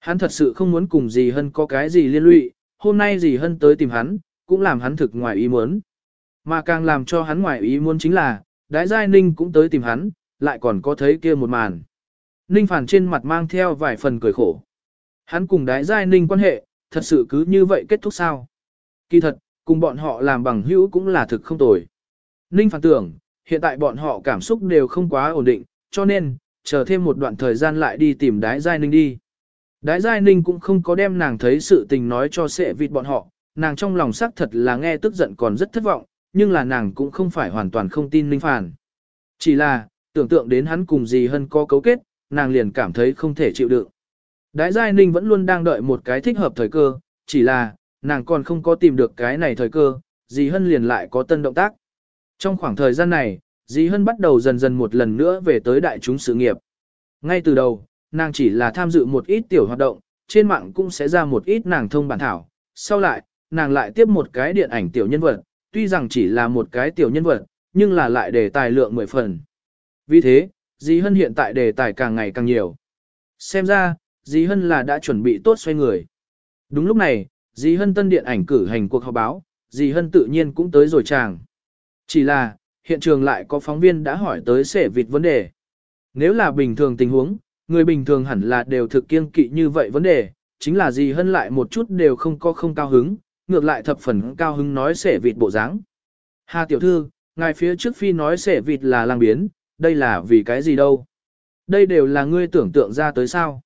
Hắn thật sự không muốn cùng gì Hân có cái gì liên lụy, hôm nay dì Hân tới tìm hắn, cũng làm hắn thực ngoài ý muốn. Mà càng làm cho hắn ngoài ý muốn chính là, đái giai ninh cũng tới tìm hắn, lại còn có thấy kia một màn. Ninh phản trên mặt mang theo vài phần cười khổ. Hắn cùng đái giai ninh quan hệ, thật sự cứ như vậy kết thúc sao? Kỳ thật, cùng bọn họ làm bằng hữu cũng là thực không tồi. Ninh phản tưởng, hiện tại bọn họ cảm xúc đều không quá ổn định, cho nên, chờ thêm một đoạn thời gian lại đi tìm đái giai ninh đi. Đái giai ninh cũng không có đem nàng thấy sự tình nói cho sệ vịt bọn họ, nàng trong lòng xác thật là nghe tức giận còn rất thất vọng, nhưng là nàng cũng không phải hoàn toàn không tin ninh phản. Chỉ là, tưởng tượng đến hắn cùng gì hơn có cấu kết, nàng liền cảm thấy không thể chịu đựng. Đái giai ninh vẫn luôn đang đợi một cái thích hợp thời cơ, chỉ là, nàng còn không có tìm được cái này thời cơ, dì hân liền lại có tân động tác. Trong khoảng thời gian này, dì hân bắt đầu dần dần một lần nữa về tới đại chúng sự nghiệp. Ngay từ đầu, nàng chỉ là tham dự một ít tiểu hoạt động, trên mạng cũng sẽ ra một ít nàng thông bản thảo. Sau lại, nàng lại tiếp một cái điện ảnh tiểu nhân vật, tuy rằng chỉ là một cái tiểu nhân vật, nhưng là lại đề tài lượng mười phần. Vì thế, dì hân hiện tại đề tài càng ngày càng nhiều. Xem ra, dì hân là đã chuẩn bị tốt xoay người. Đúng lúc này, dì hân tân điện ảnh cử hành cuộc họp báo, dì hân tự nhiên cũng tới rồi chàng. Chỉ là, hiện trường lại có phóng viên đã hỏi tới sể vịt vấn đề. Nếu là bình thường tình huống, người bình thường hẳn là đều thực kiên kỵ như vậy vấn đề, chính là Dì Hân lại một chút đều không có không cao hứng, ngược lại thập phần cao hứng nói sẻ vịt bộ dáng. Hà tiểu thư, ngài phía trước phi nói sẻ vịt là lang biến, đây là vì cái gì đâu? Đây đều là ngươi tưởng tượng ra tới sao?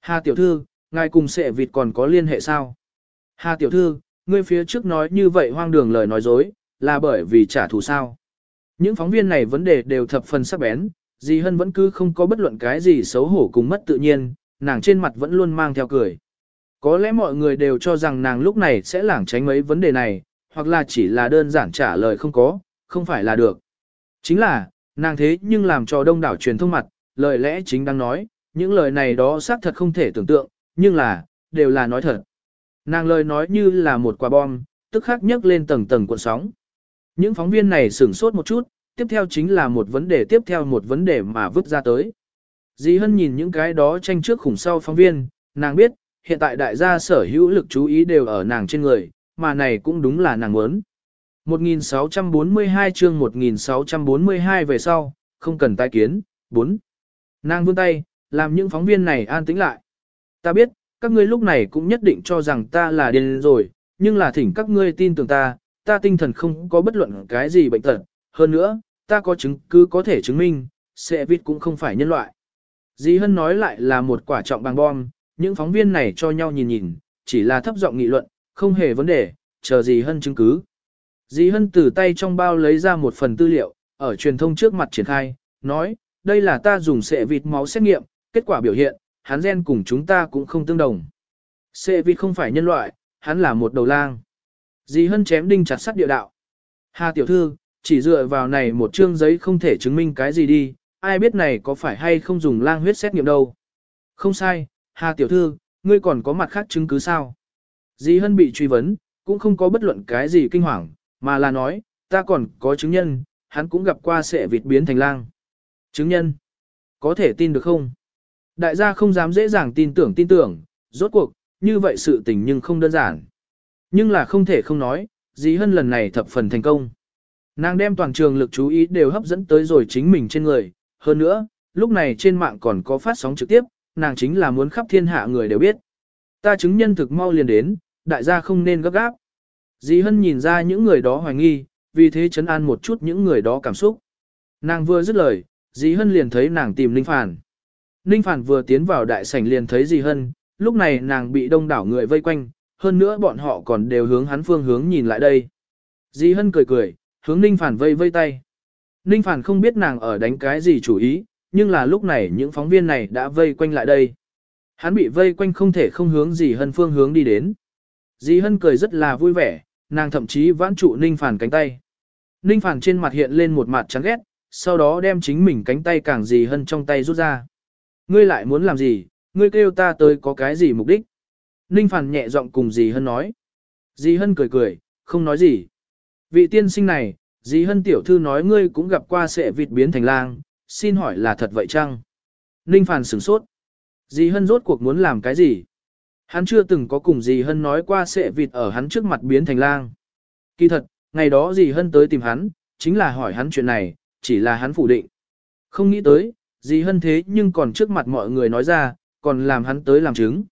Hà tiểu thư, ngài cùng sẻ vịt còn có liên hệ sao? Hà tiểu thư, ngươi phía trước nói như vậy hoang đường lời nói dối, là bởi vì trả thù sao? Những phóng viên này vấn đề đều thập phần sắc bén, dì Hân vẫn cứ không có bất luận cái gì xấu hổ cùng mất tự nhiên, nàng trên mặt vẫn luôn mang theo cười. Có lẽ mọi người đều cho rằng nàng lúc này sẽ lảng tránh mấy vấn đề này, hoặc là chỉ là đơn giản trả lời không có, không phải là được. Chính là, nàng thế nhưng làm cho đông đảo truyền thông mặt, lời lẽ chính đang nói, những lời này đó xác thật không thể tưởng tượng, nhưng là, đều là nói thật. Nàng lời nói như là một quả bom, tức khắc nhấc lên tầng tầng cuộn sóng. Những phóng viên này sửng sốt một chút, tiếp theo chính là một vấn đề tiếp theo một vấn đề mà vứt ra tới. Dì Hân nhìn những cái đó tranh trước khủng sau phóng viên, nàng biết, hiện tại đại gia sở hữu lực chú ý đều ở nàng trên người, mà này cũng đúng là nàng muốn. 1642 chương 1642 về sau, không cần tái kiến, 4. Nàng vươn tay, làm những phóng viên này an tĩnh lại. Ta biết, các ngươi lúc này cũng nhất định cho rằng ta là điên rồi, nhưng là thỉnh các ngươi tin tưởng ta, ta tinh thần không có bất luận cái gì bệnh tật, hơn nữa, ta có chứng cứ có thể chứng minh, xe vít cũng không phải nhân loại. Dì Hân nói lại là một quả trọng bằng bom, những phóng viên này cho nhau nhìn nhìn, chỉ là thấp giọng nghị luận, không hề vấn đề, chờ gì Hân chứng cứ. Dì Hân từ tay trong bao lấy ra một phần tư liệu, ở truyền thông trước mặt triển khai, nói, đây là ta dùng sệ vịt máu xét nghiệm, kết quả biểu hiện, hắn gen cùng chúng ta cũng không tương đồng. Sệ vịt không phải nhân loại, hắn là một đầu lang. Dì Hân chém đinh chặt sắt địa đạo. Hà tiểu thư, chỉ dựa vào này một chương giấy không thể chứng minh cái gì đi, ai biết này có phải hay không dùng lang huyết xét nghiệm đâu. Không sai, Hà tiểu thư, ngươi còn có mặt khác chứng cứ sao? Dì Hân bị truy vấn, cũng không có bất luận cái gì kinh hoàng, mà là nói, ta còn có chứng nhân, hắn cũng gặp qua sẽ vịt biến thành lang. Chứng nhân? Có thể tin được không? Đại gia không dám dễ dàng tin tưởng tin tưởng, rốt cuộc, như vậy sự tình nhưng không đơn giản. Nhưng là không thể không nói, dì Hân lần này thập phần thành công. Nàng đem toàn trường lực chú ý đều hấp dẫn tới rồi chính mình trên người, hơn nữa, lúc này trên mạng còn có phát sóng trực tiếp, nàng chính là muốn khắp thiên hạ người đều biết. Ta chứng nhân thực mau liền đến, đại gia không nên gấp gáp. Dì Hân nhìn ra những người đó hoài nghi, vì thế chấn an một chút những người đó cảm xúc. Nàng vừa dứt lời, dì Hân liền thấy nàng tìm Ninh Phản. Ninh Phản vừa tiến vào đại sảnh liền thấy dì Hân, lúc này nàng bị đông đảo người vây quanh, hơn nữa bọn họ còn đều hướng hắn phương hướng nhìn lại đây. Dì Hân cười cười, hướng Ninh Phản vây vây tay. Ninh Phản không biết nàng ở đánh cái gì chủ ý, nhưng là lúc này những phóng viên này đã vây quanh lại đây. Hắn bị vây quanh không thể không hướng dì hân phương hướng đi đến. Dì hân cười rất là vui vẻ, nàng thậm chí vãn trụ Ninh Phản cánh tay. Ninh Phản trên mặt hiện lên một mặt chán ghét, sau đó đem chính mình cánh tay càng dì hân trong tay rút ra. Ngươi lại muốn làm gì, ngươi kêu ta tới có cái gì mục đích? Ninh Phản nhẹ giọng cùng dì hân nói. Dì hân cười cười, không nói gì. Vị tiên sinh này, dì hân tiểu thư nói ngươi cũng gặp qua sệ vịt biến thành lang, xin hỏi là thật vậy chăng? Ninh Phản sửng sốt. Dì hân rốt cuộc muốn làm cái gì? Hắn chưa từng có cùng dì hân nói qua sẽ vịt ở hắn trước mặt biến thành lang. Kỳ thật, ngày đó dì hân tới tìm hắn, chính là hỏi hắn chuyện này, chỉ là hắn phủ định. Không nghĩ tới, dì hân thế nhưng còn trước mặt mọi người nói ra, còn làm hắn tới làm chứng.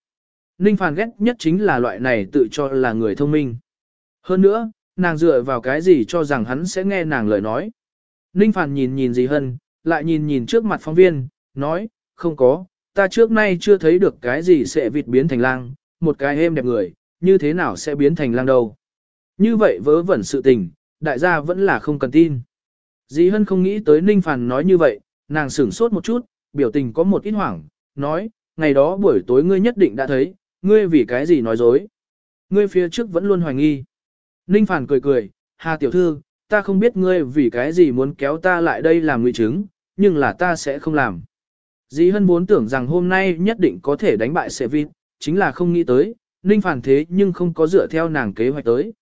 Ninh Phàn ghét nhất chính là loại này tự cho là người thông minh. Hơn nữa, nàng dựa vào cái gì cho rằng hắn sẽ nghe nàng lời nói. Ninh Phàn nhìn nhìn dì hân, lại nhìn nhìn trước mặt phóng viên, nói, không có, ta trước nay chưa thấy được cái gì sẽ vịt biến thành lang, một cái êm đẹp người, như thế nào sẽ biến thành lang đâu. Như vậy vớ vẩn sự tình, đại gia vẫn là không cần tin. Dì Hân không nghĩ tới Ninh Phàn nói như vậy, nàng sửng sốt một chút, biểu tình có một ít hoảng, nói, ngày đó buổi tối ngươi nhất định đã thấy, ngươi vì cái gì nói dối. Ngươi phía trước vẫn luôn hoài nghi. Ninh Phàn cười cười, Hà tiểu thư, ta không biết ngươi vì cái gì muốn kéo ta lại đây làm nguy chứng, nhưng là ta sẽ không làm. Dì Hân vốn tưởng rằng hôm nay nhất định có thể đánh bại Sệ Vịt, chính là không nghĩ tới, Ninh Phản thế nhưng không có dựa theo nàng kế hoạch tới.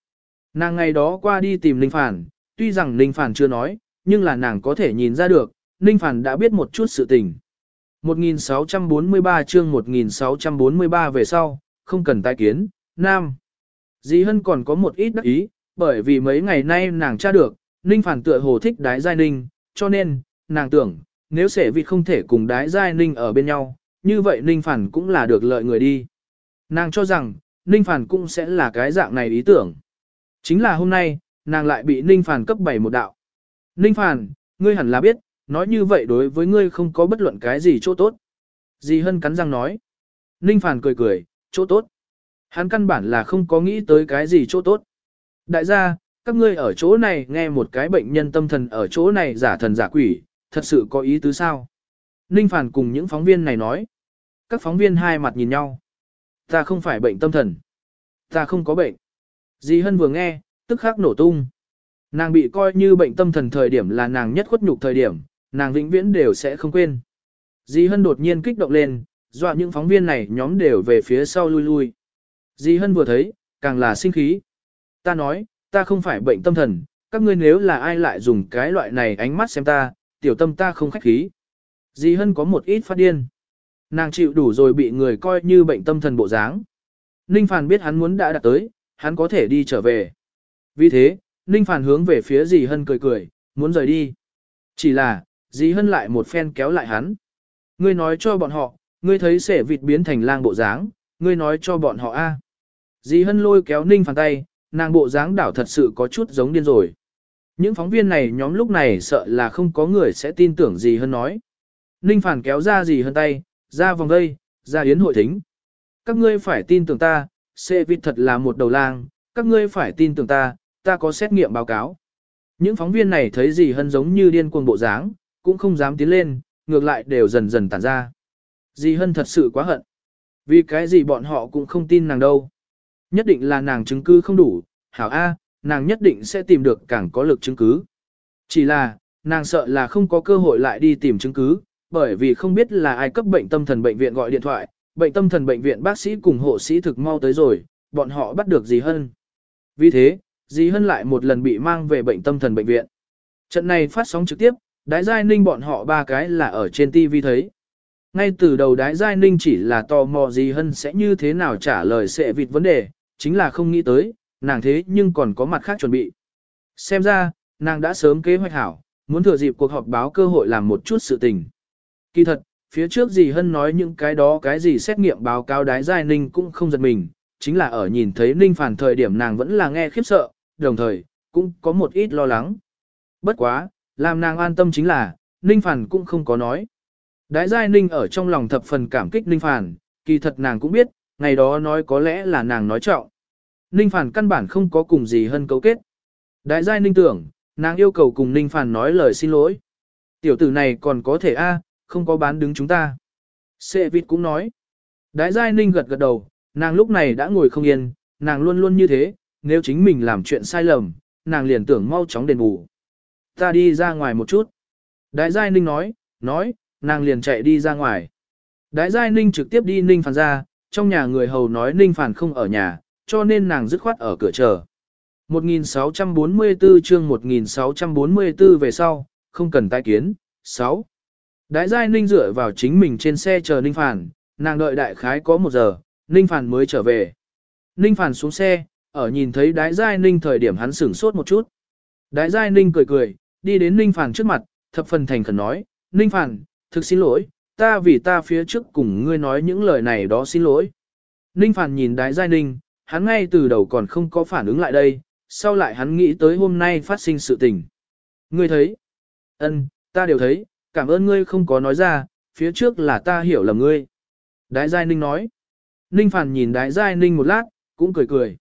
Nàng ngày đó qua đi tìm Ninh Phản, tuy rằng Ninh Phản chưa nói, nhưng là nàng có thể nhìn ra được, Ninh Phản đã biết một chút sự tình. 1643 chương 1643 về sau, không cần tai kiến, Nam. Dì Hân còn có một ít đắc ý, bởi vì mấy ngày nay nàng tra được, Ninh Phản tựa hồ thích đái giai ninh, cho nên, nàng tưởng, nếu sẻ vịt không thể cùng đái giai ninh ở bên nhau, như vậy ninh phản cũng là được lợi người đi. Nàng cho rằng, ninh phản cũng sẽ là cái dạng này ý tưởng. Chính là hôm nay, nàng lại bị ninh phản cấp bảy một đạo. Ninh phản, ngươi hẳn là biết, nói như vậy đối với ngươi không có bất luận cái gì chỗ tốt. Dì Hân cắn răng nói. Ninh phản cười cười, chỗ tốt. Hắn căn bản là không có nghĩ tới cái gì chỗ tốt. Đại gia, các ngươi ở chỗ này nghe một cái bệnh nhân tâm thần ở chỗ này giả thần giả quỷ, thật sự có ý tứ sao? Ninh Phản cùng những phóng viên này nói. Các phóng viên hai mặt nhìn nhau. Ta không phải bệnh tâm thần. Ta không có bệnh. Dì Hân vừa nghe, tức khắc nổ tung. Nàng bị coi như bệnh tâm thần thời điểm là nàng nhất khuất nhục thời điểm, nàng vĩnh viễn đều sẽ không quên. Dì Hân đột nhiên kích động lên, dọa những phóng viên này nhóm đều về phía sau lui lui. Dì Hân vừa thấy, càng là sinh khí. Ta nói, ta không phải bệnh tâm thần, các ngươi nếu là ai lại dùng cái loại này ánh mắt xem ta, tiểu tâm ta không khách khí. Dì Hân có một ít phát điên. Nàng chịu đủ rồi bị người coi như bệnh tâm thần bộ dáng. Ninh Phàn biết hắn muốn đã đạt tới, hắn có thể đi trở về. Vì thế, Ninh Phàn hướng về phía dì Hân cười cười, muốn rời đi. Chỉ là, dì Hân lại một phen kéo lại hắn. Ngươi nói cho bọn họ, ngươi thấy sẻ vịt biến thành lang bộ dáng, ngươi nói cho bọn họ a. Dì Hân lôi kéo Ninh Phàn tay, nàng bộ dáng đảo thật sự có chút giống điên rồi. Những phóng viên này nhóm lúc này sợ là không có người sẽ tin tưởng gì hơn nói. Ninh Phản kéo ra gì hơn tay, ra vòng đây, ra yến hội thính. Các ngươi phải tin tưởng ta, xe vịt thật là một đầu lang, các ngươi phải tin tưởng ta, ta có xét nghiệm báo cáo. Những phóng viên này thấy gì hơn giống như điên cuồng bộ dáng, cũng không dám tiến lên, ngược lại đều dần dần tản ra. Dì Hân thật sự quá hận. Vì cái gì bọn họ cũng không tin nàng đâu. Nhất định là nàng chứng cứ không đủ, hảo A, nàng nhất định sẽ tìm được càng có lực chứng cứ. Chỉ là, nàng sợ là không có cơ hội lại đi tìm chứng cứ, bởi vì không biết là ai cấp bệnh tâm thần bệnh viện gọi điện thoại, bệnh tâm thần bệnh viện bác sĩ cùng hộ sĩ thực mau tới rồi, bọn họ bắt được dì Hân. Vì thế, dì Hân lại một lần bị mang về bệnh tâm thần bệnh viện. Trận này phát sóng trực tiếp, đái giai ninh bọn họ ba cái là ở trên TV thấy. Ngay từ đầu đái giai ninh chỉ là tò mò dì Hân sẽ như thế nào trả lời sẽ vịt vấn đề, chính là không nghĩ tới, nàng thế nhưng còn có mặt khác chuẩn bị. Xem ra, nàng đã sớm kế hoạch hảo, muốn thừa dịp cuộc họp báo cơ hội làm một chút sự tình. Kỳ thật, phía trước gì Hân nói những cái đó cái gì xét nghiệm báo cáo đái giai ninh cũng không giật mình, chính là ở nhìn thấy ninh phản thời điểm nàng vẫn là nghe khiếp sợ, đồng thời, cũng có một ít lo lắng. Bất quá, làm nàng an tâm chính là, ninh phản cũng không có nói. Đái giai ninh ở trong lòng thập phần cảm kích ninh phản, kỳ thật nàng cũng biết, ngày đó nói có lẽ là nàng nói trọng. Ninh Phản căn bản không có cùng gì hơn cấu kết. Đại giai Ninh tưởng, nàng yêu cầu cùng Ninh Phản nói lời xin lỗi. Tiểu tử này còn có thể a, không có bán đứng chúng ta. Sệ vịt cũng nói. đại Giai Ninh gật gật đầu, nàng lúc này đã ngồi không yên, nàng luôn luôn như thế, nếu chính mình làm chuyện sai lầm, nàng liền tưởng mau chóng đền bù. Ta đi ra ngoài một chút. đại Giai Ninh nói, nói, nàng liền chạy đi ra ngoài. đại Giai Ninh trực tiếp đi Ninh Phản ra, trong nhà người hầu nói Ninh Phản không ở nhà, cho nên nàng dứt khoát ở cửa chờ. 1644 chương 1644 về sau, không cần tai kiến. 6. Đại Giai Ninh dựa vào chính mình trên xe chờ Ninh Phản, nàng đợi đại khái có một giờ, Ninh Phản mới trở về. Ninh Phản xuống xe, ở nhìn thấy Đái Giai Ninh thời điểm hắn sửng sốt một chút. Đái Giai Ninh cười cười, đi đến Ninh Phản trước mặt, thập phần thành khẩn nói, Ninh Phản, thực xin lỗi, ta vì ta phía trước cùng ngươi nói những lời này đó xin lỗi. Ninh Phản nhìn Đái Giai Ninh, hắn ngay từ đầu còn không có phản ứng lại đây, sau lại hắn nghĩ tới hôm nay phát sinh sự tình. Ngươi thấy? Ân, ta đều thấy, cảm ơn ngươi không có nói ra, phía trước là ta hiểu lầm ngươi. Đái Giai Ninh nói. Ninh Phản nhìn Đái Giai Ninh một lát, cũng cười cười.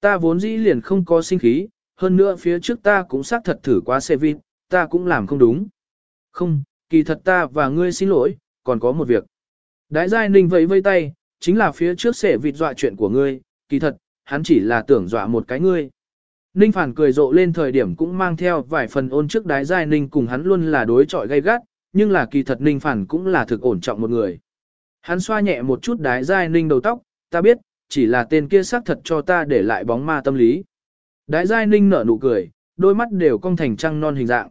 Ta vốn dĩ liền không có sinh khí, hơn nữa phía trước ta cũng xác thật thử quá xe vịt, ta cũng làm không đúng. Không, kỳ thật ta và ngươi xin lỗi, còn có một việc. Đái Giai Ninh vẫy vây tay, chính là phía trước sẽ vịt dọa chuyện của ngươi, kỳ thật, hắn chỉ là tưởng dọa một cái ngươi. Ninh Phản cười rộ lên thời điểm cũng mang theo vài phần ôn trước đái giai Ninh cùng hắn luôn là đối chọi gay gắt, nhưng là kỳ thật Ninh Phản cũng là thực ổn trọng một người. Hắn xoa nhẹ một chút đái giai Ninh đầu tóc, ta biết, chỉ là tên kia xác thật cho ta để lại bóng ma tâm lý. Đái giai Ninh nở nụ cười, đôi mắt đều cong thành trăng non hình dạng.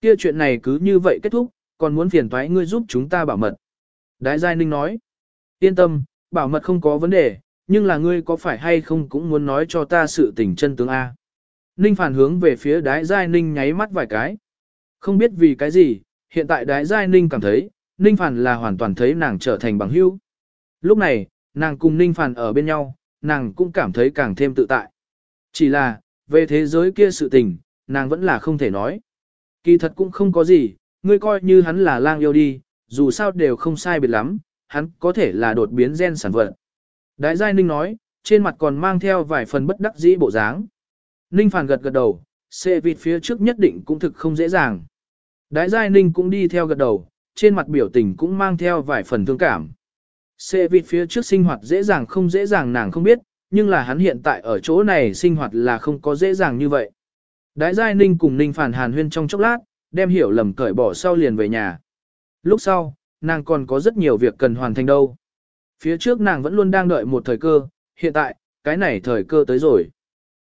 Kia chuyện này cứ như vậy kết thúc, còn muốn phiền thoái ngươi giúp chúng ta bảo mật. Đái giai Ninh nói, yên tâm, bảo mật không có vấn đề, nhưng là ngươi có phải hay không cũng muốn nói cho ta sự tình chân tướng A. Ninh phản hướng về phía đái giai ninh nháy mắt vài cái. Không biết vì cái gì, hiện tại đái giai ninh cảm thấy, ninh phản là hoàn toàn thấy nàng trở thành bằng hữu. Lúc này, nàng cùng ninh phản ở bên nhau, nàng cũng cảm thấy càng thêm tự tại. Chỉ là, về thế giới kia sự tình, nàng vẫn là không thể nói. Kỳ thật cũng không có gì, ngươi coi như hắn là lang yêu đi, dù sao đều không sai biệt lắm, hắn có thể là đột biến gen sản vật. Đại giai ninh nói, trên mặt còn mang theo vài phần bất đắc dĩ bộ dáng. Ninh Phản gật gật đầu, xe vịt phía trước nhất định cũng thực không dễ dàng. Đại Giai Ninh cũng đi theo gật đầu, trên mặt biểu tình cũng mang theo vài phần thương cảm. Xe vịt phía trước sinh hoạt dễ dàng không dễ dàng nàng không biết, nhưng là hắn hiện tại ở chỗ này sinh hoạt là không có dễ dàng như vậy. Đại Giai Ninh cùng Ninh Phản hàn huyên trong chốc lát, đem hiểu lầm cởi bỏ sau liền về nhà. Lúc sau, nàng còn có rất nhiều việc cần hoàn thành đâu. Phía trước nàng vẫn luôn đang đợi một thời cơ, hiện tại, cái này thời cơ tới rồi.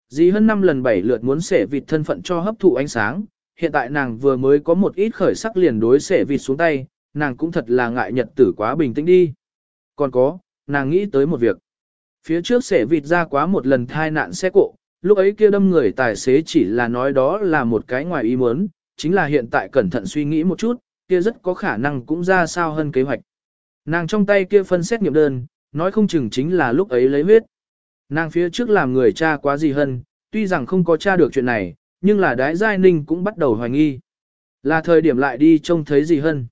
Dì hơn năm lần bảy lượt muốn xẻ vịt thân phận cho hấp thụ ánh sáng, hiện tại nàng vừa mới có một ít khởi sắc liền đối xẻ vịt xuống tay, nàng cũng thật là ngại nhật tử quá bình tĩnh đi. Còn có, nàng nghĩ tới một việc. Phía trước xẻ vịt ra quá một lần thai nạn xe cộ, lúc ấy kia đâm người tài xế chỉ là nói đó là một cái ngoài ý muốn, chính là hiện tại cẩn thận suy nghĩ một chút, kia rất có khả năng cũng ra sao hơn kế hoạch. Nàng trong tay kia phân xét nghiệm đơn, nói không chừng chính là lúc ấy lấy huyết. Nàng phía trước làm người cha quá gì hơn, tuy rằng không có cha được chuyện này, nhưng là đái giai ninh cũng bắt đầu hoài nghi. Là thời điểm lại đi trông thấy gì hơn.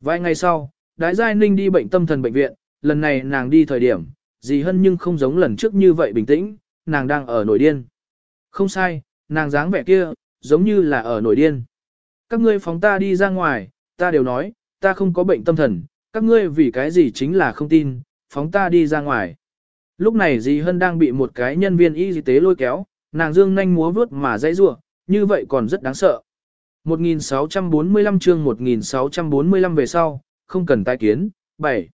Vài ngày sau, đái giai ninh đi bệnh tâm thần bệnh viện, lần này nàng đi thời điểm, gì hơn nhưng không giống lần trước như vậy bình tĩnh, nàng đang ở nổi điên. Không sai, nàng dáng vẻ kia, giống như là ở nổi điên. Các ngươi phóng ta đi ra ngoài, ta đều nói, ta không có bệnh tâm thần, các ngươi vì cái gì chính là không tin, phóng ta đi ra ngoài. Lúc này dì Hân đang bị một cái nhân viên y tế lôi kéo, nàng dương nhanh múa vướt mà dãy rủa, như vậy còn rất đáng sợ. 1645 chương 1645 về sau, không cần tai kiến, 7.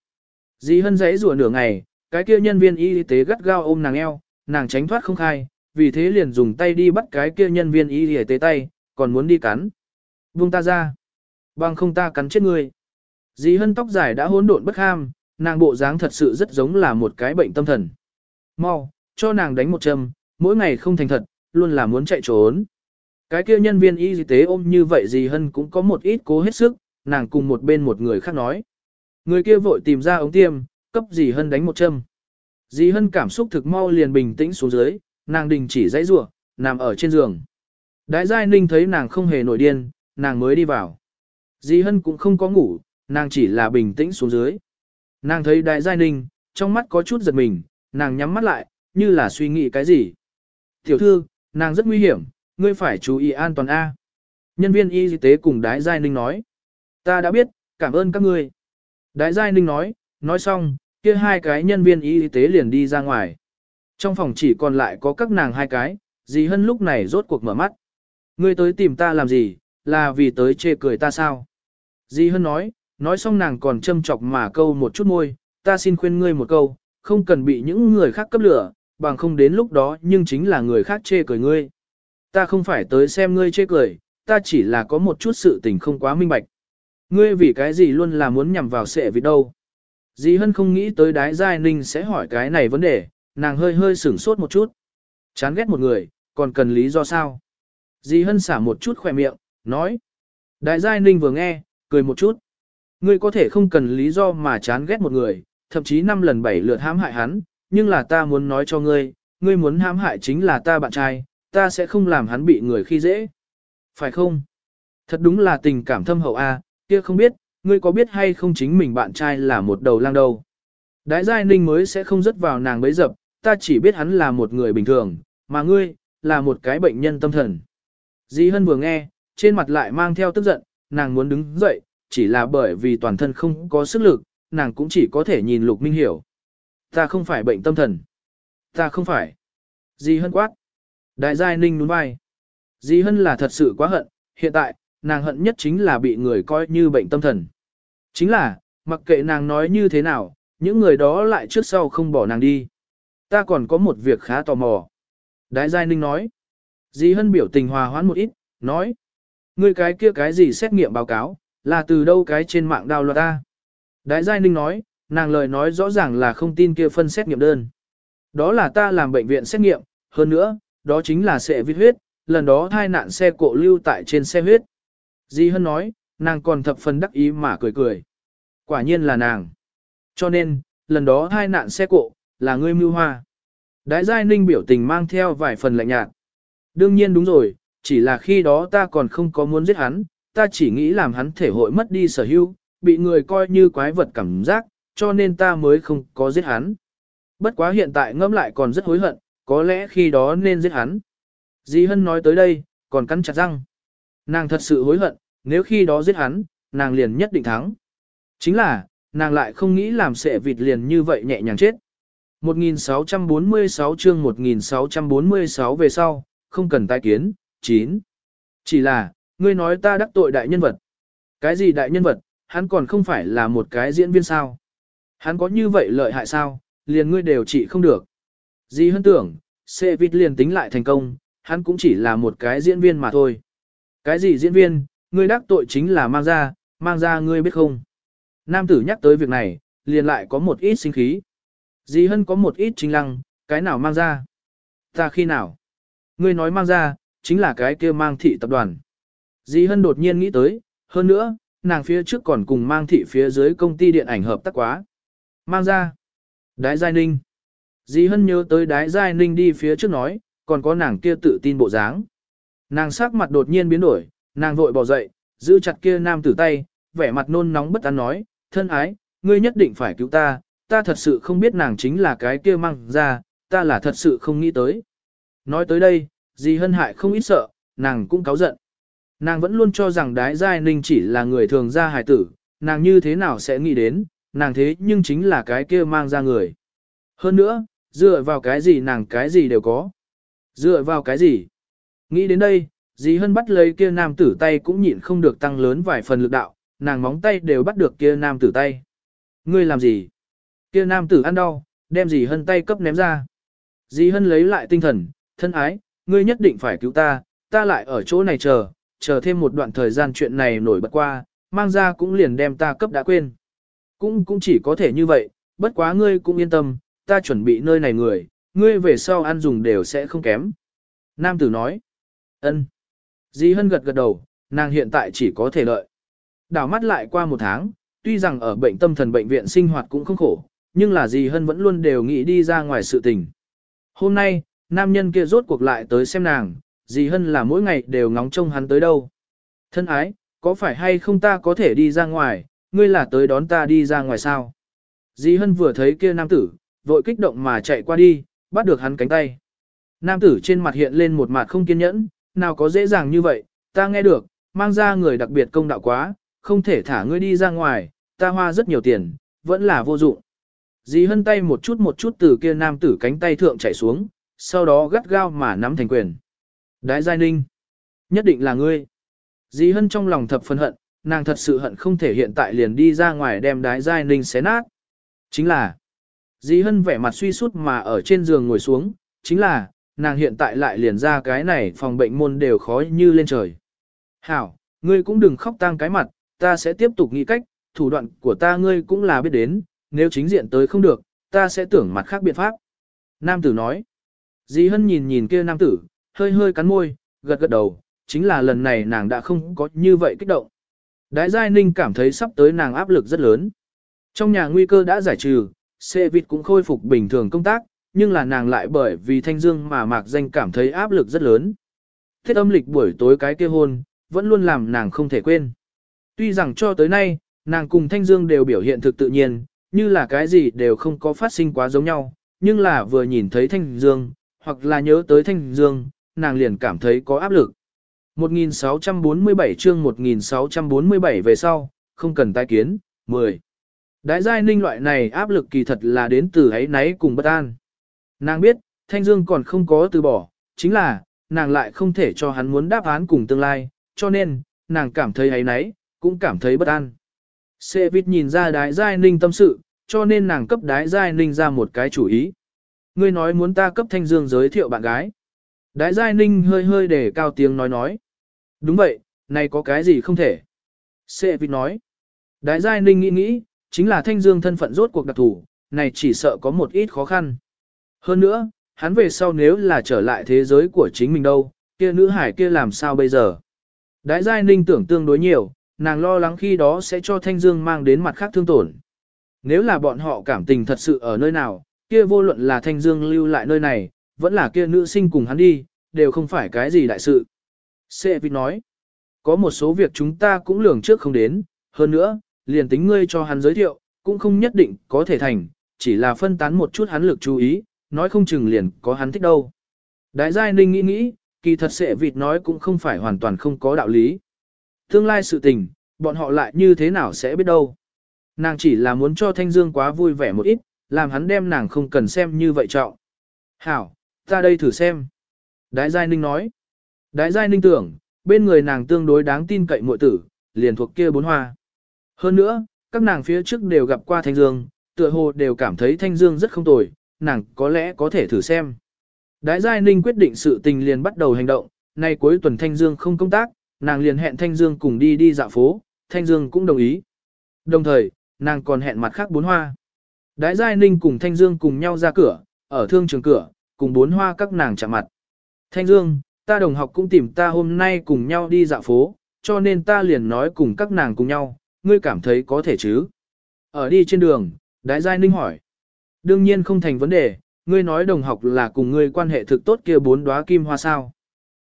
Dì Hân dãy rủa nửa ngày, cái kia nhân viên y tế gắt gao ôm nàng eo, nàng tránh thoát không khai, vì thế liền dùng tay đi bắt cái kia nhân viên y tế tay, còn muốn đi cắn. Buông ta ra. Bằng không ta cắn chết ngươi. Dì Hân tóc dài đã hỗn độn bất ham, nàng bộ dáng thật sự rất giống là một cái bệnh tâm thần. Mau, cho nàng đánh một châm, mỗi ngày không thành thật, luôn là muốn chạy trốn. Cái kia nhân viên y tế ôm như vậy Dì hân cũng có một ít cố hết sức, nàng cùng một bên một người khác nói. Người kia vội tìm ra ống tiêm, cấp dì hân đánh một châm. Dì hân cảm xúc thực mau liền bình tĩnh xuống dưới, nàng đình chỉ dãy rủa, nằm ở trên giường. Đại giai ninh thấy nàng không hề nổi điên, nàng mới đi vào. Dì hân cũng không có ngủ, nàng chỉ là bình tĩnh xuống dưới. Nàng thấy đại giai ninh, trong mắt có chút giật mình, nàng nhắm mắt lại, như là suy nghĩ cái gì. Tiểu thư, nàng rất nguy hiểm, ngươi phải chú ý an toàn A. Nhân viên y tế cùng đái giai ninh nói. Ta đã biết, cảm ơn các ngươi. Đại giai ninh nói, nói xong, kia hai cái nhân viên y tế liền đi ra ngoài. Trong phòng chỉ còn lại có các nàng hai cái, dì hân lúc này rốt cuộc mở mắt. Ngươi tới tìm ta làm gì, là vì tới chê cười ta sao? Di hân nói, nói xong nàng còn châm chọc mà câu một chút môi, ta xin khuyên ngươi một câu, không cần bị những người khác cấp lửa, bằng không đến lúc đó nhưng chính là người khác chê cười ngươi. Ta không phải tới xem ngươi chê cười, ta chỉ là có một chút sự tình không quá minh bạch. Ngươi vì cái gì luôn là muốn nhằm vào sệ vì đâu. Dì Hân không nghĩ tới đái giai ninh sẽ hỏi cái này vấn đề, nàng hơi hơi sửng sốt một chút. Chán ghét một người, còn cần lý do sao? Dì Hân xả một chút khỏe miệng, nói. Đại giai ninh vừa nghe, cười một chút. Ngươi có thể không cần lý do mà chán ghét một người, thậm chí năm lần bảy lượt hãm hại hắn, nhưng là ta muốn nói cho ngươi, ngươi muốn hãm hại chính là ta bạn trai, ta sẽ không làm hắn bị người khi dễ. Phải không? Thật đúng là tình cảm thâm hậu a, kia không biết, ngươi có biết hay không chính mình bạn trai là một đầu lang đầu Đại giai ninh mới sẽ không rớt vào nàng bấy dập, ta chỉ biết hắn là một người bình thường, mà ngươi, là một cái bệnh nhân tâm thần. Di Hân vừa nghe, trên mặt lại mang theo tức giận, nàng muốn đứng dậy, chỉ là bởi vì toàn thân không có sức lực, nàng cũng chỉ có thể nhìn Lục Minh hiểu. Ta không phải bệnh tâm thần. Ta không phải. Di Hân quát. Đại giai ninh nhún vai. Di Hân là thật sự quá hận, hiện tại, nàng hận nhất chính là bị người coi như bệnh tâm thần. Chính là, mặc kệ nàng nói như thế nào, những người đó lại trước sau không bỏ nàng đi. Ta còn có một việc khá tò mò. Đại Giai Ninh nói. Di Hân biểu tình hòa hoãn một ít, nói. Ngươi cái kia cái gì xét nghiệm báo cáo, là từ đâu cái trên mạng đào loạt ta. Đại Giai Ninh nói, nàng lời nói rõ ràng là không tin kia phân xét nghiệm đơn. Đó là ta làm bệnh viện xét nghiệm, hơn nữa, đó chính là sẽ viết huyết, lần đó thai nạn xe cộ lưu tại trên xe huyết. Di Hân nói, nàng còn thập phần đắc ý mà cười cười. Quả nhiên là nàng. Cho nên, lần đó hai nạn xe cộ, là ngươi mưu hoa. đại giai ninh biểu tình mang theo vài phần lạnh nhạt. Đương nhiên đúng rồi, chỉ là khi đó ta còn không có muốn giết hắn, ta chỉ nghĩ làm hắn thể hội mất đi sở hữu, bị người coi như quái vật cảm giác, cho nên ta mới không có giết hắn. Bất quá hiện tại ngẫm lại còn rất hối hận, có lẽ khi đó nên giết hắn. Di Hân nói tới đây, còn cắn chặt răng. Nàng thật sự hối hận, nếu khi đó giết hắn, nàng liền nhất định thắng. Chính là, nàng lại không nghĩ làm sệ vịt liền như vậy nhẹ nhàng chết. 1646 chương 1646 về sau, không cần tai kiến, 9. Chỉ là, ngươi nói ta đắc tội đại nhân vật. Cái gì đại nhân vật, hắn còn không phải là một cái diễn viên sao. Hắn có như vậy lợi hại sao, liền ngươi đều trị không được. Dì hân tưởng, xe vịt liền tính lại thành công, hắn cũng chỉ là một cái diễn viên mà thôi. Cái gì diễn viên, ngươi đắc tội chính là mang ra, mang ra ngươi biết không? Nam tử nhắc tới việc này, liền lại có một ít sinh khí. Dì Hân có một ít chính lăng, cái nào mang ra? Ta khi nào? Ngươi nói mang ra, chính là cái kia mang thị tập đoàn. Dì Hân đột nhiên nghĩ tới, hơn nữa, nàng phía trước còn cùng mang thị phía dưới công ty điện ảnh hợp tác quá. Mang ra. Đái Giai Ninh. Dì Hân nhớ tới Đái Giai Ninh đi phía trước nói, còn có nàng kia tự tin bộ dáng. Nàng sắc mặt đột nhiên biến đổi, nàng vội bỏ dậy, giữ chặt kia nam tử tay, vẻ mặt nôn nóng bất an nói, thân ái, ngươi nhất định phải cứu ta, ta thật sự không biết nàng chính là cái kia mang ra, ta là thật sự không nghĩ tới. Nói tới đây, dì hân hại không ít sợ, nàng cũng cáu giận. Nàng vẫn luôn cho rằng đái giai ninh chỉ là người thường ra hài tử, nàng như thế nào sẽ nghĩ đến, nàng thế nhưng chính là cái kia mang ra người. Hơn nữa, dựa vào cái gì nàng cái gì đều có. Dựa vào cái gì? Nghĩ đến đây, dì hân bắt lấy kia nam tử tay cũng nhịn không được tăng lớn vài phần lực đạo, nàng móng tay đều bắt được kia nam tử tay. Ngươi làm gì? Kia nam tử ăn đau, đem dì hân tay cấp ném ra. Dì hân lấy lại tinh thần, thân ái, ngươi nhất định phải cứu ta, ta lại ở chỗ này chờ, chờ thêm một đoạn thời gian chuyện này nổi bật qua, mang ra cũng liền đem ta cấp đã quên. Cũng cũng chỉ có thể như vậy, bất quá ngươi cũng yên tâm, ta chuẩn bị nơi này người, ngươi về sau ăn dùng đều sẽ không kém. Nam tử nói, ân. Dì hân gật gật đầu, nàng hiện tại chỉ có thể lợi. Đảo mắt lại qua một tháng, tuy rằng ở bệnh tâm thần bệnh viện sinh hoạt cũng không khổ, nhưng là dì hân vẫn luôn đều nghĩ đi ra ngoài sự tình. Hôm nay, nam nhân kia rốt cuộc lại tới xem nàng, dì hân là mỗi ngày đều ngóng trông hắn tới đâu. Thân ái, có phải hay không ta có thể đi ra ngoài, ngươi là tới đón ta đi ra ngoài sao? Dì hân vừa thấy kia nam tử, vội kích động mà chạy qua đi, bắt được hắn cánh tay. Nam tử trên mặt hiện lên một mặt không kiên nhẫn, nào có dễ dàng như vậy, ta nghe được, mang ra người đặc biệt công đạo quá, không thể thả ngươi đi ra ngoài, ta hoa rất nhiều tiền, vẫn là vô dụng. Dì hân tay một chút một chút từ kia nam tử cánh tay thượng chảy xuống, sau đó gắt gao mà nắm thành quyền. Đái Giai Ninh, nhất định là ngươi. Dì hân trong lòng thập phân hận, nàng thật sự hận không thể hiện tại liền đi ra ngoài đem đái Giai Ninh xé nát. Chính là, dì hân vẻ mặt suy sút mà ở trên giường ngồi xuống, chính là, nàng hiện tại lại liền ra cái này phòng bệnh môn đều khó như lên trời. Hảo, ngươi cũng đừng khóc tang cái mặt, ta sẽ tiếp tục nghĩ cách, thủ đoạn của ta ngươi cũng là biết đến, nếu chính diện tới không được, ta sẽ tưởng mặt khác biện pháp. Nam tử nói. Dì Hân nhìn nhìn kia nam tử, hơi hơi cắn môi, gật gật đầu, chính là lần này nàng đã không có như vậy kích động. Đái Giai Ninh cảm thấy sắp tới nàng áp lực rất lớn. Trong nhà nguy cơ đã giải trừ, xe vịt cũng khôi phục bình thường công tác, nhưng là nàng lại bởi vì thanh dương mà mạc danh cảm thấy áp lực rất lớn. Thiết âm lịch buổi tối cái kia hôn, vẫn luôn làm nàng không thể quên. Tuy rằng cho tới nay, nàng cùng thanh dương đều biểu hiện thực tự nhiên, như là cái gì đều không có phát sinh quá giống nhau, nhưng là vừa nhìn thấy thanh dương, hoặc là nhớ tới thanh dương, nàng liền cảm thấy có áp lực. 1647 chương 1647 về sau, không cần tái kiến, 10. Đại giai ninh loại này áp lực kỳ thật là đến từ ấy náy cùng bất an. Nàng biết, Thanh Dương còn không có từ bỏ, chính là, nàng lại không thể cho hắn muốn đáp án cùng tương lai, cho nên, nàng cảm thấy ấy nấy, cũng cảm thấy bất an. Sệ vịt nhìn ra đái giai ninh tâm sự, cho nên nàng cấp đái giai ninh ra một cái chủ ý. Ngươi nói muốn ta cấp Thanh Dương giới thiệu bạn gái. Đái giai ninh hơi hơi để cao tiếng nói nói. Đúng vậy, này có cái gì không thể. Sệ vịt nói. Đái giai ninh nghĩ nghĩ, chính là Thanh Dương thân phận rốt cuộc đặc thủ, này chỉ sợ có một ít khó khăn. Hơn nữa, hắn về sau nếu là trở lại thế giới của chính mình đâu, kia nữ hải kia làm sao bây giờ? Đái giai ninh tưởng tương đối nhiều, nàng lo lắng khi đó sẽ cho Thanh Dương mang đến mặt khác thương tổn. Nếu là bọn họ cảm tình thật sự ở nơi nào, kia vô luận là Thanh Dương lưu lại nơi này, vẫn là kia nữ sinh cùng hắn đi, đều không phải cái gì đại sự. Sệ vịt nói, có một số việc chúng ta cũng lường trước không đến, hơn nữa, liền tính ngươi cho hắn giới thiệu, cũng không nhất định có thể thành, chỉ là phân tán một chút hắn lực chú ý, nói không chừng liền có hắn thích đâu. Đại giai ninh nghĩ nghĩ, kỳ thật sệ vịt nói cũng không phải hoàn toàn không có đạo lý. Tương lai sự tình, bọn họ lại như thế nào sẽ biết đâu. Nàng chỉ là muốn cho Thanh Dương quá vui vẻ một ít, làm hắn đem nàng không cần xem như vậy trọng. Hảo, ta đây thử xem. Đại Giai Ninh nói. Đại Giai Ninh tưởng, bên người nàng tương đối đáng tin cậy muội tử, liền thuộc kia bốn hoa. Hơn nữa, các nàng phía trước đều gặp qua Thanh Dương, tựa hồ đều cảm thấy Thanh Dương rất không tồi, nàng có lẽ có thể thử xem. Đái Giai Ninh quyết định sự tình liền bắt đầu hành động, nay cuối tuần Thanh Dương không công tác, nàng liền hẹn Thanh Dương cùng đi đi dạo phố, Thanh Dương cũng đồng ý. Đồng thời, nàng còn hẹn mặt khác bốn hoa. Đái Giai Ninh cùng Thanh Dương cùng nhau ra cửa, ở thương trường cửa, cùng bốn hoa các nàng chạm mặt. Thanh Dương, ta đồng học cũng tìm ta hôm nay cùng nhau đi dạo phố, cho nên ta liền nói cùng các nàng cùng nhau, ngươi cảm thấy có thể chứ? Ở đi trên đường, Đái Giai Ninh hỏi. Đương nhiên không thành vấn đề, ngươi nói đồng học là cùng ngươi quan hệ thực tốt kia bốn đóa kim hoa sao.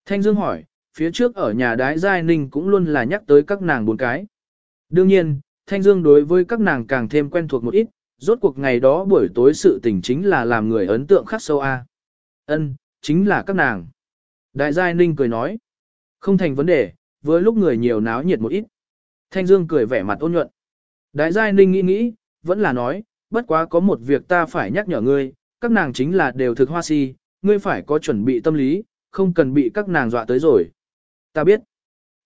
Thanh Dương hỏi, phía trước ở nhà đái giai ninh cũng luôn là nhắc tới các nàng bốn cái. Đương nhiên, Thanh Dương đối với các nàng càng thêm quen thuộc một ít, rốt cuộc ngày đó buổi tối sự tình chính là làm người ấn tượng khắc sâu a. Ân, chính là các nàng. Đại giai ninh cười nói, không thành vấn đề, với lúc người nhiều náo nhiệt một ít. Thanh Dương cười vẻ mặt ôn nhuận. Đại giai ninh nghĩ nghĩ, vẫn là nói, bất quá có một việc ta phải nhắc nhở ngươi, các nàng chính là đều thực hoa si, ngươi phải có chuẩn bị tâm lý, không cần bị các nàng dọa tới rồi. Ta biết.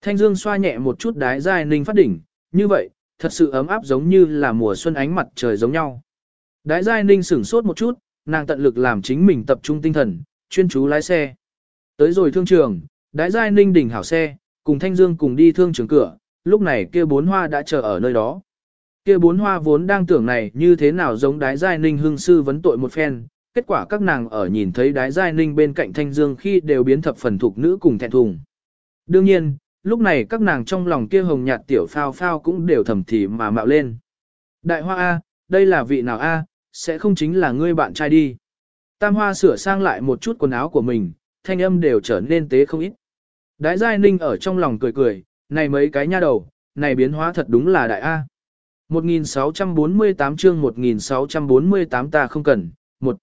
Thanh Dương xoa nhẹ một chút đái giai ninh phát đỉnh, như vậy, thật sự ấm áp giống như là mùa xuân ánh mặt trời giống nhau. Đái giai ninh sửng sốt một chút, nàng tận lực làm chính mình tập trung tinh thần, chuyên chú lái xe. Tới rồi thương trường, đái giai ninh đỉnh hảo xe, cùng Thanh Dương cùng đi thương trường cửa, lúc này kia bốn hoa đã chờ ở nơi đó kia bốn hoa vốn đang tưởng này như thế nào giống đái giai ninh hương sư vấn tội một phen, kết quả các nàng ở nhìn thấy đái giai ninh bên cạnh thanh dương khi đều biến thập phần thuộc nữ cùng thẹn thùng. Đương nhiên, lúc này các nàng trong lòng kia hồng nhạt tiểu phao phao cũng đều thầm thì mà mạo lên. Đại hoa A, đây là vị nào A, sẽ không chính là ngươi bạn trai đi. Tam hoa sửa sang lại một chút quần áo của mình, thanh âm đều trở nên tế không ít. Đái giai ninh ở trong lòng cười cười, này mấy cái nha đầu, này biến hóa thật đúng là đại A. 1648 chương 1648 ta không cần. Một.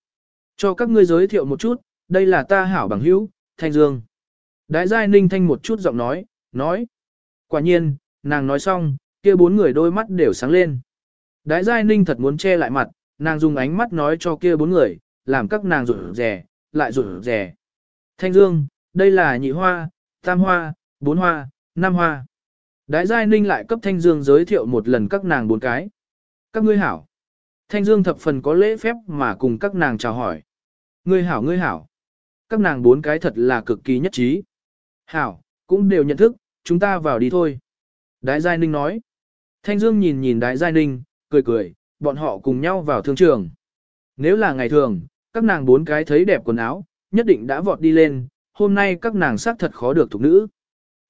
Cho các ngươi giới thiệu một chút, đây là ta hảo bằng hữu, Thanh Dương. Đại giai ninh thanh một chút giọng nói, nói. Quả nhiên, nàng nói xong, kia bốn người đôi mắt đều sáng lên. Đái Giai Ninh thật muốn che lại mặt, nàng dùng ánh mắt nói cho kia bốn người, làm các nàng rụt rẻ, lại rụt rẻ. Thanh Dương, đây là nhị hoa, tam hoa, bốn hoa, năm hoa. Đái Giai Ninh lại cấp Thanh Dương giới thiệu một lần các nàng bốn cái. Các ngươi hảo. Thanh Dương thập phần có lễ phép mà cùng các nàng chào hỏi. Ngươi hảo ngươi hảo. Các nàng bốn cái thật là cực kỳ nhất trí. Hảo, cũng đều nhận thức, chúng ta vào đi thôi. Đái Giai Ninh nói. Thanh Dương nhìn nhìn Đái Giai Ninh, cười cười, bọn họ cùng nhau vào thương trường. Nếu là ngày thường, các nàng bốn cái thấy đẹp quần áo, nhất định đã vọt đi lên, hôm nay các nàng xác thật khó được thuộc nữ.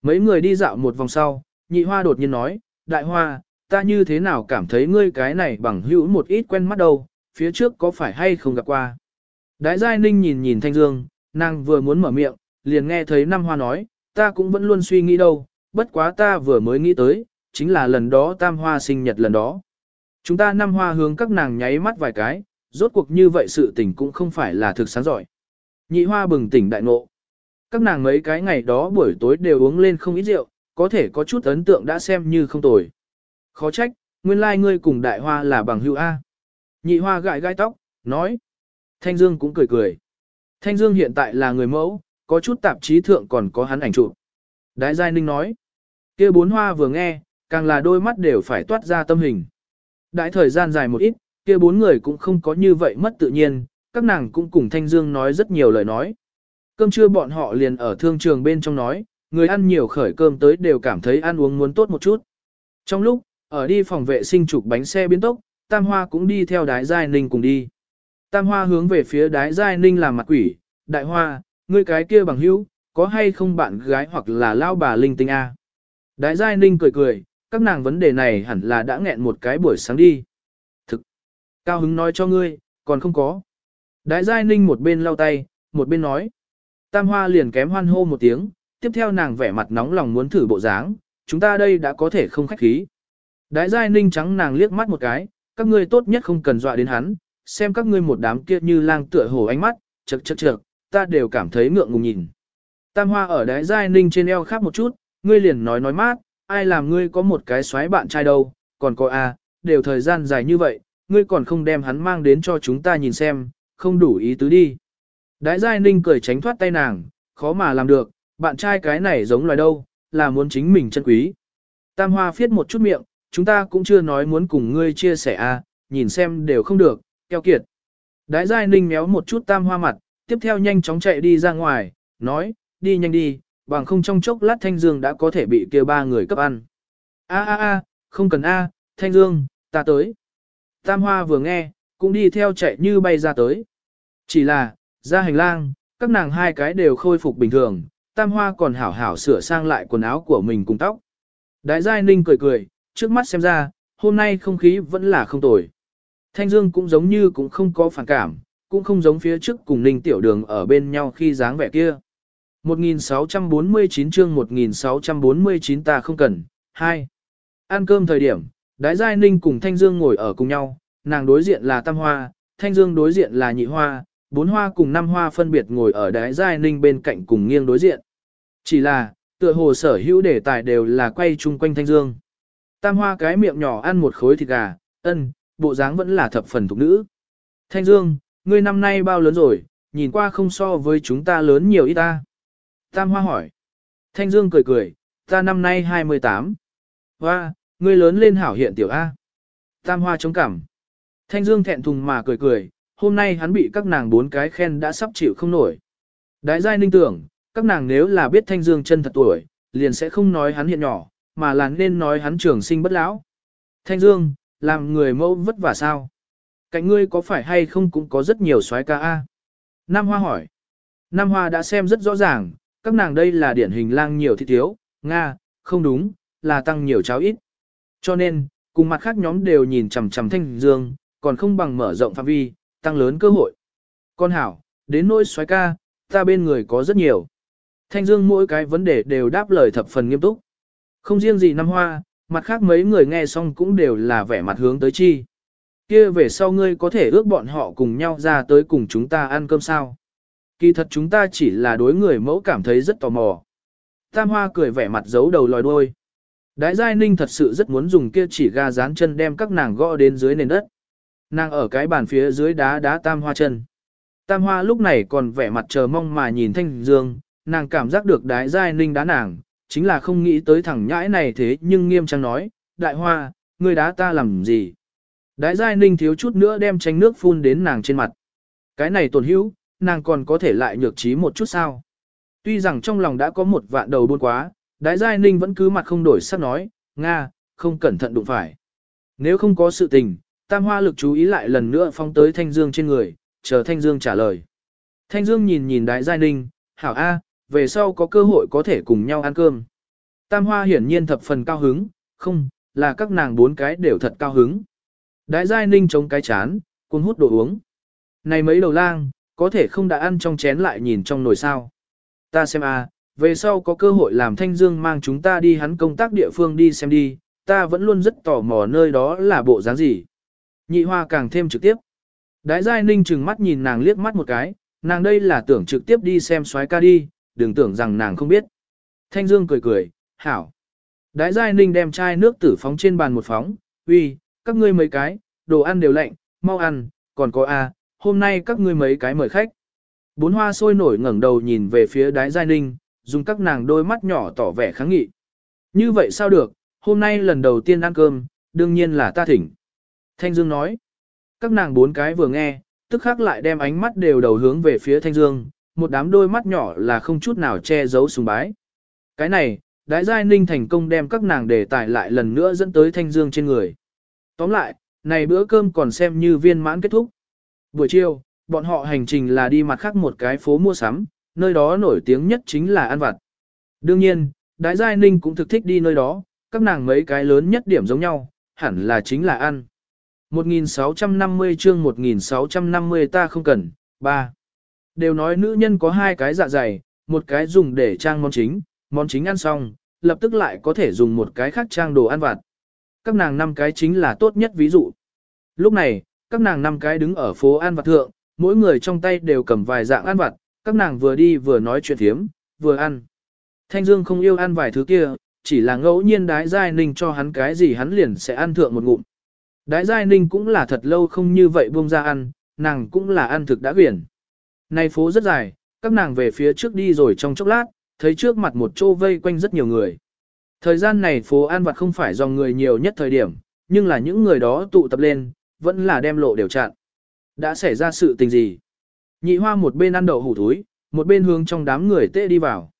Mấy người đi dạo một vòng sau, nhị hoa đột nhiên nói, đại hoa, ta như thế nào cảm thấy ngươi cái này bằng hữu một ít quen mắt đâu, phía trước có phải hay không gặp qua. Đại giai ninh nhìn nhìn thanh dương, nàng vừa muốn mở miệng, liền nghe thấy năm hoa nói, ta cũng vẫn luôn suy nghĩ đâu, bất quá ta vừa mới nghĩ tới, chính là lần đó tam hoa sinh nhật lần đó. Chúng ta năm hoa hướng các nàng nháy mắt vài cái, rốt cuộc như vậy sự tình cũng không phải là thực sáng giỏi. Nhị hoa bừng tỉnh đại ngộ. Các nàng mấy cái ngày đó buổi tối đều uống lên không ít rượu, có thể có chút ấn tượng đã xem như không tồi. Khó trách, nguyên lai like ngươi cùng đại hoa là bằng hữu A. Nhị hoa gãi gai tóc, nói. Thanh Dương cũng cười cười. Thanh Dương hiện tại là người mẫu, có chút tạp chí thượng còn có hắn ảnh chụp. Đái Giai Ninh nói. kia bốn hoa vừa nghe, càng là đôi mắt đều phải toát ra tâm hình. Đãi thời gian dài một ít, kia bốn người cũng không có như vậy mất tự nhiên, các nàng cũng cùng Thanh Dương nói rất nhiều lời nói. Cơm trưa bọn họ liền ở thương trường bên trong nói, người ăn nhiều khởi cơm tới đều cảm thấy ăn uống muốn tốt một chút. Trong lúc, ở đi phòng vệ sinh chụp bánh xe biến tốc, Tam Hoa cũng đi theo đái giai ninh cùng đi. Tam Hoa hướng về phía đái giai ninh làm mặt quỷ, đại hoa, ngươi cái kia bằng hữu, có hay không bạn gái hoặc là lao bà linh tinh a? Đái giai ninh cười cười, các nàng vấn đề này hẳn là đã nghẹn một cái buổi sáng đi. Thực, cao hứng nói cho ngươi, còn không có. Đái giai ninh một bên lau tay, một bên nói. Tam hoa liền kém hoan hô một tiếng, tiếp theo nàng vẻ mặt nóng lòng muốn thử bộ dáng, chúng ta đây đã có thể không khách khí. Đái giai ninh trắng nàng liếc mắt một cái, các ngươi tốt nhất không cần dọa đến hắn, xem các ngươi một đám kia như lang tựa hổ ánh mắt, chật chật chật, ta đều cảm thấy ngượng ngùng nhìn. Tam hoa ở đái giai ninh trên eo khác một chút, ngươi liền nói nói mát, ai làm ngươi có một cái xoáy bạn trai đâu, còn có a, đều thời gian dài như vậy, ngươi còn không đem hắn mang đến cho chúng ta nhìn xem, không đủ ý tứ đi. Đái Giai Ninh cười tránh thoát tay nàng, khó mà làm được, bạn trai cái này giống loài đâu, là muốn chính mình chân quý. Tam Hoa phiết một chút miệng, chúng ta cũng chưa nói muốn cùng ngươi chia sẻ a, nhìn xem đều không được, keo kiệt. Đái Giai Ninh méo một chút Tam Hoa mặt, tiếp theo nhanh chóng chạy đi ra ngoài, nói, đi nhanh đi, bằng không trong chốc lát Thanh Dương đã có thể bị kia ba người cấp ăn. A a a, không cần a, Thanh Dương, ta tới. Tam Hoa vừa nghe, cũng đi theo chạy như bay ra tới. Chỉ là, ra hành lang, các nàng hai cái đều khôi phục bình thường, Tam Hoa còn hảo hảo sửa sang lại quần áo của mình cùng tóc. Đại Giai Ninh cười cười, trước mắt xem ra, hôm nay không khí vẫn là không tồi. Thanh Dương cũng giống như cũng không có phản cảm, cũng không giống phía trước cùng Ninh Tiểu Đường ở bên nhau khi dáng vẻ kia. 1649 chương 1649 ta không cần. 2. Ăn cơm thời điểm, Đái Giai Ninh cùng Thanh Dương ngồi ở cùng nhau, nàng đối diện là Tam Hoa, Thanh Dương đối diện là Nhị Hoa, bốn hoa cùng năm hoa phân biệt ngồi ở Đái Giai Ninh bên cạnh cùng nghiêng đối diện. Chỉ là, tựa hồ sở hữu đề tài đều là quay chung quanh Thanh Dương. Tam Hoa cái miệng nhỏ ăn một khối thịt gà, ân, bộ dáng vẫn là thập phần thục nữ. Thanh Dương, ngươi năm nay bao lớn rồi, nhìn qua không so với chúng ta lớn nhiều ít ta. Tam Hoa hỏi. Thanh Dương cười cười, ta năm nay 28. Hoa, ngươi lớn lên hảo hiện tiểu A. Tam Hoa chống cảm. Thanh Dương thẹn thùng mà cười cười, hôm nay hắn bị các nàng bốn cái khen đã sắp chịu không nổi. Đái giai ninh tưởng, các nàng nếu là biết Thanh Dương chân thật tuổi, liền sẽ không nói hắn hiện nhỏ, mà là nên nói hắn trường sinh bất lão. Thanh Dương, làm người mẫu vất vả sao? Cạnh ngươi có phải hay không cũng có rất nhiều soái ca A? Nam Hoa hỏi. Nam Hoa đã xem rất rõ ràng, các nàng đây là điển hình lang nhiều thị thiếu, Nga, không đúng, là tăng nhiều cháo ít. Cho nên, cùng mặt khác nhóm đều nhìn chằm chằm Thanh Dương, còn không bằng mở rộng phạm vi, tăng lớn cơ hội. Con hảo, đến nỗi soái ca, ta bên người có rất nhiều. Thanh Dương mỗi cái vấn đề đều đáp lời thập phần nghiêm túc. Không riêng gì nam hoa, mặt khác mấy người nghe xong cũng đều là vẻ mặt hướng tới chi. Kia về sau ngươi có thể ước bọn họ cùng nhau ra tới cùng chúng ta ăn cơm sao. Kỳ thật chúng ta chỉ là đối người mẫu cảm thấy rất tò mò. Tam hoa cười vẻ mặt giấu đầu lòi đuôi. Đái Giai Ninh thật sự rất muốn dùng kia chỉ ga dán chân đem các nàng gõ đến dưới nền đất. Nàng ở cái bàn phía dưới đá đá tam hoa chân. Tam hoa lúc này còn vẻ mặt chờ mong mà nhìn Thanh Dương, nàng cảm giác được đái Giai Ninh đá nàng, chính là không nghĩ tới thằng nhãi này thế nhưng nghiêm trang nói, đại hoa, ngươi đá ta làm gì? Đái Giai Ninh thiếu chút nữa đem tránh nước phun đến nàng trên mặt. Cái này tổn hữu, nàng còn có thể lại nhược trí một chút sao? Tuy rằng trong lòng đã có một vạn đầu buôn quá, Đái Giai Ninh vẫn cứ mặt không đổi sắc nói, Nga, không cẩn thận đụng phải. Nếu không có sự tình, Tam Hoa lực chú ý lại lần nữa phong tới Thanh Dương trên người, chờ Thanh Dương trả lời. Thanh Dương nhìn nhìn Đái Giai Ninh, hảo A, về sau có cơ hội có thể cùng nhau ăn cơm. Tam Hoa hiển nhiên thập phần cao hứng, không, là các nàng bốn cái đều thật cao hứng. Đái Giai Ninh chống cái chán, cuốn hút đồ uống. Này mấy đầu lang, có thể không đã ăn trong chén lại nhìn trong nồi sao. Ta xem a, về sau có cơ hội làm Thanh Dương mang chúng ta đi hắn công tác địa phương đi xem đi, ta vẫn luôn rất tò mò nơi đó là bộ dáng gì. Nhị hoa càng thêm trực tiếp. Đái Giai Ninh chừng mắt nhìn nàng liếc mắt một cái, nàng đây là tưởng trực tiếp đi xem soái ca đi, đừng tưởng rằng nàng không biết. Thanh Dương cười cười, hảo. Đái Giai Ninh đem chai nước tử phóng trên bàn một phóng, uy, các ngươi mấy cái, đồ ăn đều lạnh, mau ăn, còn có a, hôm nay các ngươi mấy cái mời khách. Bốn hoa sôi nổi ngẩng đầu nhìn về phía đái Giai Ninh, dùng các nàng đôi mắt nhỏ tỏ vẻ kháng nghị. Như vậy sao được, hôm nay lần đầu tiên ăn cơm, đương nhiên là ta thỉnh. Thanh Dương nói, các nàng bốn cái vừa nghe, tức khắc lại đem ánh mắt đều đầu hướng về phía Thanh Dương, một đám đôi mắt nhỏ là không chút nào che giấu sùng bái. Cái này, đái giai ninh thành công đem các nàng đề tài lại lần nữa dẫn tới Thanh Dương trên người. Tóm lại, này bữa cơm còn xem như viên mãn kết thúc. Buổi chiều, bọn họ hành trình là đi mặt khác một cái phố mua sắm, nơi đó nổi tiếng nhất chính là ăn vặt. Đương nhiên, Đái Giai Ninh cũng thực thích đi nơi đó, các nàng mấy cái lớn nhất điểm giống nhau, hẳn là chính là ăn. 1650 chương 1650 ta không cần, 3. Đều nói nữ nhân có hai cái dạ dày, một cái dùng để trang món chính, món chính ăn xong, lập tức lại có thể dùng một cái khác trang đồ ăn vặt. Các nàng năm cái chính là tốt nhất ví dụ. Lúc này, các nàng năm cái đứng ở phố ăn vặt thượng, mỗi người trong tay đều cầm vài dạng ăn vặt, các nàng vừa đi vừa nói chuyện thiếm, vừa ăn. Thanh Dương không yêu ăn vài thứ kia, chỉ là ngẫu nhiên đái giai ninh cho hắn cái gì hắn liền sẽ ăn thượng một ngụm. Đái giai ninh cũng là thật lâu không như vậy buông ra ăn, nàng cũng là ăn thực đã quyển. nay phố rất dài, các nàng về phía trước đi rồi trong chốc lát, thấy trước mặt một chỗ vây quanh rất nhiều người. Thời gian này phố An Vặt không phải do người nhiều nhất thời điểm, nhưng là những người đó tụ tập lên, vẫn là đem lộ đều chặn. Đã xảy ra sự tình gì? Nhị hoa một bên ăn đậu hủ thúi, một bên hướng trong đám người tê đi vào.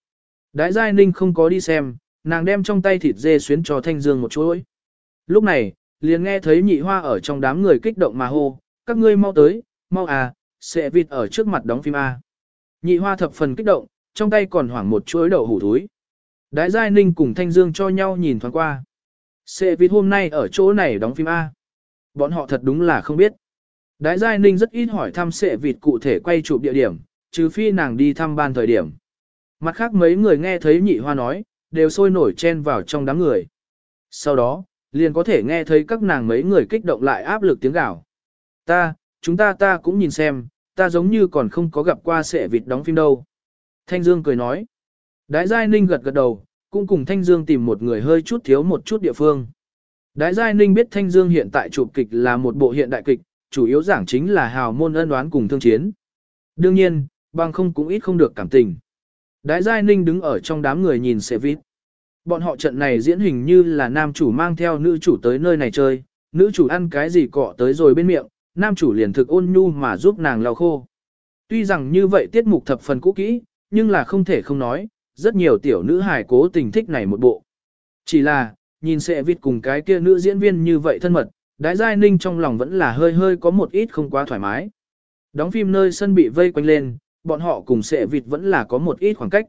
Đái Giai Ninh không có đi xem, nàng đem trong tay thịt dê xuyến cho Thanh Dương một chuỗi. Lúc này, liền nghe thấy nhị hoa ở trong đám người kích động mà hô, các ngươi mau tới, mau à, sẽ vịt ở trước mặt đóng phim A. Nhị hoa thập phần kích động, trong tay còn hoảng một chuỗi đậu hủ thúi. Đái Giai Ninh cùng Thanh Dương cho nhau nhìn thoáng qua. Sẽ vịt hôm nay ở chỗ này đóng phim A. Bọn họ thật đúng là không biết. Đái Giai Ninh rất ít hỏi thăm sẽ vịt cụ thể quay chụp địa điểm, trừ phi nàng đi thăm ban thời điểm. Mặt khác mấy người nghe thấy nhị hoa nói, đều sôi nổi chen vào trong đám người. Sau đó, liền có thể nghe thấy các nàng mấy người kích động lại áp lực tiếng gào. Ta, chúng ta ta cũng nhìn xem, ta giống như còn không có gặp qua sệ vịt đóng phim đâu. Thanh Dương cười nói. Đái Giai Ninh gật gật đầu, cũng cùng Thanh Dương tìm một người hơi chút thiếu một chút địa phương. Đái Giai Ninh biết Thanh Dương hiện tại chụp kịch là một bộ hiện đại kịch, chủ yếu giảng chính là hào môn ân đoán cùng thương chiến. Đương nhiên, bằng không cũng ít không được cảm tình. Đái Giai Ninh đứng ở trong đám người nhìn xe vít. Bọn họ trận này diễn hình như là nam chủ mang theo nữ chủ tới nơi này chơi, nữ chủ ăn cái gì cọ tới rồi bên miệng, nam chủ liền thực ôn nhu mà giúp nàng lau khô. Tuy rằng như vậy tiết mục thập phần cũ kỹ, nhưng là không thể không nói, rất nhiều tiểu nữ hài cố tình thích này một bộ. Chỉ là, nhìn sẽ vịt cùng cái kia nữ diễn viên như vậy thân mật, đái giai ninh trong lòng vẫn là hơi hơi có một ít không quá thoải mái. Đóng phim nơi sân bị vây quanh lên, bọn họ cùng sẽ vịt vẫn là có một ít khoảng cách.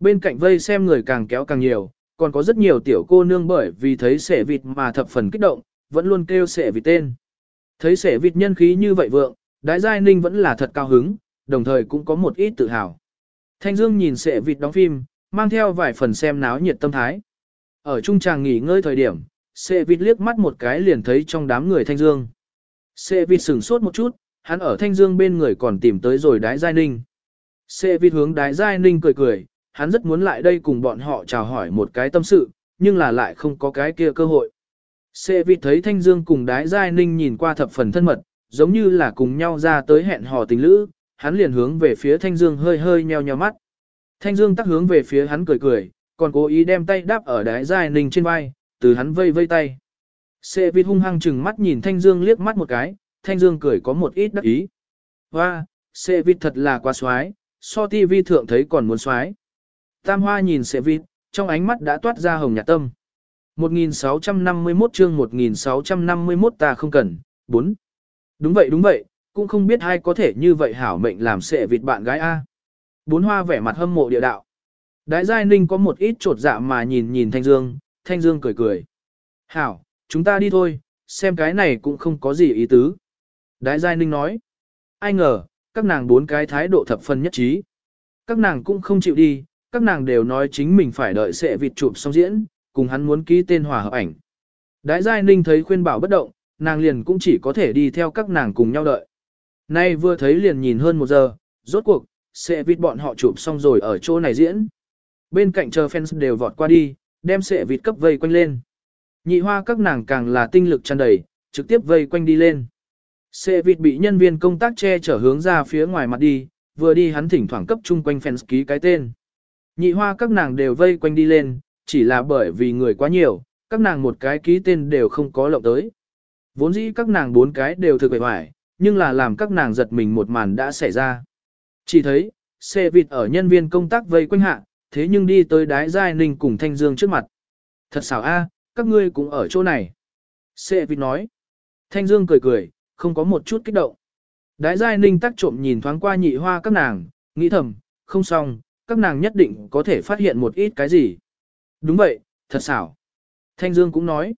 Bên cạnh vây xem người càng kéo càng nhiều, còn có rất nhiều tiểu cô nương bởi vì thấy sẻ vịt mà thập phần kích động, vẫn luôn kêu sẻ vịt tên. Thấy sẻ vịt nhân khí như vậy vượng, đái giai ninh vẫn là thật cao hứng, đồng thời cũng có một ít tự hào. Thanh Dương nhìn sệ vịt đóng phim, mang theo vài phần xem náo nhiệt tâm thái. Ở trung tràng nghỉ ngơi thời điểm, sệ vịt liếc mắt một cái liền thấy trong đám người Thanh Dương. Sệ vịt sửng sốt một chút, hắn ở Thanh Dương bên người còn tìm tới rồi đái giai ninh. Sệ vịt hướng đái giai ninh cười cười, hắn rất muốn lại đây cùng bọn họ chào hỏi một cái tâm sự, nhưng là lại không có cái kia cơ hội. Sệ vịt thấy Thanh Dương cùng đái giai ninh nhìn qua thập phần thân mật, giống như là cùng nhau ra tới hẹn hò tình lữ, hắn liền hướng về phía Thanh Dương hơi hơi nheo nheo mắt. Thanh Dương tắc hướng về phía hắn cười cười, còn cố ý đem tay đáp ở đái giai ninh trên vai, từ hắn vây vây tay. Sệ vịt hung hăng chừng mắt nhìn Thanh Dương liếc mắt một cái, Thanh Dương cười có một ít đắc ý. Hoa, Sệ vịt thật là quá xoái, so TV thượng thấy còn muốn xoái. Tam Hoa nhìn Sệ vịt, trong ánh mắt đã toát ra hồng nhạt tâm. 1651 chương 1651 ta không cần, 4. Đúng vậy đúng vậy, cũng không biết ai có thể như vậy hảo mệnh làm sệ vịt bạn gái A. Bốn hoa vẻ mặt hâm mộ địa đạo. Đại giai ninh có một ít trột dạ mà nhìn nhìn Thanh Dương, Thanh Dương cười cười. Hảo, chúng ta đi thôi, xem cái này cũng không có gì ý tứ. Đại giai ninh nói. Ai ngờ, các nàng bốn cái thái độ thập phân nhất trí. Các nàng cũng không chịu đi, các nàng đều nói chính mình phải đợi sệ vịt chụp xong diễn, cùng hắn muốn ký tên hòa hợp ảnh. Đại giai ninh thấy khuyên bảo bất động, nàng liền cũng chỉ có thể đi theo các nàng cùng nhau đợi. Nay vừa thấy liền nhìn hơn một giờ, rốt cuộc, sẽ vịt bọn họ chụp xong rồi ở chỗ này diễn. Bên cạnh chờ fans đều vọt qua đi, đem sẽ vịt cấp vây quanh lên. Nhị hoa các nàng càng là tinh lực tràn đầy, trực tiếp vây quanh đi lên. Sệ vịt bị nhân viên công tác che chở hướng ra phía ngoài mặt đi, vừa đi hắn thỉnh thoảng cấp chung quanh fans ký cái tên. Nhị hoa các nàng đều vây quanh đi lên, chỉ là bởi vì người quá nhiều, các nàng một cái ký tên đều không có lộng tới. Vốn dĩ các nàng bốn cái đều thực vẻ vải, nhưng là làm các nàng giật mình một màn đã xảy ra. Chỉ thấy, xe vịt ở nhân viên công tác vây quanh hạ, thế nhưng đi tới đái giai ninh cùng Thanh Dương trước mặt. Thật xảo a, các ngươi cũng ở chỗ này. Xe vịt nói. Thanh Dương cười cười, không có một chút kích động. Đái giai ninh tắc trộm nhìn thoáng qua nhị hoa các nàng, nghĩ thầm, không xong, các nàng nhất định có thể phát hiện một ít cái gì. Đúng vậy, thật xảo. Thanh Dương cũng nói.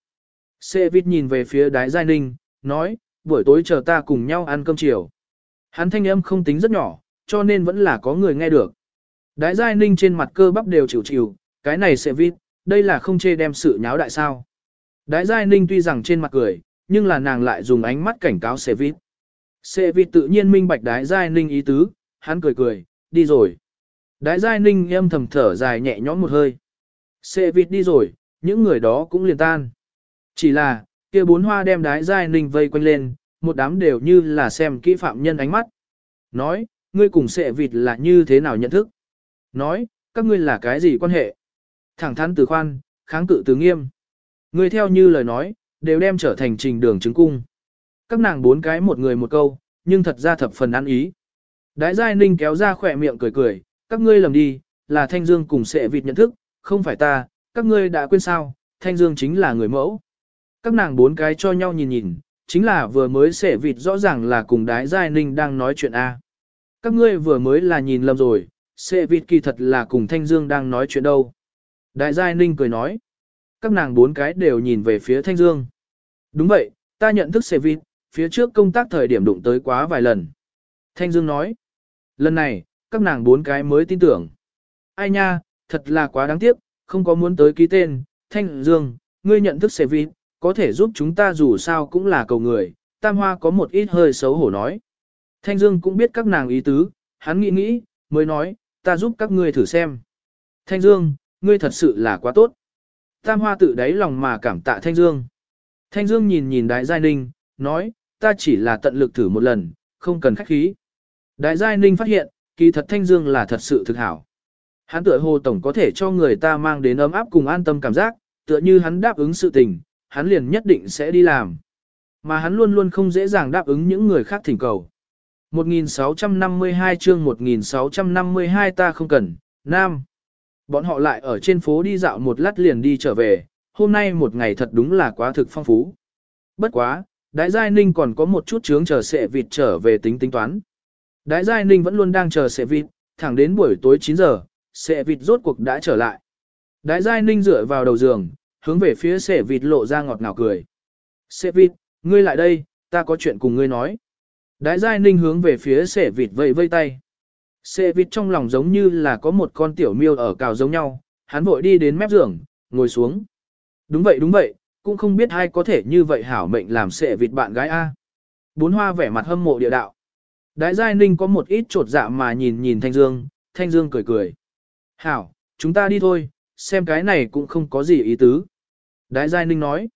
Xe vịt nhìn về phía đái giai ninh, nói, buổi tối chờ ta cùng nhau ăn cơm chiều. Hắn thanh âm không tính rất nhỏ, cho nên vẫn là có người nghe được. Đái giai ninh trên mặt cơ bắp đều chịu chịu, cái này sẽ vít, đây là không chê đem sự nháo đại sao. Đái giai ninh tuy rằng trên mặt cười, nhưng là nàng lại dùng ánh mắt cảnh cáo sẽ vít. Sẽ vít tự nhiên minh bạch đái giai ninh ý tứ, hắn cười cười, đi rồi. Đái giai ninh âm thầm thở dài nhẹ nhõm một hơi. Sẽ vít đi rồi, những người đó cũng liền tan. Chỉ là, kia bốn hoa đem đái giai ninh vây quanh lên, một đám đều như là xem kỹ phạm nhân ánh mắt. Nói, ngươi cùng sệ vịt là như thế nào nhận thức? Nói, các ngươi là cái gì quan hệ? Thẳng thắn từ khoan, kháng cự từ nghiêm. Ngươi theo như lời nói, đều đem trở thành trình đường chứng cung. Các nàng bốn cái một người một câu, nhưng thật ra thập phần ăn ý. Đái giai ninh kéo ra khỏe miệng cười cười, các ngươi lầm đi, là Thanh Dương cùng sệ vịt nhận thức, không phải ta, các ngươi đã quên sao, Thanh Dương chính là người mẫu. Các nàng bốn cái cho nhau nhìn nhìn, chính là vừa mới xẻ vịt rõ ràng là cùng đái giai ninh đang nói chuyện A. Các ngươi vừa mới là nhìn lầm rồi, xẻ vịt kỳ thật là cùng Thanh Dương đang nói chuyện đâu. Đại giai ninh cười nói. Các nàng bốn cái đều nhìn về phía Thanh Dương. Đúng vậy, ta nhận thức xẻ vịt, phía trước công tác thời điểm đụng tới quá vài lần. Thanh Dương nói. Lần này, các nàng bốn cái mới tin tưởng. Ai nha, thật là quá đáng tiếc, không có muốn tới ký tên. Thanh Dương, ngươi nhận thức xẻ vịt, có thể giúp chúng ta dù sao cũng là cầu người, tam hoa có một ít hơi xấu hổ nói. Thanh Dương cũng biết các nàng ý tứ, hắn nghĩ nghĩ, mới nói, ta giúp các ngươi thử xem. Thanh Dương, ngươi thật sự là quá tốt. Tam hoa tự đáy lòng mà cảm tạ Thanh Dương. Thanh Dương nhìn nhìn Đại Giai Ninh, nói, ta chỉ là tận lực thử một lần, không cần khách khí. Đại Giai Ninh phát hiện, kỳ thật Thanh Dương là thật sự thực hảo. Hắn tựa hồ tổng có thể cho người ta mang đến ấm áp cùng an tâm cảm giác, tựa như hắn đáp ứng sự tình, hắn liền nhất định sẽ đi làm. Mà hắn luôn luôn không dễ dàng đáp ứng những người khác thỉnh cầu. 1652 chương 1652 ta không cần, Nam. Bọn họ lại ở trên phố đi dạo một lát liền đi trở về, hôm nay một ngày thật đúng là quá thực phong phú. Bất quá, Đái Giai Ninh còn có một chút chướng chờ sệ vịt trở về tính tính toán. Đái Giai Ninh vẫn luôn đang chờ sệ vịt, thẳng đến buổi tối 9 giờ, sệ vịt rốt cuộc đã trở lại. Đái Giai Ninh dựa vào đầu giường, hướng về phía sệ vịt lộ ra ngọt ngào cười. Sệ vịt, ngươi lại đây, ta có chuyện cùng ngươi nói. Đái giai ninh hướng về phía sệ vịt vây vây tay. Sệ vịt trong lòng giống như là có một con tiểu miêu ở cào giống nhau, hắn vội đi đến mép giường, ngồi xuống. Đúng vậy đúng vậy, cũng không biết ai có thể như vậy hảo mệnh làm sệ vịt bạn gái A. Bốn hoa vẻ mặt hâm mộ địa đạo. Đái giai ninh có một ít trột dạ mà nhìn nhìn Thanh Dương, Thanh Dương cười cười. Hảo, chúng ta đi thôi, xem cái này cũng không có gì ý tứ. Đái Giai Ninh nói,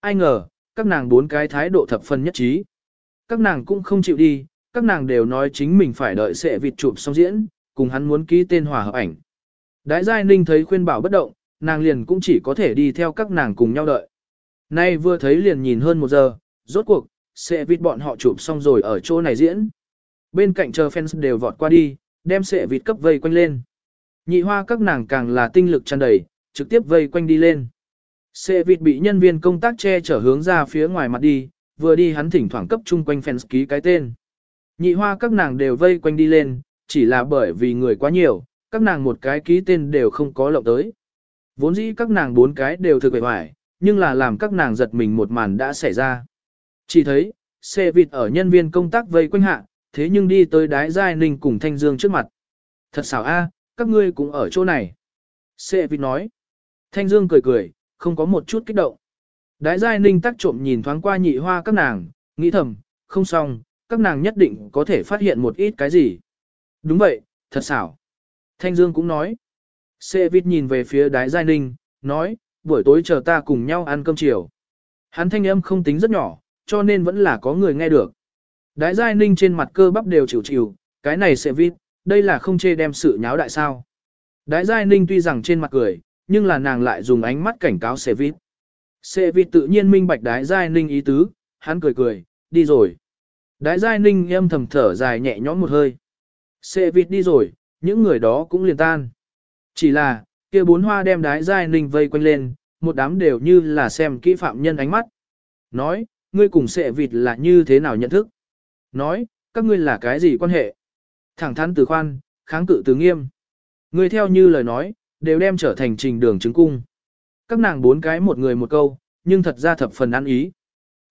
ai ngờ, các nàng bốn cái thái độ thập phân nhất trí. Các nàng cũng không chịu đi, các nàng đều nói chính mình phải đợi sẽ vịt chụp xong diễn, cùng hắn muốn ký tên hòa hợp ảnh. Đái Giai Ninh thấy khuyên bảo bất động, nàng liền cũng chỉ có thể đi theo các nàng cùng nhau đợi. Nay vừa thấy liền nhìn hơn một giờ, rốt cuộc, sẽ vịt bọn họ chụp xong rồi ở chỗ này diễn. Bên cạnh chờ fans đều vọt qua đi, đem sẽ vịt cấp vây quanh lên. Nhị hoa các nàng càng là tinh lực tràn đầy, trực tiếp vây quanh đi lên. Xe vịt bị nhân viên công tác che chở hướng ra phía ngoài mặt đi, vừa đi hắn thỉnh thoảng cấp chung quanh fans ký cái tên. Nhị hoa các nàng đều vây quanh đi lên, chỉ là bởi vì người quá nhiều, các nàng một cái ký tên đều không có lộng tới. Vốn dĩ các nàng bốn cái đều thực vệ hoài, nhưng là làm các nàng giật mình một màn đã xảy ra. Chỉ thấy, xe vịt ở nhân viên công tác vây quanh hạ, thế nhưng đi tới đái giai ninh cùng Thanh Dương trước mặt. Thật xảo a, các ngươi cũng ở chỗ này. Xe vịt nói. Thanh Dương cười cười, không có một chút kích động. Đái giai ninh tắc trộm nhìn thoáng qua nhị hoa các nàng, nghĩ thầm, không xong, các nàng nhất định có thể phát hiện một ít cái gì. Đúng vậy, thật xảo. Thanh Dương cũng nói. Xe vịt nhìn về phía đái giai ninh, nói, buổi tối chờ ta cùng nhau ăn cơm chiều. Hắn thanh âm không tính rất nhỏ, cho nên vẫn là có người nghe được. Đái giai ninh trên mặt cơ bắp đều chịu chịu, cái này sẽ vít, đây là không chê đem sự nháo đại sao. Đái giai ninh tuy rằng trên mặt cười, nhưng là nàng lại dùng ánh mắt cảnh cáo xe vít. Xe vít tự nhiên minh bạch đái giai ninh ý tứ, hắn cười cười, đi rồi. Đái giai ninh em thầm thở dài nhẹ nhõm một hơi. Xe vịt đi rồi, những người đó cũng liền tan. Chỉ là, kia bốn hoa đem đái giai ninh vây quanh lên, một đám đều như là xem kỹ phạm nhân ánh mắt. Nói, ngươi cùng xe vịt là như thế nào nhận thức? Nói, các ngươi là cái gì quan hệ? Thẳng thắn từ khoan, kháng cự từ nghiêm. Ngươi theo như lời nói, đều đem trở thành trình đường chứng cung. Các nàng bốn cái một người một câu, nhưng thật ra thập phần ăn ý.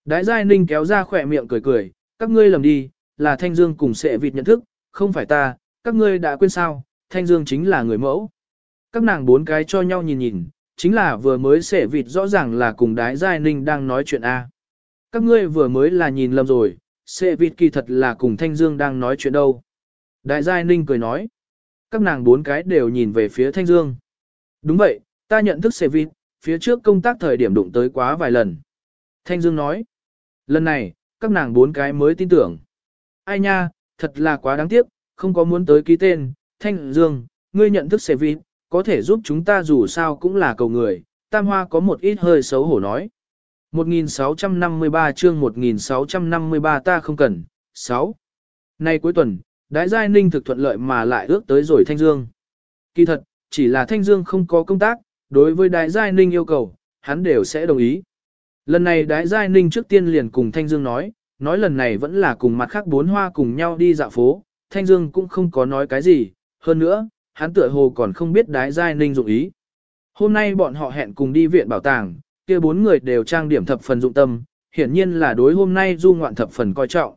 Đái giai ninh kéo ra khỏe miệng cười cười, các ngươi lầm đi, là Thanh Dương cùng sẽ vịt nhận thức, không phải ta, các ngươi đã quên sao, Thanh Dương chính là người mẫu. Các nàng bốn cái cho nhau nhìn nhìn, chính là vừa mới sẽ vịt rõ ràng là cùng đái giai ninh đang nói chuyện A. Các ngươi vừa mới là nhìn lầm rồi, sẽ vịt kỳ thật là cùng Thanh Dương đang nói chuyện đâu. Đại giai ninh cười nói. Các nàng bốn cái đều nhìn về phía Thanh Dương. Đúng vậy, ta nhận thức xe vịt, phía trước công tác thời điểm đụng tới quá vài lần. Thanh Dương nói. Lần này, các nàng bốn cái mới tin tưởng. Ai nha, thật là quá đáng tiếc, không có muốn tới ký tên. Thanh Dương, ngươi nhận thức xe vịt, có thể giúp chúng ta dù sao cũng là cầu người, tam hoa có một ít hơi xấu hổ nói. 1653 chương 1653 ta không cần, 6. Nay cuối tuần, Đái Giai Ninh thực thuận lợi mà lại ước tới rồi Thanh Dương. Kỳ thật, chỉ là Thanh Dương không có công tác, đối với Đái Giai Ninh yêu cầu, hắn đều sẽ đồng ý. Lần này Đái Giai Ninh trước tiên liền cùng Thanh Dương nói, nói lần này vẫn là cùng mặt khác bốn hoa cùng nhau đi dạo phố, Thanh Dương cũng không có nói cái gì, hơn nữa, hắn tựa hồ còn không biết đái giai ninh dụng ý. Hôm nay bọn họ hẹn cùng đi viện bảo tàng, kia bốn người đều trang điểm thập phần dụng tâm, hiển nhiên là đối hôm nay du ngoạn thập phần coi trọng.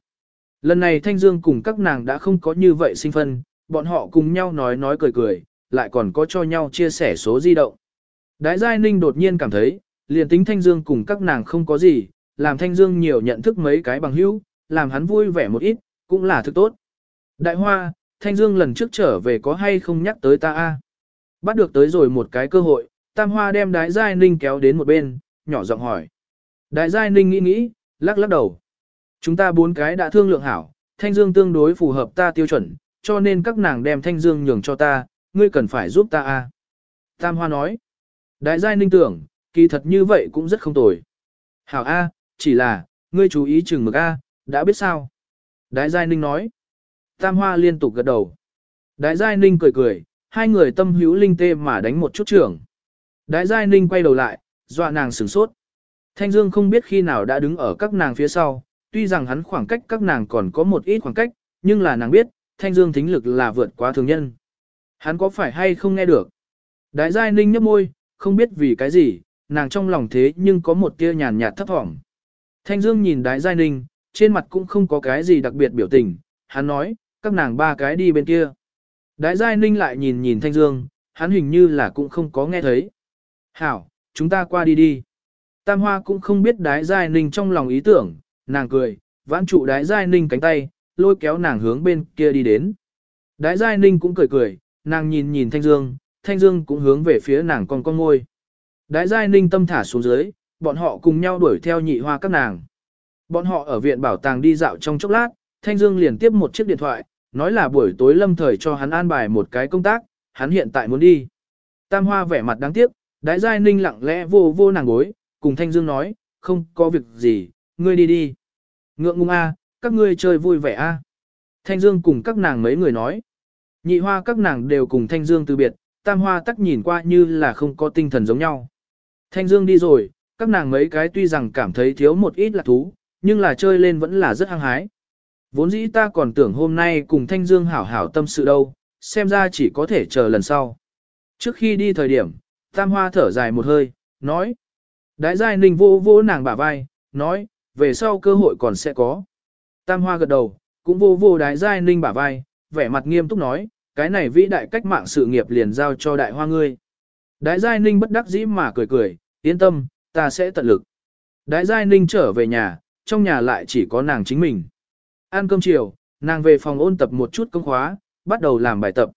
Lần này Thanh Dương cùng các nàng đã không có như vậy sinh phân, bọn họ cùng nhau nói nói cười cười, lại còn có cho nhau chia sẻ số di động. Đái Giai Ninh đột nhiên cảm thấy, liền tính Thanh Dương cùng các nàng không có gì, làm Thanh Dương nhiều nhận thức mấy cái bằng hữu, làm hắn vui vẻ một ít, cũng là thứ tốt. Đại Hoa, Thanh Dương lần trước trở về có hay không nhắc tới ta a? Bắt được tới rồi một cái cơ hội, Tam Hoa đem Đái Giai Ninh kéo đến một bên, nhỏ giọng hỏi. Đái Giai Ninh nghĩ nghĩ, lắc lắc đầu. Chúng ta bốn cái đã thương lượng hảo, Thanh Dương tương đối phù hợp ta tiêu chuẩn, cho nên các nàng đem Thanh Dương nhường cho ta, ngươi cần phải giúp ta a. Tam Hoa nói. Đại Giai Ninh tưởng, kỳ thật như vậy cũng rất không tồi. Hảo a, chỉ là, ngươi chú ý chừng mực a, đã biết sao? Đại Giai Ninh nói. Tam Hoa liên tục gật đầu. Đại Giai Ninh cười cười, hai người tâm hữu linh tê mà đánh một chút trưởng. Đại Giai Ninh quay đầu lại, dọa nàng sửng sốt. Thanh Dương không biết khi nào đã đứng ở các nàng phía sau, tuy rằng hắn khoảng cách các nàng còn có một ít khoảng cách, nhưng là nàng biết, Thanh Dương thính lực là vượt quá thường nhân. Hắn có phải hay không nghe được? đại Giai Ninh nhấp môi, không biết vì cái gì, nàng trong lòng thế nhưng có một tia nhàn nhạt thấp thỏm. Thanh Dương nhìn Đái Giai Ninh, trên mặt cũng không có cái gì đặc biệt biểu tình, hắn nói, các nàng ba cái đi bên kia. Đái Giai Ninh lại nhìn nhìn Thanh Dương, hắn hình như là cũng không có nghe thấy. Hảo, chúng ta qua đi đi. Tam Hoa cũng không biết Đái Giai Ninh trong lòng ý tưởng, nàng cười, vãn trụ Đái Giai Ninh cánh tay, lôi kéo nàng hướng bên kia đi đến. Đái Giai Ninh cũng cười cười, nàng nhìn nhìn Thanh Dương, Thanh Dương cũng hướng về phía nàng con con ngôi. Đái giai ninh tâm thả xuống dưới, bọn họ cùng nhau đuổi theo nhị hoa các nàng. Bọn họ ở viện bảo tàng đi dạo trong chốc lát, Thanh Dương liền tiếp một chiếc điện thoại, nói là buổi tối lâm thời cho hắn an bài một cái công tác, hắn hiện tại muốn đi. Tam Hoa vẻ mặt đáng tiếc, đái giai ninh lặng lẽ vô vô nàng gối, cùng Thanh Dương nói, không có việc gì, ngươi đi đi. Ngượng ngung a, à, các ngươi chơi vui vẻ a. Thanh Dương cùng các nàng mấy người nói. Nhị hoa các nàng đều cùng Thanh Dương từ biệt, tam hoa tắc nhìn qua như là không có tinh thần giống nhau. Thanh Dương đi rồi, các nàng mấy cái tuy rằng cảm thấy thiếu một ít là thú, nhưng là chơi lên vẫn là rất hăng hái. Vốn dĩ ta còn tưởng hôm nay cùng Thanh Dương hảo hảo tâm sự đâu, xem ra chỉ có thể chờ lần sau. Trước khi đi thời điểm, Tam Hoa thở dài một hơi, nói. Đái giai ninh vô vô nàng bả vai, nói, về sau cơ hội còn sẽ có. Tam Hoa gật đầu, cũng vô vô đái giai ninh bả vai, vẻ mặt nghiêm túc nói, cái này vĩ đại cách mạng sự nghiệp liền giao cho đại hoa ngươi. Đái giai ninh bất đắc dĩ mà cười cười, yên tâm, ta sẽ tận lực. Đái giai ninh trở về nhà, trong nhà lại chỉ có nàng chính mình. Ăn cơm chiều, nàng về phòng ôn tập một chút công khóa, bắt đầu làm bài tập.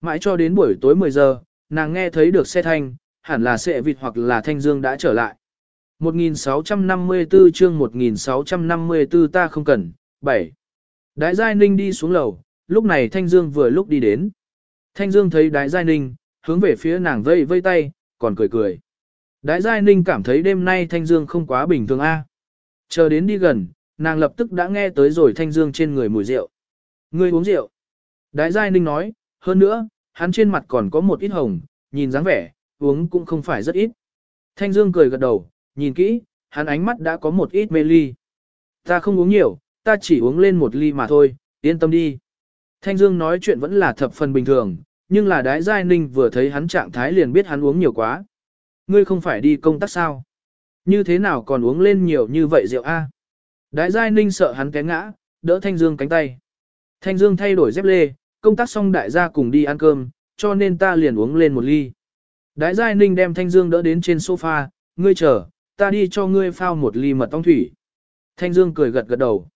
Mãi cho đến buổi tối 10 giờ, nàng nghe thấy được xe thanh, hẳn là xe vịt hoặc là thanh dương đã trở lại. 1654 chương 1654 ta không cần, 7. Đái Giai Ninh đi xuống lầu, lúc này Thanh Dương vừa lúc đi đến. Thanh Dương thấy Đái Giai Ninh, hướng về phía nàng vây vây tay, còn cười cười. Đái Giai Ninh cảm thấy đêm nay Thanh Dương không quá bình thường a. Chờ đến đi gần, nàng lập tức đã nghe tới rồi Thanh Dương trên người mùi rượu. Ngươi uống rượu. Đái Giai Ninh nói, hơn nữa, hắn trên mặt còn có một ít hồng, nhìn dáng vẻ, uống cũng không phải rất ít. Thanh Dương cười gật đầu, nhìn kỹ, hắn ánh mắt đã có một ít mê ly. Ta không uống nhiều, ta chỉ uống lên một ly mà thôi, yên tâm đi. Thanh Dương nói chuyện vẫn là thập phần bình thường, nhưng là đái giai ninh vừa thấy hắn trạng thái liền biết hắn uống nhiều quá. Ngươi không phải đi công tác sao? Như thế nào còn uống lên nhiều như vậy rượu a? Đái giai ninh sợ hắn té ngã, đỡ Thanh Dương cánh tay. Thanh Dương thay đổi dép lê, công tác xong đại gia cùng đi ăn cơm, cho nên ta liền uống lên một ly. Đái giai ninh đem Thanh Dương đỡ đến trên sofa, ngươi chờ, ta đi cho ngươi phao một ly mật ong thủy. Thanh Dương cười gật gật đầu.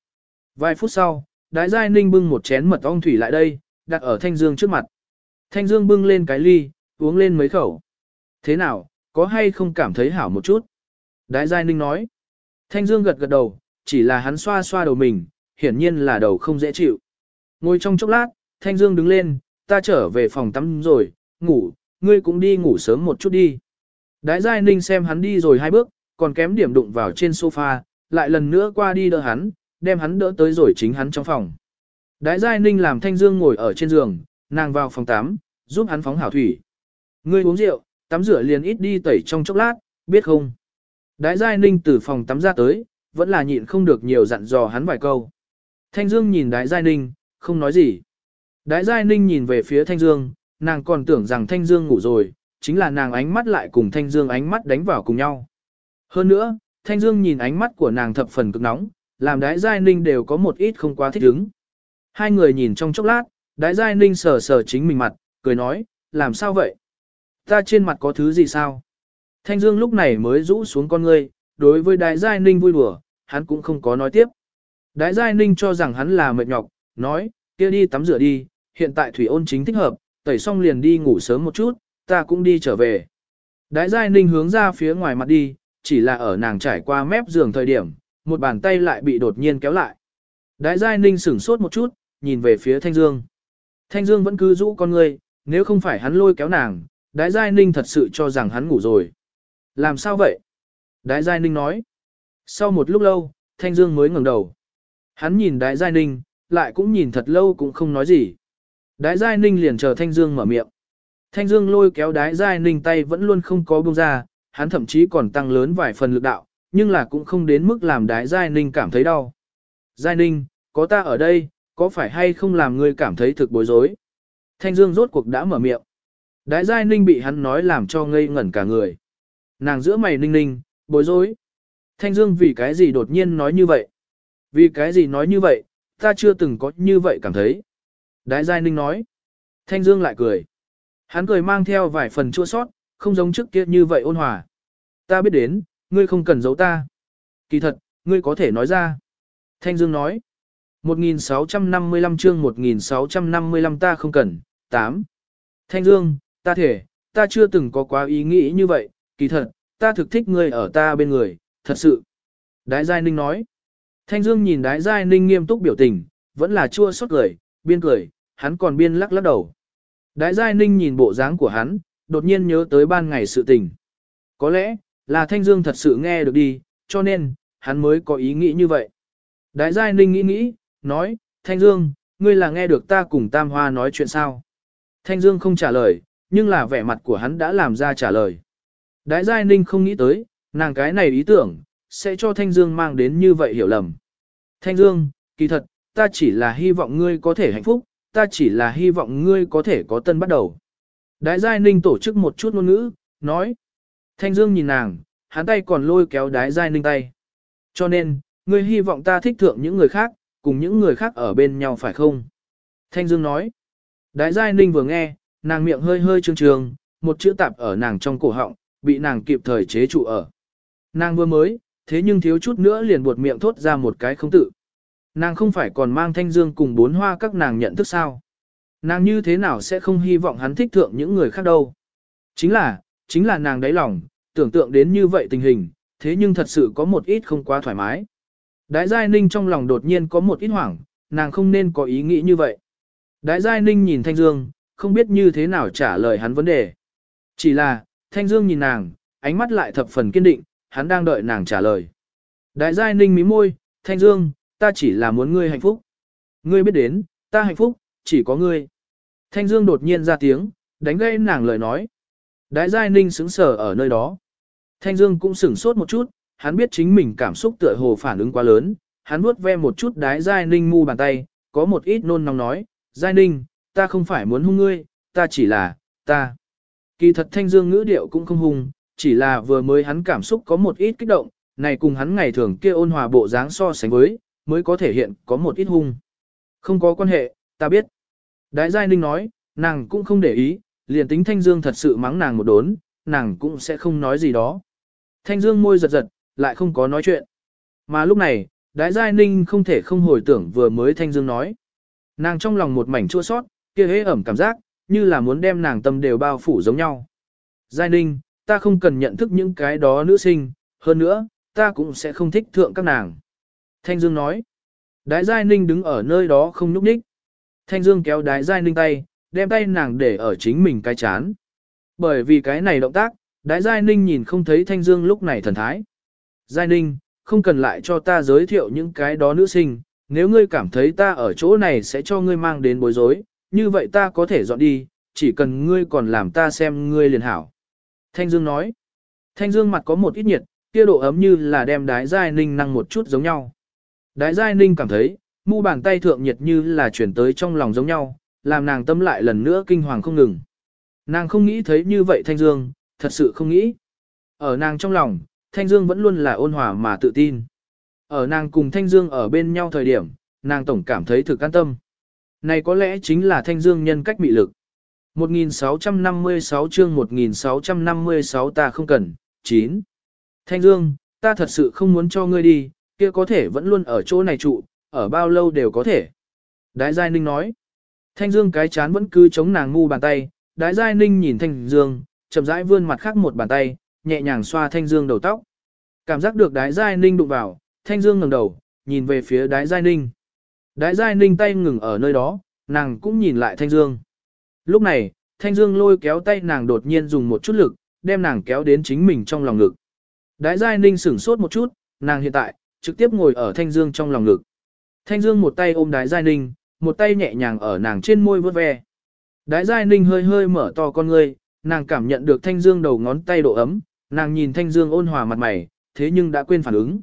Vài phút sau, Đái Giai Ninh bưng một chén mật ong thủy lại đây, đặt ở Thanh Dương trước mặt. Thanh Dương bưng lên cái ly, uống lên mấy khẩu. Thế nào, có hay không cảm thấy hảo một chút? Đái Giai Ninh nói. Thanh Dương gật gật đầu, chỉ là hắn xoa xoa đầu mình, hiển nhiên là đầu không dễ chịu. Ngồi trong chốc lát, Thanh Dương đứng lên, ta trở về phòng tắm rồi, ngủ, ngươi cũng đi ngủ sớm một chút đi. Đái Giai Ninh xem hắn đi rồi hai bước, còn kém điểm đụng vào trên sofa, lại lần nữa qua đi đỡ hắn, đem hắn đỡ tới rồi chính hắn trong phòng. Đái Giai Ninh làm Thanh Dương ngồi ở trên giường, nàng vào phòng tắm, giúp hắn phóng hảo thủy. Ngươi uống rượu, tắm rửa liền ít đi tẩy trong chốc lát, biết không? Đái Giai Ninh từ phòng tắm ra tới, vẫn là nhịn không được nhiều dặn dò hắn vài câu. Thanh Dương nhìn Đái Giai Ninh, không nói gì. Đái Giai Ninh nhìn về phía Thanh Dương, nàng còn tưởng rằng Thanh Dương ngủ rồi, chính là nàng ánh mắt lại cùng Thanh Dương ánh mắt đánh vào cùng nhau. Hơn nữa, Thanh Dương nhìn ánh mắt của nàng thập phần cực nóng, làm đái giai ninh đều có một ít không quá thích ứng. Hai người nhìn trong chốc lát, đái giai ninh sờ sờ chính mình mặt, cười nói, làm sao vậy? Ta trên mặt có thứ gì sao? Thanh Dương lúc này mới rũ xuống con ngươi, đối với đái giai ninh vui đùa, hắn cũng không có nói tiếp. Đái giai ninh cho rằng hắn là mệt nhọc, nói, kia đi tắm rửa đi, hiện tại thủy ôn chính thích hợp, tẩy xong liền đi ngủ sớm một chút, ta cũng đi trở về. Đái giai ninh hướng ra phía ngoài mặt đi, chỉ là ở nàng trải qua mép giường thời điểm, một bàn tay lại bị đột nhiên kéo lại. Đái Giai Ninh sửng sốt một chút, nhìn về phía Thanh Dương. Thanh Dương vẫn cứ rũ con ngươi, nếu không phải hắn lôi kéo nàng, Đái Giai Ninh thật sự cho rằng hắn ngủ rồi. Làm sao vậy? Đái Giai Ninh nói. Sau một lúc lâu, Thanh Dương mới ngẩng đầu. Hắn nhìn Đái Giai Ninh, lại cũng nhìn thật lâu cũng không nói gì. Đái Giai Ninh liền chờ Thanh Dương mở miệng. Thanh Dương lôi kéo Đái Giai Ninh tay vẫn luôn không có buông ra, hắn thậm chí còn tăng lớn vài phần lực đạo, nhưng là cũng không đến mức làm đái Giai Ninh cảm thấy đau. Giai Ninh, có ta ở đây, có phải hay không làm ngươi cảm thấy thực bối rối? Thanh Dương rốt cuộc đã mở miệng. Đái Giai Ninh bị hắn nói làm cho ngây ngẩn cả người. Nàng giữa mày ninh ninh, bối rối. Thanh Dương vì cái gì đột nhiên nói như vậy? Vì cái gì nói như vậy, ta chưa từng có như vậy cảm thấy. Đái Giai Ninh nói. Thanh Dương lại cười. Hắn cười mang theo vài phần chua sót, không giống trước kia như vậy ôn hòa. Ta biết đến, ngươi không cần giấu ta. Kỳ thật, ngươi có thể nói ra. Thanh Dương nói. 1655 chương 1655 ta không cần, 8. Thanh Dương, ta thể, ta chưa từng có quá ý nghĩ như vậy, kỳ thật, ta thực thích ngươi ở ta bên người, thật sự. Đái Giai Ninh nói. Thanh Dương nhìn Đái Giai Ninh nghiêm túc biểu tình, vẫn là chua xót cười, biên cười, hắn còn biên lắc lắc đầu. Đái Giai Ninh nhìn bộ dáng của hắn, đột nhiên nhớ tới ban ngày sự tình. Có lẽ, là Thanh Dương thật sự nghe được đi, cho nên, hắn mới có ý nghĩ như vậy. Đại Giai Ninh nghĩ nghĩ, nói, Thanh Dương, ngươi là nghe được ta cùng Tam Hoa nói chuyện sao? Thanh Dương không trả lời, nhưng là vẻ mặt của hắn đã làm ra trả lời. Đại Giai Ninh không nghĩ tới, nàng cái này ý tưởng, sẽ cho Thanh Dương mang đến như vậy hiểu lầm. Thanh Dương, kỳ thật, ta chỉ là hy vọng ngươi có thể hạnh phúc, ta chỉ là hy vọng ngươi có thể có tân bắt đầu. Đại Giai Ninh tổ chức một chút ngôn ngữ, nói. Thanh Dương nhìn nàng, hắn tay còn lôi kéo Đái Giai Ninh tay. Cho nên, ngươi hy vọng ta thích thượng những người khác, cùng những người khác ở bên nhau phải không? Thanh Dương nói. Đái Giai Ninh vừa nghe, nàng miệng hơi hơi trương trương, một chữ tạp ở nàng trong cổ họng, bị nàng kịp thời chế trụ ở. Nàng vừa mới, thế nhưng thiếu chút nữa liền buột miệng thốt ra một cái không tự. Nàng không phải còn mang thanh dương cùng bốn hoa các nàng nhận thức sao. Nàng như thế nào sẽ không hy vọng hắn thích thượng những người khác đâu. Chính là, chính là nàng đáy lòng, tưởng tượng đến như vậy tình hình, thế nhưng thật sự có một ít không quá thoải mái. Đái Giai Ninh trong lòng đột nhiên có một ít hoảng, nàng không nên có ý nghĩ như vậy. Đái Giai Ninh nhìn Thanh Dương, không biết như thế nào trả lời hắn vấn đề. Chỉ là, Thanh Dương nhìn nàng, ánh mắt lại thập phần kiên định, hắn đang đợi nàng trả lời. Đại Giai Ninh mí môi, Thanh Dương, ta chỉ là muốn ngươi hạnh phúc. Ngươi biết đến, ta hạnh phúc, chỉ có ngươi. Thanh Dương đột nhiên ra tiếng, đánh gây nàng lời nói. Đại Giai Ninh sững sờ ở nơi đó. Thanh Dương cũng sửng sốt một chút, hắn biết chính mình cảm xúc tựa hồ phản ứng quá lớn, hắn vuốt ve một chút đái Giai Ninh mu bàn tay, có một ít nôn nóng nói, Giai Ninh, ta không phải muốn hung ngươi, ta chỉ là, ta. Kỳ thật Thanh Dương ngữ điệu cũng không hung, chỉ là vừa mới hắn cảm xúc có một ít kích động, này cùng hắn ngày thường kia ôn hòa bộ dáng so sánh với, mới có thể hiện có một ít hung. Không có quan hệ, ta biết. Đại Giai Ninh nói, nàng cũng không để ý, liền tính Thanh Dương thật sự mắng nàng một đốn, nàng cũng sẽ không nói gì đó. Thanh Dương môi giật giật, lại không có nói chuyện. Mà lúc này, Đại Giai Ninh không thể không hồi tưởng vừa mới Thanh Dương nói. Nàng trong lòng một mảnh chua sót, kia hế ẩm cảm giác, như là muốn đem nàng tâm đều bao phủ giống nhau. Giai Ninh, ta không cần nhận thức những cái đó nữ sinh, hơn nữa, ta cũng sẽ không thích thượng các nàng. Thanh Dương nói. Đái Giai Ninh đứng ở nơi đó không nhúc nhích. Thanh Dương kéo Đái Giai Ninh tay, đem tay nàng để ở chính mình cái chán. Bởi vì cái này động tác, Đái Giai Ninh nhìn không thấy Thanh Dương lúc này thần thái. Giai Ninh, không cần lại cho ta giới thiệu những cái đó nữ sinh, nếu ngươi cảm thấy ta ở chỗ này sẽ cho ngươi mang đến bối rối, như vậy ta có thể dọn đi, chỉ cần ngươi còn làm ta xem ngươi liền hảo. Thanh Dương nói. Thanh Dương mặt có một ít nhiệt, kia độ ấm như là đem đái giai ninh năng một chút giống nhau. Đái giai ninh cảm thấy, mu bàn tay thượng nhiệt như là chuyển tới trong lòng giống nhau, làm nàng tâm lại lần nữa kinh hoàng không ngừng. Nàng không nghĩ thấy như vậy Thanh Dương, thật sự không nghĩ. Ở nàng trong lòng, Thanh Dương vẫn luôn là ôn hòa mà tự tin. Ở nàng cùng Thanh Dương ở bên nhau thời điểm, nàng tổng cảm thấy thực an tâm. Này có lẽ chính là Thanh Dương nhân cách mị lực. 1656 chương 1656 ta không cần, 9. Thanh Dương, ta thật sự không muốn cho ngươi đi, kia có thể vẫn luôn ở chỗ này trụ, ở bao lâu đều có thể. Đái Giai Ninh nói. Thanh Dương cái chán vẫn cứ chống nàng ngu bàn tay, Đái Giai Ninh nhìn Thanh Dương, chậm rãi vươn mặt khác một bàn tay, nhẹ nhàng xoa Thanh Dương đầu tóc. Cảm giác được Đái Giai Ninh đụng vào, Thanh Dương ngẩng đầu, nhìn về phía Đái Giai Ninh. Đái Giai Ninh tay ngừng ở nơi đó, nàng cũng nhìn lại Thanh Dương. Lúc này, Thanh Dương lôi kéo tay nàng đột nhiên dùng một chút lực, đem nàng kéo đến chính mình trong lòng ngực. Đái Giai Ninh sửng sốt một chút, nàng hiện tại, trực tiếp ngồi ở Thanh Dương trong lòng ngực. Thanh Dương một tay ôm Đái Giai Ninh, một tay nhẹ nhàng ở nàng trên môi vuốt ve. Đái Giai Ninh hơi hơi mở to con ngươi, nàng cảm nhận được Thanh Dương đầu ngón tay độ ấm, nàng nhìn Thanh Dương ôn hòa mặt mày, thế nhưng đã quên phản ứng.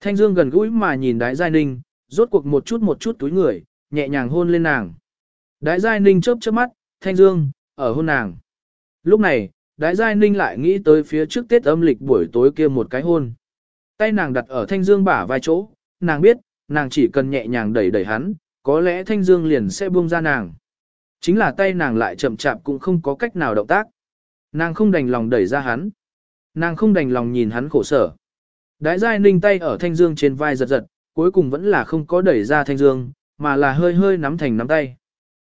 Thanh Dương gần gũi mà nhìn Đái Giai Ninh, rốt cuộc một chút một chút túi người, nhẹ nhàng hôn lên nàng. Đái Giai Ninh chớp chớp mắt, Thanh Dương, ở hôn nàng. Lúc này, Đái Giai Ninh lại nghĩ tới phía trước Tết âm lịch buổi tối kia một cái hôn. Tay nàng đặt ở Thanh Dương bả vai chỗ, nàng biết, nàng chỉ cần nhẹ nhàng đẩy đẩy hắn, có lẽ Thanh Dương liền sẽ buông ra nàng. Chính là tay nàng lại chậm chạp cũng không có cách nào động tác. Nàng không đành lòng đẩy ra hắn. Nàng không đành lòng nhìn hắn khổ sở. Đái Giai Ninh tay ở Thanh Dương trên vai giật giật, cuối cùng vẫn là không có đẩy ra Thanh Dương, mà là hơi hơi nắm thành nắm tay.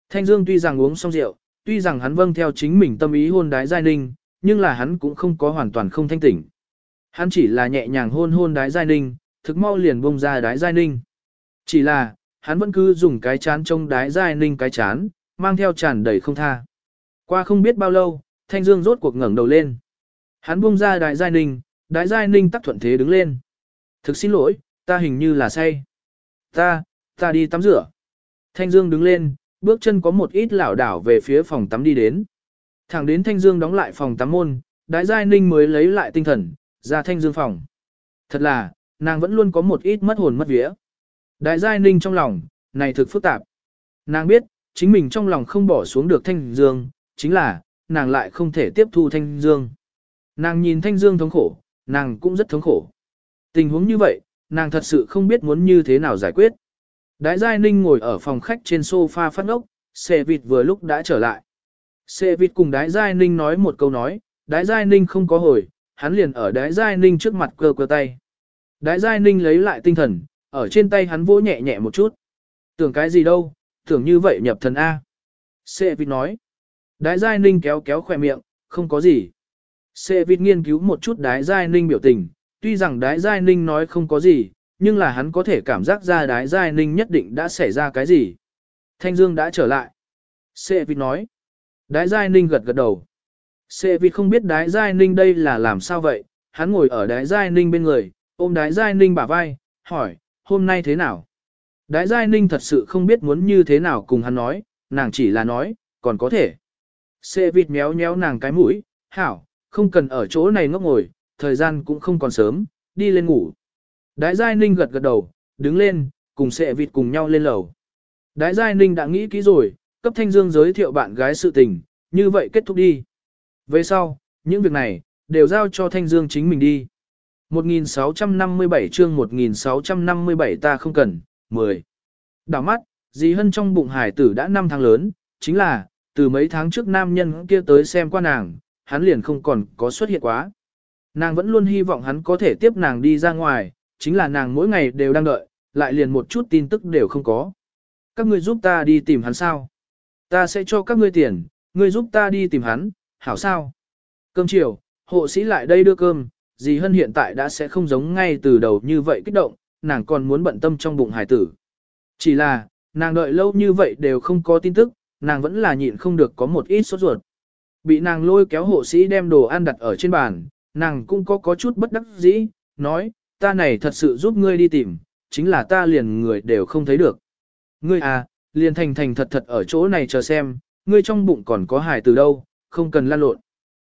Thanh Dương tuy rằng uống xong rượu, tuy rằng hắn vâng theo chính mình tâm ý hôn đái giai ninh, nhưng là hắn cũng không có hoàn toàn không thanh tỉnh. Hắn chỉ là nhẹ nhàng hôn hôn đái giai ninh, thực mau liền bông ra đái giai ninh. Chỉ là, hắn vẫn cứ dùng cái chán trông đái dai ninh cái chán, mang theo tràn đầy không tha. Qua không biết bao lâu, Thanh Dương rốt cuộc ngẩng đầu lên. Hắn buông ra đái giai ninh, đái giai ninh tắc thuận thế đứng lên. Thực xin lỗi, ta hình như là say. Ta, ta đi tắm rửa. Thanh Dương đứng lên, bước chân có một ít lảo đảo về phía phòng tắm đi đến. Thẳng đến Thanh Dương đóng lại phòng tắm môn, Đái Giai Ninh mới lấy lại tinh thần, ra Thanh Dương phòng. Thật là, nàng vẫn luôn có một ít mất hồn mất vía. Đại Giai Ninh trong lòng, này thực phức tạp. Nàng biết, chính mình trong lòng không bỏ xuống được Thanh Dương, chính là, nàng lại không thể tiếp thu Thanh Dương. Nàng nhìn Thanh Dương thống khổ, nàng cũng rất thống khổ. Tình huống như vậy, nàng thật sự không biết muốn như thế nào giải quyết. Đại Giai Ninh ngồi ở phòng khách trên sofa phát ốc, xe vịt vừa lúc đã trở lại. Xe vịt cùng Đái Giai Ninh nói một câu nói, Đái Giai Ninh không có hồi, hắn liền ở Đái Giai Ninh trước mặt cơ cơ tay. Đái Giai Ninh lấy lại tinh thần, ở trên tay hắn vỗ nhẹ nhẹ một chút. Tưởng cái gì đâu, tưởng như vậy nhập thần A. Xe vịt nói. Đái Giai Ninh kéo kéo khỏe miệng, không có gì. Xe vịt nghiên cứu một chút Đái Giai Ninh biểu tình, tuy rằng Đái Giai Ninh nói không có gì, nhưng là hắn có thể cảm giác ra đái giai ninh nhất định đã xảy ra cái gì. Thanh Dương đã trở lại. Sệ vịt nói. Đái giai ninh gật gật đầu. Sệ vịt không biết đái giai ninh đây là làm sao vậy, hắn ngồi ở đái giai ninh bên người, ôm đái giai ninh bả vai, hỏi, hôm nay thế nào? Đái giai ninh thật sự không biết muốn như thế nào cùng hắn nói, nàng chỉ là nói, còn có thể. Sệ vịt méo méo nàng cái mũi, hảo, không cần ở chỗ này ngốc ngồi, thời gian cũng không còn sớm, đi lên ngủ. Đái Giai Ninh gật gật đầu, đứng lên, cùng sệ vịt cùng nhau lên lầu. Đái Giai Ninh đã nghĩ kỹ rồi, cấp Thanh Dương giới thiệu bạn gái sự tình, như vậy kết thúc đi. Về sau, những việc này, đều giao cho Thanh Dương chính mình đi. 1657 chương 1657 ta không cần, 10. Đảo mắt, dì Hân trong bụng hải tử đã 5 tháng lớn, chính là, từ mấy tháng trước nam nhân kia tới xem qua nàng, hắn liền không còn có xuất hiện quá. Nàng vẫn luôn hy vọng hắn có thể tiếp nàng đi ra ngoài, chính là nàng mỗi ngày đều đang đợi, lại liền một chút tin tức đều không có. Các ngươi giúp ta đi tìm hắn sao? Ta sẽ cho các ngươi tiền, ngươi giúp ta đi tìm hắn, hảo sao? Cơm chiều, hộ sĩ lại đây đưa cơm, dì Hân hiện tại đã sẽ không giống ngay từ đầu như vậy kích động, nàng còn muốn bận tâm trong bụng hải tử. Chỉ là, nàng đợi lâu như vậy đều không có tin tức, nàng vẫn là nhịn không được có một ít sốt ruột. Bị nàng lôi kéo hộ sĩ đem đồ ăn đặt ở trên bàn, nàng cũng có có chút bất đắc dĩ, nói, ta này thật sự giúp ngươi đi tìm, chính là ta liền người đều không thấy được. Ngươi à, liền thành thành thật thật ở chỗ này chờ xem, ngươi trong bụng còn có hài từ đâu, không cần lan lộn.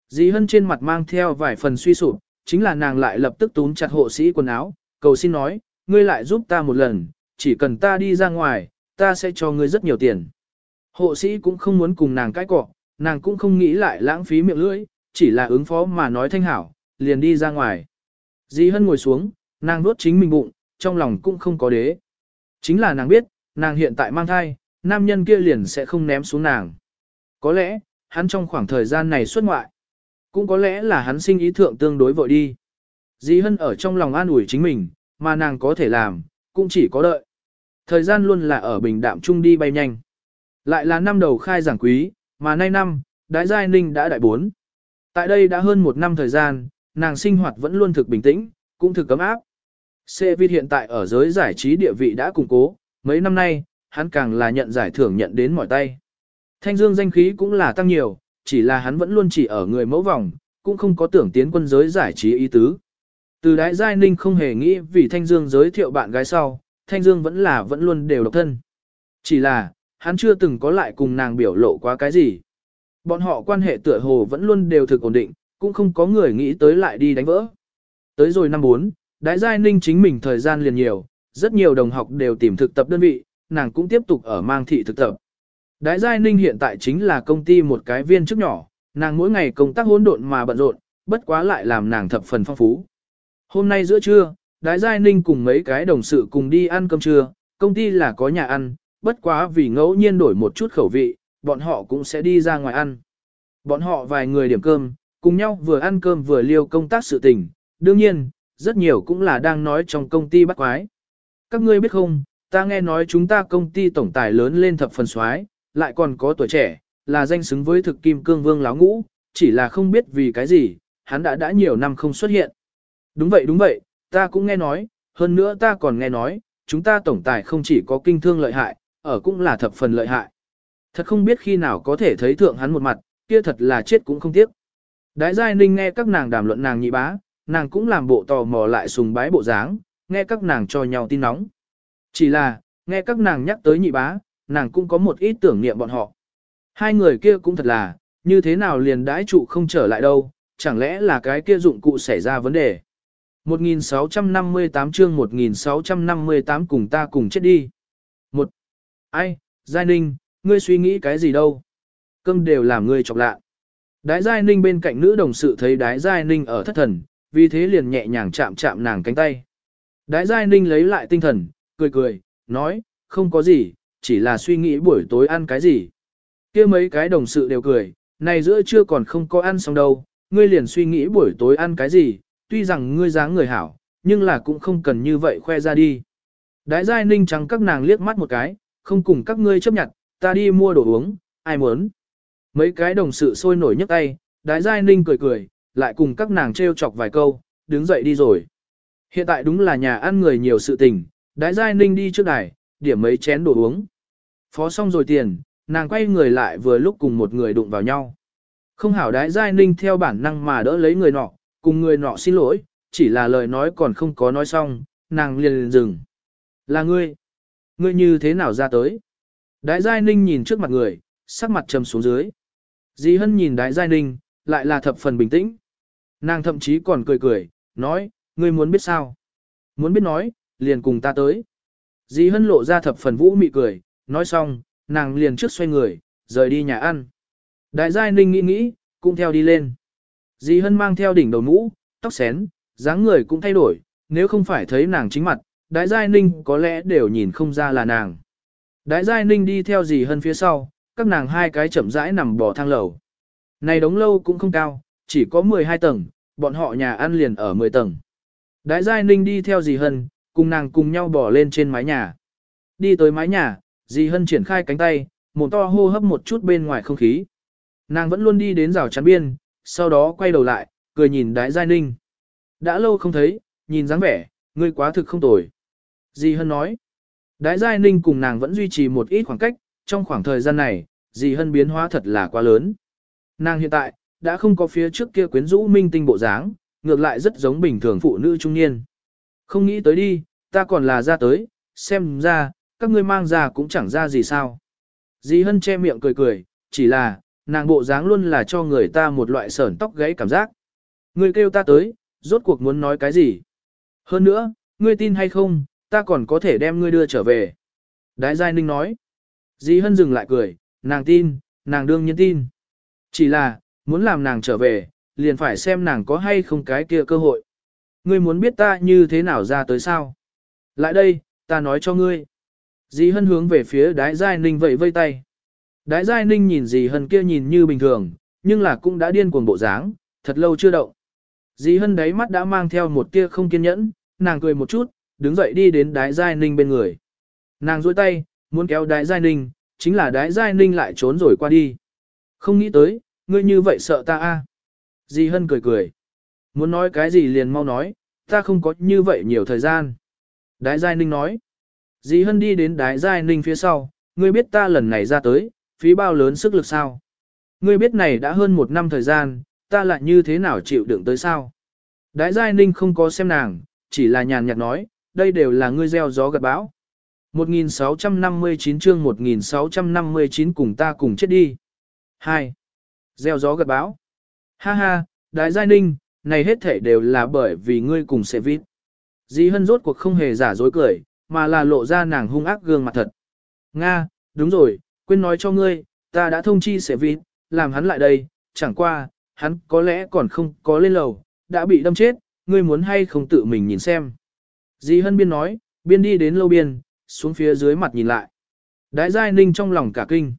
Dì Hân trên mặt mang theo vài phần suy sụp, chính là nàng lại lập tức túm chặt hộ sĩ quần áo, cầu xin nói, ngươi lại giúp ta một lần, chỉ cần ta đi ra ngoài, ta sẽ cho ngươi rất nhiều tiền. Hộ sĩ cũng không muốn cùng nàng cãi cọ, nàng cũng không nghĩ lại lãng phí miệng lưỡi, chỉ là ứng phó mà nói thanh hảo, liền đi ra ngoài. Di Hân ngồi xuống, nàng nuốt chính mình bụng, trong lòng cũng không có đế. Chính là nàng biết, nàng hiện tại mang thai, nam nhân kia liền sẽ không ném xuống nàng. Có lẽ, hắn trong khoảng thời gian này xuất ngoại. Cũng có lẽ là hắn sinh ý thượng tương đối vội đi. Di Hân ở trong lòng an ủi chính mình, mà nàng có thể làm, cũng chỉ có đợi. Thời gian luôn là ở bình đạm chung đi bay nhanh. Lại là năm đầu khai giảng quý, mà nay năm, Đái Giai Ninh đã đại bốn. Tại đây đã hơn một năm thời gian, nàng sinh hoạt vẫn luôn thực bình tĩnh, cũng thực cấm áp. Xe Vi hiện tại ở giới giải trí địa vị đã củng cố, mấy năm nay, hắn càng là nhận giải thưởng nhận đến mỏi tay. Thanh Dương danh khí cũng là tăng nhiều, chỉ là hắn vẫn luôn chỉ ở người mẫu vòng, cũng không có tưởng tiến quân giới giải trí ý tứ. Từ đái giai ninh không hề nghĩ vì Thanh Dương giới thiệu bạn gái sau, Thanh Dương vẫn là vẫn luôn đều độc thân. Chỉ là, hắn chưa từng có lại cùng nàng biểu lộ quá cái gì. Bọn họ quan hệ tựa hồ vẫn luôn đều thực ổn định, cũng không có người nghĩ tới lại đi đánh vỡ. Tới rồi năm 4, Đái Giai Ninh chính mình thời gian liền nhiều, rất nhiều đồng học đều tìm thực tập đơn vị, nàng cũng tiếp tục ở mang thị thực tập. Đái Giai Ninh hiện tại chính là công ty một cái viên chức nhỏ, nàng mỗi ngày công tác hỗn độn mà bận rộn, bất quá lại làm nàng thập phần phong phú. Hôm nay giữa trưa, Đái Giai Ninh cùng mấy cái đồng sự cùng đi ăn cơm trưa, công ty là có nhà ăn, bất quá vì ngẫu nhiên đổi một chút khẩu vị, bọn họ cũng sẽ đi ra ngoài ăn. Bọn họ vài người điểm cơm, cùng nhau vừa ăn cơm vừa liêu công tác sự tình, đương nhiên, rất nhiều cũng là đang nói trong công ty bắt quái. Các ngươi biết không, ta nghe nói chúng ta công ty tổng tài lớn lên thập phần soái, lại còn có tuổi trẻ, là danh xứng với thực kim cương vương láo ngũ, chỉ là không biết vì cái gì, hắn đã đã nhiều năm không xuất hiện. Đúng vậy đúng vậy, ta cũng nghe nói, hơn nữa ta còn nghe nói, chúng ta tổng tài không chỉ có kinh thương lợi hại, ở cũng là thập phần lợi hại. Thật không biết khi nào có thể thấy thượng hắn một mặt, kia thật là chết cũng không tiếc. Đái Giai Ninh nghe các nàng đàm luận nàng nhị bá, nàng cũng làm bộ tò mò lại sùng bái bộ dáng, nghe các nàng cho nhau tin nóng. Chỉ là, nghe các nàng nhắc tới nhị bá, nàng cũng có một ít tưởng niệm bọn họ. Hai người kia cũng thật là, như thế nào liền đãi trụ không trở lại đâu, chẳng lẽ là cái kia dụng cụ xảy ra vấn đề. 1658 chương 1658 cùng ta cùng chết đi. Một. Ai, Giai Ninh, ngươi suy nghĩ cái gì đâu? Cơm đều làm ngươi chọc lạ. Đái Giai Ninh bên cạnh nữ đồng sự thấy Đái Giai Ninh ở thất thần, vì thế liền nhẹ nhàng chạm chạm nàng cánh tay. Đái Giai Ninh lấy lại tinh thần, cười cười, nói, không có gì, chỉ là suy nghĩ buổi tối ăn cái gì. kia mấy cái đồng sự đều cười, này giữa trưa còn không có ăn xong đâu, ngươi liền suy nghĩ buổi tối ăn cái gì, tuy rằng ngươi dáng người hảo, nhưng là cũng không cần như vậy khoe ra đi. Đái Giai Ninh trắng các nàng liếc mắt một cái, không cùng các ngươi chấp nhận, ta đi mua đồ uống, ai muốn. Mấy cái đồng sự sôi nổi nhấc tay, Đái Giai Ninh cười cười, lại cùng các nàng trêu chọc vài câu, đứng dậy đi rồi. Hiện tại đúng là nhà ăn người nhiều sự tình, Đái Giai Ninh đi trước đài, điểm mấy chén đồ uống. Phó xong rồi tiền, nàng quay người lại vừa lúc cùng một người đụng vào nhau. Không hảo Đái Giai Ninh theo bản năng mà đỡ lấy người nọ, cùng người nọ xin lỗi, chỉ là lời nói còn không có nói xong, nàng liền liền dừng. Là ngươi. Ngươi như thế nào ra tới? Đái Giai Ninh nhìn trước mặt người, sắc mặt trầm xuống dưới. Dì Hân nhìn Đái Giai Ninh, lại là thập phần bình tĩnh. Nàng thậm chí còn cười cười, nói, ngươi muốn biết sao? Muốn biết nói, liền cùng ta tới. Dì Hân lộ ra thập phần vũ mị cười, nói xong, nàng liền trước xoay người, rời đi nhà ăn. Đại Giai Ninh nghĩ nghĩ, cũng theo đi lên. Dì Hân mang theo đỉnh đầu mũ, tóc xén, dáng người cũng thay đổi, nếu không phải thấy nàng chính mặt, Đại Giai Ninh có lẽ đều nhìn không ra là nàng. Đại Giai Ninh đi theo dì Hân phía sau, các nàng hai cái chậm rãi nằm bò thang lầu. Này đống lâu cũng không cao, chỉ có 12 tầng, bọn họ nhà ăn liền ở 10 tầng. Đại Giai Ninh đi theo dì Hân, cùng nàng cùng nhau bò lên trên mái nhà. Đi tới mái nhà, dì Hân triển khai cánh tay, mồm to hô hấp một chút bên ngoài không khí. Nàng vẫn luôn đi đến rào chắn biên, sau đó quay đầu lại, cười nhìn Đái Giai Ninh. Đã lâu không thấy, nhìn dáng vẻ, ngươi quá thực không tồi. Dì Hân nói. Đái Giai Ninh cùng nàng vẫn duy trì một ít khoảng cách, trong khoảng thời gian này, dì Hân biến hóa thật là quá lớn. Nàng hiện tại, đã không có phía trước kia quyến rũ minh tinh bộ dáng, ngược lại rất giống bình thường phụ nữ trung niên. Không nghĩ tới đi, ta còn là ra tới, xem ra, các ngươi mang ra cũng chẳng ra gì sao. Dì Hân che miệng cười cười, chỉ là, nàng bộ dáng luôn là cho người ta một loại sởn tóc gãy cảm giác. Ngươi kêu ta tới, rốt cuộc muốn nói cái gì? Hơn nữa, ngươi tin hay không, ta còn có thể đem ngươi đưa trở về. Đái Giai Ninh nói. Dì Hân dừng lại cười, nàng tin, nàng đương nhiên tin. Chỉ là, muốn làm nàng trở về, liền phải xem nàng có hay không cái kia cơ hội. Ngươi muốn biết ta như thế nào ra tới sao? Lại đây, ta nói cho ngươi. Dì Hân hướng về phía Đái Giai Ninh vẫy vây tay. Đái Giai Ninh nhìn dì Hân kia nhìn như bình thường, nhưng là cũng đã điên cuồng bộ dáng, thật lâu chưa động. Dì Hân đáy mắt đã mang theo một tia không kiên nhẫn, nàng cười một chút, đứng dậy đi đến Đái Giai Ninh bên người. Nàng duỗi tay, muốn kéo Đái Giai Ninh, chính là Đái Giai Ninh lại trốn rồi qua đi. Không nghĩ tới, ngươi như vậy sợ ta a? Dì Hân cười cười. Muốn nói cái gì liền mau nói, ta không có như vậy nhiều thời gian. Đái Giai Ninh nói. Dì Hân đi đến Đái Giai Ninh phía sau, ngươi biết ta lần này ra tới, phí bao lớn sức lực sao? Ngươi biết này đã hơn một năm thời gian, ta lại như thế nào chịu đựng tới sao? Đái Giai Ninh không có xem nàng, chỉ là nhàn nhạt nói, đây đều là ngươi gieo gió gặt bão. 1659 chương 1659 cùng ta cùng chết đi. 2. Gieo gió gặt bão. Ha ha, Đại Giai Ninh, này hết thể đều là bởi vì ngươi cùng sẽ vít. Dì Hân rốt cuộc không hề giả dối cười, mà là lộ ra nàng hung ác gương mặt thật. Nga, đúng rồi, quên nói cho ngươi, ta đã thông chi sẽ vịt, làm hắn lại đây, chẳng qua, hắn có lẽ còn không có lên lầu, đã bị đâm chết, ngươi muốn hay không tự mình nhìn xem. Dì Hân biên nói, biên đi đến lâu biên, xuống phía dưới mặt nhìn lại. Đái Giai Ninh trong lòng cả kinh.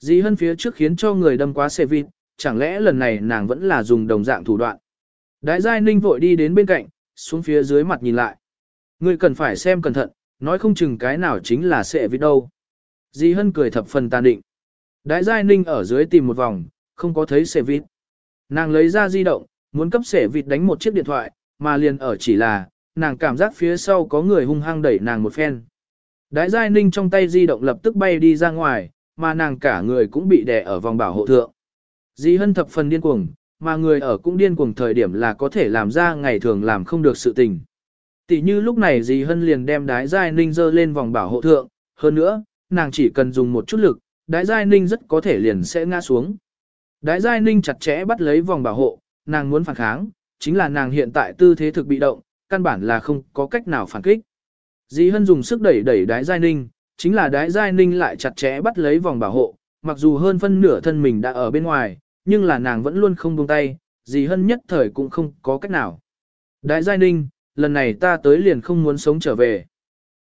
Dì Hân phía trước khiến cho người đâm quá xe vịt, chẳng lẽ lần này nàng vẫn là dùng đồng dạng thủ đoạn. Đái Giai Ninh vội đi đến bên cạnh, xuống phía dưới mặt nhìn lại. Ngươi cần phải xem cẩn thận, nói không chừng cái nào chính là sẽ vịt đâu. Dì Hân cười thập phần tàn định. Đái Giai Ninh ở dưới tìm một vòng, không có thấy sẽ vịt. Nàng lấy ra di động, muốn cấp sẻ vịt đánh một chiếc điện thoại, mà liền ở chỉ là, nàng cảm giác phía sau có người hung hăng đẩy nàng một phen. Đái Giai Ninh trong tay di động lập tức bay đi ra ngoài, mà nàng cả người cũng bị đè ở vòng bảo hộ thượng. Di hân thập phần điên cuồng, mà người ở cũng điên cuồng thời điểm là có thể làm ra ngày thường làm không được sự tình. Tỷ như lúc này Dì hân liền đem đái Giai Ninh dơ lên vòng bảo hộ thượng, hơn nữa, nàng chỉ cần dùng một chút lực, đái Giai Ninh rất có thể liền sẽ ngã xuống. Đái Giai Ninh chặt chẽ bắt lấy vòng bảo hộ, nàng muốn phản kháng, chính là nàng hiện tại tư thế thực bị động, căn bản là không có cách nào phản kích. Dì Hân dùng sức đẩy đẩy đái Giai Ninh, chính là đái Giai Ninh lại chặt chẽ bắt lấy vòng bảo hộ, mặc dù hơn phân nửa thân mình đã ở bên ngoài, nhưng là nàng vẫn luôn không buông tay, dì Hân nhất thời cũng không có cách nào. Đái Giai Ninh, lần này ta tới liền không muốn sống trở về.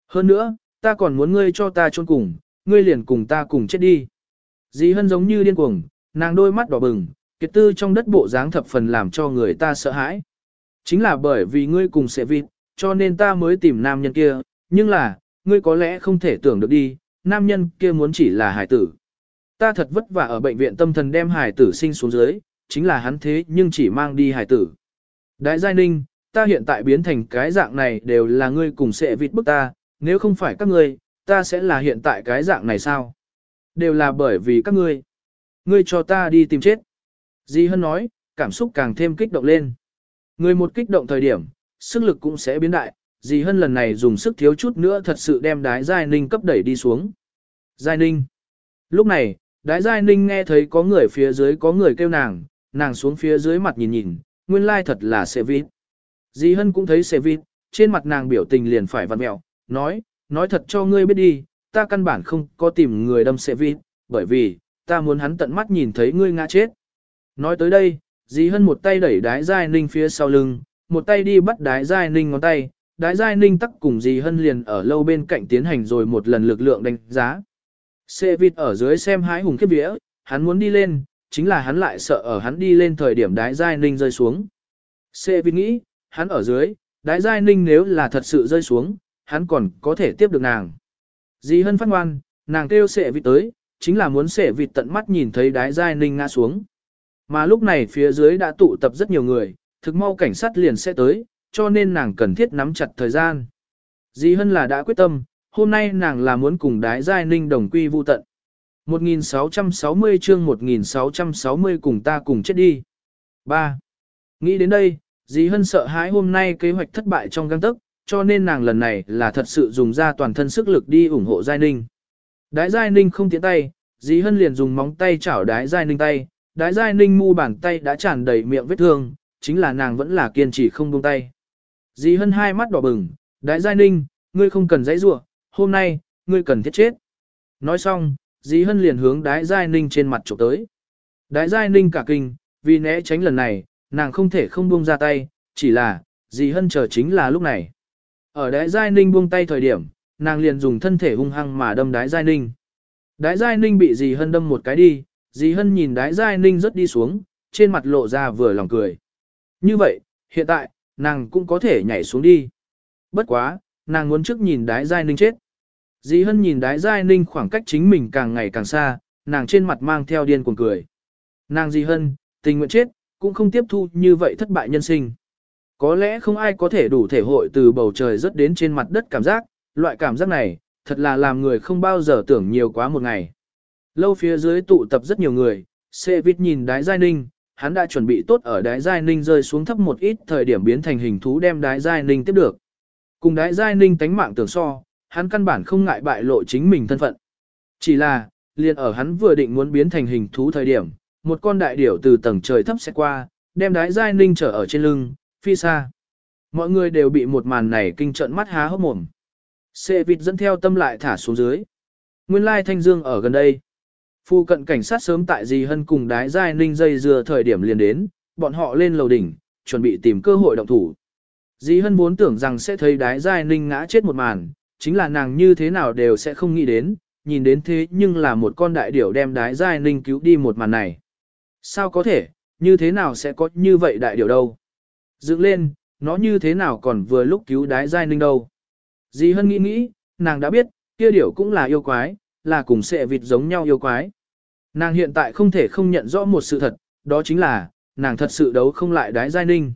Hơn nữa, ta còn muốn ngươi cho ta chôn cùng, ngươi liền cùng ta cùng chết đi. Dì Hân giống như điên cuồng, nàng đôi mắt đỏ bừng, kiệt tư trong đất bộ dáng thập phần làm cho người ta sợ hãi. Chính là bởi vì ngươi cùng sẽ vịt, cho nên ta mới tìm nam nhân kia, nhưng là, ngươi có lẽ không thể tưởng được đi, nam nhân kia muốn chỉ là hải tử. Ta thật vất vả ở bệnh viện tâm thần đem hải tử sinh xuống dưới, chính là hắn thế nhưng chỉ mang đi hải tử. Đại giai ninh, ta hiện tại biến thành cái dạng này đều là ngươi cùng sẽ vịt bức ta, nếu không phải các ngươi, ta sẽ là hiện tại cái dạng này sao? Đều là bởi vì các ngươi. Ngươi cho ta đi tìm chết. Di Hân nói, cảm xúc càng thêm kích động lên. Người một kích động thời điểm, sức lực cũng sẽ biến đại, Di Hân lần này dùng sức thiếu chút nữa thật sự đem đái Giai Ninh cấp đẩy đi xuống. Giai Ninh. Lúc này, đái Giai Ninh nghe thấy có người phía dưới có người kêu nàng, nàng xuống phía dưới mặt nhìn nhìn, nguyên lai thật là sẽ vít. Dì Hân cũng thấy xe vịt, trên mặt nàng biểu tình liền phải vặn mẹo, nói, nói thật cho ngươi biết đi, ta căn bản không có tìm người đâm xe vịt, bởi vì, ta muốn hắn tận mắt nhìn thấy ngươi ngã chết. Nói tới đây, dì hân một tay đẩy đái giai ninh phía sau lưng, một tay đi bắt đái giai ninh ngón tay, đái giai ninh tắc cùng dì hân liền ở lâu bên cạnh tiến hành rồi một lần lực lượng đánh giá. Xe vịt ở dưới xem hái hùng khiếp vía, hắn muốn đi lên, chính là hắn lại sợ ở hắn đi lên thời điểm đái giai ninh rơi xuống. Xe vịt nghĩ, hắn ở dưới, đái giai ninh nếu là thật sự rơi xuống, hắn còn có thể tiếp được nàng. Dì hân phát ngoan, nàng kêu sệ vịt tới, chính là muốn sệ vịt tận mắt nhìn thấy đái giai ninh ngã xuống. Mà lúc này phía dưới đã tụ tập rất nhiều người, thực mau cảnh sát liền sẽ tới, cho nên nàng cần thiết nắm chặt thời gian. Dì Hân là đã quyết tâm, hôm nay nàng là muốn cùng đái giai ninh đồng quy vu tận. 1660 chương 1660 cùng ta cùng chết đi. 3. Nghĩ đến đây, dì Hân sợ hãi hôm nay kế hoạch thất bại trong găng tức, cho nên nàng lần này là thật sự dùng ra toàn thân sức lực đi ủng hộ Giai Ninh. Đái Giai Ninh không tiến tay, dì Hân liền dùng móng tay chảo đái Giai Ninh tay, đái giai ninh mu bàn tay đã tràn đầy miệng vết thương, chính là nàng vẫn là kiên trì không buông tay. Dì hân hai mắt đỏ bừng, đái giai ninh, ngươi không cần dãy rủa, hôm nay, ngươi cần thiết chết. Nói xong, dì hân liền hướng đái giai ninh trên mặt chụp tới. Đái giai ninh cả kinh, vì né tránh lần này, nàng không thể không buông ra tay, chỉ là, dì hân chờ chính là lúc này. Ở đái giai ninh buông tay thời điểm, nàng liền dùng thân thể hung hăng mà đâm đái giai ninh. Đái giai ninh bị dì hân đâm một cái đi, Dì Hân nhìn đái giai ninh rất đi xuống, trên mặt lộ ra vừa lòng cười. Như vậy, hiện tại, nàng cũng có thể nhảy xuống đi. Bất quá, nàng muốn trước nhìn đái giai ninh chết. Dì Hân nhìn đái giai ninh khoảng cách chính mình càng ngày càng xa, nàng trên mặt mang theo điên cuồng cười. Nàng Dì Hân, tình nguyện chết, cũng không tiếp thu như vậy thất bại nhân sinh. Có lẽ không ai có thể đủ thể hội từ bầu trời rớt đến trên mặt đất cảm giác, loại cảm giác này, thật là làm người không bao giờ tưởng nhiều quá một ngày. Lâu phía dưới tụ tập rất nhiều người, Sê Vít nhìn đái giai ninh, hắn đã chuẩn bị tốt ở đái giai ninh rơi xuống thấp một ít thời điểm biến thành hình thú đem đái giai ninh tiếp được. Cùng đái giai ninh tánh mạng tưởng so, hắn căn bản không ngại bại lộ chính mình thân phận. Chỉ là, liền ở hắn vừa định muốn biến thành hình thú thời điểm, một con đại điểu từ tầng trời thấp sẽ qua, đem đái giai ninh trở ở trên lưng, phi xa. Mọi người đều bị một màn này kinh trận mắt há hốc mồm. Xe vịt dẫn theo tâm lại thả xuống dưới. Nguyên lai Thanh Dương ở gần đây. Phu cận cảnh sát sớm tại Di Hân cùng đái giai ninh dây dừa thời điểm liền đến, bọn họ lên lầu đỉnh, chuẩn bị tìm cơ hội động thủ. Dì Hân vốn tưởng rằng sẽ thấy đái giai ninh ngã chết một màn, chính là nàng như thế nào đều sẽ không nghĩ đến, nhìn đến thế nhưng là một con đại điểu đem đái giai ninh cứu đi một màn này. Sao có thể, như thế nào sẽ có như vậy đại điều đâu? Dựng lên, nó như thế nào còn vừa lúc cứu đái giai ninh đâu? Dì Hân nghĩ nghĩ, nàng đã biết, kia điều cũng là yêu quái, là cùng sẽ vịt giống nhau yêu quái. Nàng hiện tại không thể không nhận rõ một sự thật, đó chính là, nàng thật sự đấu không lại đái giai ninh.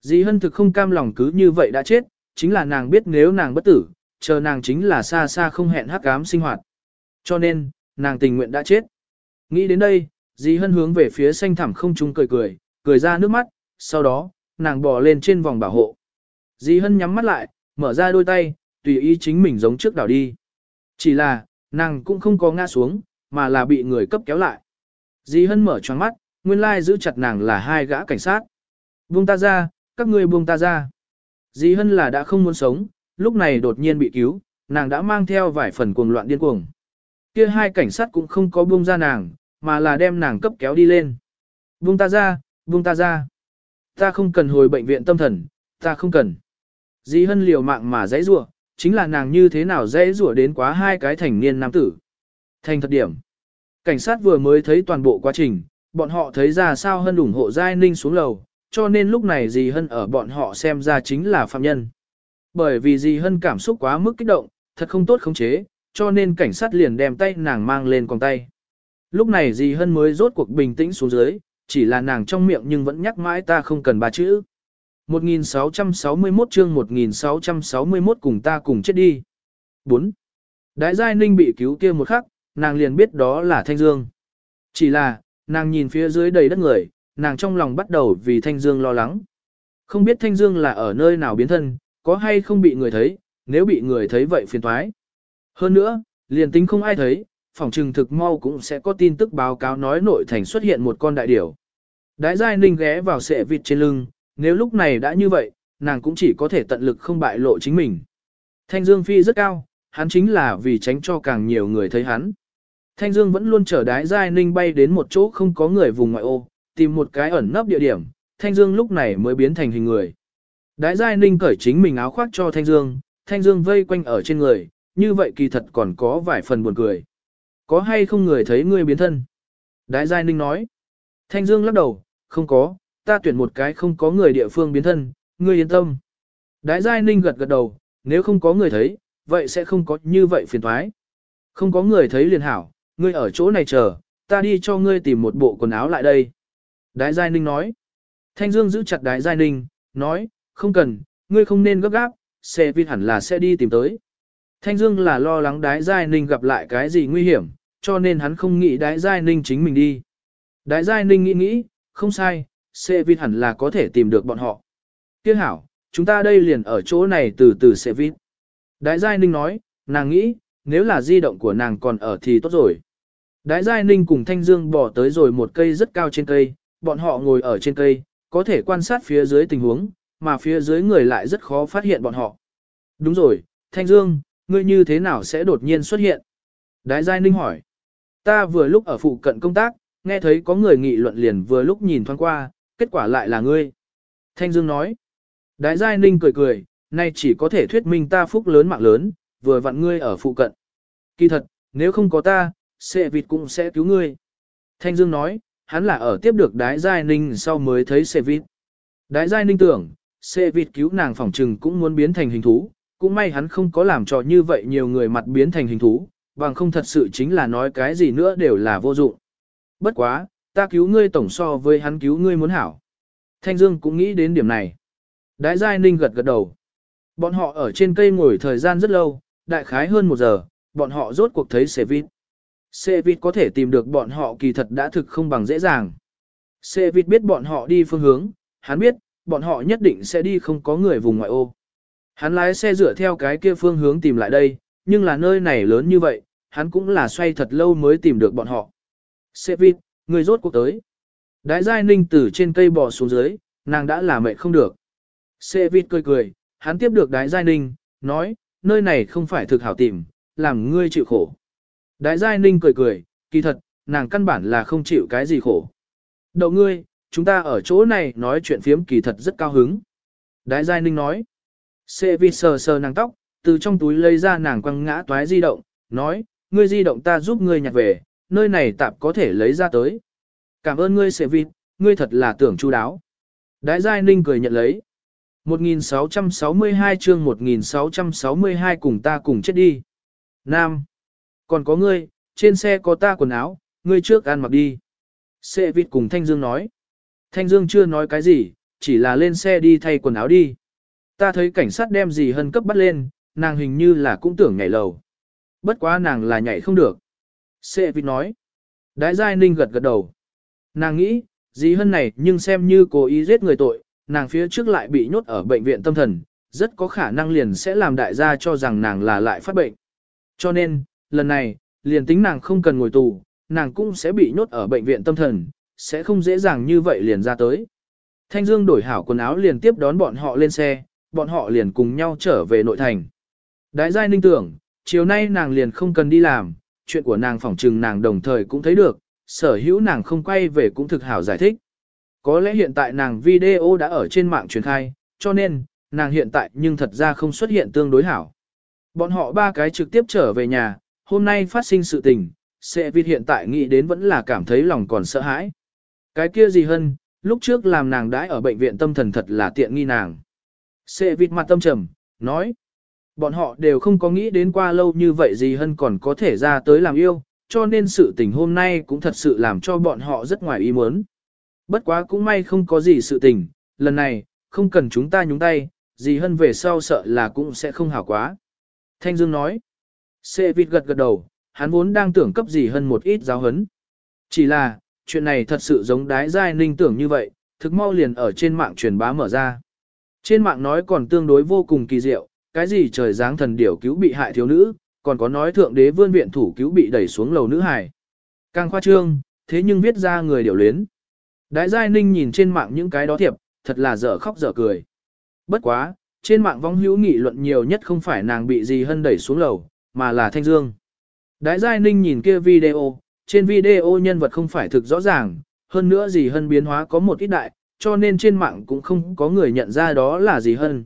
Dì hân thực không cam lòng cứ như vậy đã chết, chính là nàng biết nếu nàng bất tử, chờ nàng chính là xa xa không hẹn hắc ám sinh hoạt. Cho nên, nàng tình nguyện đã chết. Nghĩ đến đây, dì hân hướng về phía xanh thẳm không trung cười cười, cười ra nước mắt, sau đó, nàng bò lên trên vòng bảo hộ. Dì hân nhắm mắt lại, mở ra đôi tay, tùy ý chính mình giống trước đảo đi. Chỉ là, nàng cũng không có ngã xuống, mà là bị người cấp kéo lại. Dì hân mở choáng mắt, nguyên lai giữ chặt nàng là hai gã cảnh sát. Buông ta ra, các ngươi buông ta ra. Dì hân là đã không muốn sống, lúc này đột nhiên bị cứu, nàng đã mang theo vài phần cuồng loạn điên cuồng. Kia hai cảnh sát cũng không có buông ra nàng, mà là đem nàng cấp kéo đi lên. Buông ta ra, buông ta ra. Ta không cần hồi bệnh viện tâm thần, ta không cần. Dì hân liều mạng mà dãy rủa, chính là nàng như thế nào dãy rủa đến quá hai cái thành niên nam tử. Thành thật điểm. Cảnh sát vừa mới thấy toàn bộ quá trình, bọn họ thấy ra sao hân ủng hộ Giai Ninh xuống lầu, cho nên lúc này dì hân ở bọn họ xem ra chính là phạm nhân. Bởi vì dì hân cảm xúc quá mức kích động, thật không tốt khống chế, cho nên cảnh sát liền đem tay nàng mang lên con tay. Lúc này dì hân mới rốt cuộc bình tĩnh xuống dưới, chỉ là nàng trong miệng nhưng vẫn nhắc mãi ta không cần ba chữ. 1661 chương 1661 cùng ta cùng chết đi. 4. Đại giai ninh bị cứu kia một khắc, nàng liền biết đó là Thanh Dương. Chỉ là, nàng nhìn phía dưới đầy đất người, nàng trong lòng bắt đầu vì Thanh Dương lo lắng. Không biết Thanh Dương là ở nơi nào biến thân, có hay không bị người thấy, nếu bị người thấy vậy phiền toái. Hơn nữa, liền tính không ai thấy, phòng trừng thực mau cũng sẽ có tin tức báo cáo nói nội thành xuất hiện một con đại điểu. Đái giai ninh ghé vào sệ vịt trên lưng, nếu lúc này đã như vậy, nàng cũng chỉ có thể tận lực không bại lộ chính mình. Thanh Dương Phi rất cao, hắn chính là vì tránh cho càng nhiều người thấy hắn. Thanh Dương vẫn luôn chở đái giai ninh bay đến một chỗ không có người vùng ngoại ô, tìm một cái ẩn nấp địa điểm, Thanh Dương lúc này mới biến thành hình người. Đái giai ninh cởi chính mình áo khoác cho Thanh Dương, Thanh Dương vây quanh ở trên người, như vậy kỳ thật còn có vài phần buồn cười. Có hay không người thấy ngươi biến thân? Đái giai ninh nói. Thanh Dương lắc đầu, không có, ta tuyển một cái không có người địa phương biến thân, ngươi yên tâm. Đái giai ninh gật gật đầu, nếu không có người thấy, vậy sẽ không có như vậy phiền thoái. Không có người thấy liền hảo, ngươi ở chỗ này chờ, ta đi cho ngươi tìm một bộ quần áo lại đây. Đái Giai Ninh nói. Thanh Dương giữ chặt Đái Giai Ninh, nói, không cần, ngươi không nên gấp gáp, xe vịt hẳn là sẽ đi tìm tới. Thanh Dương là lo lắng Đái Giai Ninh gặp lại cái gì nguy hiểm, cho nên hắn không nghĩ Đái Giai Ninh chính mình đi. Đái Giai Ninh nghĩ nghĩ, không sai, xe vịt hẳn là có thể tìm được bọn họ. Tiếc hảo, chúng ta đây liền ở chỗ này từ từ xe vịt. Đái Giai Ninh nói, nàng nghĩ, nếu là di động của nàng còn ở thì tốt rồi. Đái Giai Ninh cùng Thanh Dương bỏ tới rồi một cây rất cao trên cây, bọn họ ngồi ở trên cây, có thể quan sát phía dưới tình huống, mà phía dưới người lại rất khó phát hiện bọn họ. Đúng rồi, Thanh Dương, ngươi như thế nào sẽ đột nhiên xuất hiện? Đái Giai Ninh hỏi. Ta vừa lúc ở phụ cận công tác, nghe thấy có người nghị luận liền vừa lúc nhìn thoáng qua, kết quả lại là ngươi. Thanh Dương nói. Đái Giai Ninh cười cười, nay chỉ có thể thuyết minh ta phúc lớn mạng lớn, vừa vặn ngươi ở phụ cận. Kỳ thật, nếu không có ta, Sệ vịt cũng sẽ cứu ngươi. Thanh Dương nói, hắn là ở tiếp được đái giai ninh sau mới thấy Sệ vịt. Đái giai ninh tưởng, Sệ vịt cứu nàng phỏng trừng cũng muốn biến thành hình thú, cũng may hắn không có làm cho như vậy nhiều người mặt biến thành hình thú, bằng không thật sự chính là nói cái gì nữa đều là vô dụng. Bất quá, ta cứu ngươi tổng so với hắn cứu ngươi muốn hảo. Thanh Dương cũng nghĩ đến điểm này. Đái Giai Ninh gật gật đầu. Bọn họ ở trên cây ngồi thời gian rất lâu, đại khái hơn một giờ, bọn họ rốt cuộc thấy Sệ vịt. Sệ vịt có thể tìm được bọn họ kỳ thật đã thực không bằng dễ dàng. Sệ vịt biết bọn họ đi phương hướng, hắn biết, bọn họ nhất định sẽ đi không có người vùng ngoại ô. Hắn lái xe dựa theo cái kia phương hướng tìm lại đây, nhưng là nơi này lớn như vậy, hắn cũng là xoay thật lâu mới tìm được bọn họ. Xe vịt, người rốt cuộc tới. Đái giai ninh từ trên cây bò xuống dưới, nàng đã là mệt không được. Xe vịt cười cười, hắn tiếp được đái giai ninh, nói, nơi này không phải thực hảo tìm, làm ngươi chịu khổ. Đại giai ninh cười cười, kỳ thật, nàng căn bản là không chịu cái gì khổ. Đậu ngươi, chúng ta ở chỗ này nói chuyện phiếm kỳ thật rất cao hứng. Đại giai ninh nói. Sệ vi sờ sờ nàng tóc, từ trong túi lấy ra nàng quăng ngã toái di động, nói, ngươi di động ta giúp ngươi nhặt về, nơi này tạm có thể lấy ra tới. Cảm ơn ngươi sệ vi, ngươi thật là tưởng chu đáo. Đại giai ninh cười nhận lấy. 1662 chương 1662 cùng ta cùng chết đi. Nam. Còn có ngươi, trên xe có ta quần áo, ngươi trước ăn mặc đi. Sệ vịt cùng Thanh Dương nói. Thanh Dương chưa nói cái gì, chỉ là lên xe đi thay quần áo đi. Ta thấy cảnh sát đem gì hân cấp bắt lên, nàng hình như là cũng tưởng nhảy lầu. Bất quá nàng là nhảy không được. Sệ vịt nói. Đái giai ninh gật gật đầu. Nàng nghĩ, dì hân này nhưng xem như cố ý giết người tội, nàng phía trước lại bị nhốt ở bệnh viện tâm thần, rất có khả năng liền sẽ làm đại gia cho rằng nàng là lại phát bệnh. Cho nên, lần này, liền tính nàng không cần ngồi tù, nàng cũng sẽ bị nhốt ở bệnh viện tâm thần, sẽ không dễ dàng như vậy liền ra tới. Thanh Dương đổi hảo quần áo liền tiếp đón bọn họ lên xe, bọn họ liền cùng nhau trở về nội thành. Đại giai ninh tưởng, chiều nay nàng liền không cần đi làm, chuyện của nàng phỏng trừng nàng đồng thời cũng thấy được, sở hữu nàng không quay về cũng thực hảo giải thích. Có lẽ hiện tại nàng video đã ở trên mạng truyền khai, cho nên, nàng hiện tại nhưng thật ra không xuất hiện tương đối hảo. Bọn họ ba cái trực tiếp trở về nhà, hôm nay phát sinh sự tình, sẽ vịt hiện tại nghĩ đến vẫn là cảm thấy lòng còn sợ hãi. Cái kia gì hơn, lúc trước làm nàng đãi ở bệnh viện tâm thần thật là tiện nghi nàng. Sệ vịt mặt tâm trầm, nói. Bọn họ đều không có nghĩ đến qua lâu như vậy gì hơn còn có thể ra tới làm yêu, cho nên sự tình hôm nay cũng thật sự làm cho bọn họ rất ngoài ý muốn. Bất quá cũng may không có gì sự tình, lần này, không cần chúng ta nhúng tay, gì hơn về sau sợ là cũng sẽ không hảo quá. Thanh Dương nói, Sệ vịt gật gật đầu, hắn vốn đang tưởng cấp gì hơn một ít giáo hấn. Chỉ là, chuyện này thật sự giống đái giai ninh tưởng như vậy, thực mau liền ở trên mạng truyền bá mở ra. Trên mạng nói còn tương đối vô cùng kỳ diệu, cái gì trời giáng thần điểu cứu bị hại thiếu nữ, còn có nói thượng đế vươn viện thủ cứu bị đẩy xuống lầu nữ hải. Càng khoa trương, thế nhưng viết ra người điều luyến. đại giai ninh nhìn trên mạng những cái đó thiệp, thật là dở khóc dở cười. Bất quá, trên mạng vong hữu nghị luận nhiều nhất không phải nàng bị gì hân đẩy xuống lầu, mà là Thanh Dương. đại Giai Ninh nhìn kia video, trên video nhân vật không phải thực rõ ràng, hơn nữa gì hân biến hóa có một ít đại, cho nên trên mạng cũng không có người nhận ra đó là gì hơn.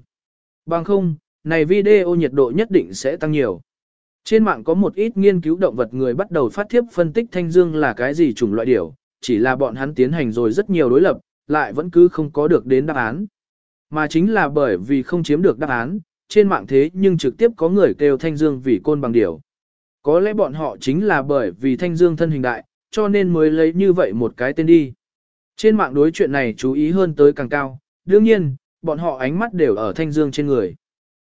Bằng không, này video nhiệt độ nhất định sẽ tăng nhiều. Trên mạng có một ít nghiên cứu động vật người bắt đầu phát thiếp phân tích thanh dương là cái gì chủng loại điểu, chỉ là bọn hắn tiến hành rồi rất nhiều đối lập, lại vẫn cứ không có được đến đáp án. Mà chính là bởi vì không chiếm được đáp án, trên mạng thế nhưng trực tiếp có người kêu thanh dương vì côn bằng điểu. Có lẽ bọn họ chính là bởi vì thanh dương thân hình đại, cho nên mới lấy như vậy một cái tên đi. Trên mạng đối chuyện này chú ý hơn tới càng cao, đương nhiên, bọn họ ánh mắt đều ở thanh dương trên người.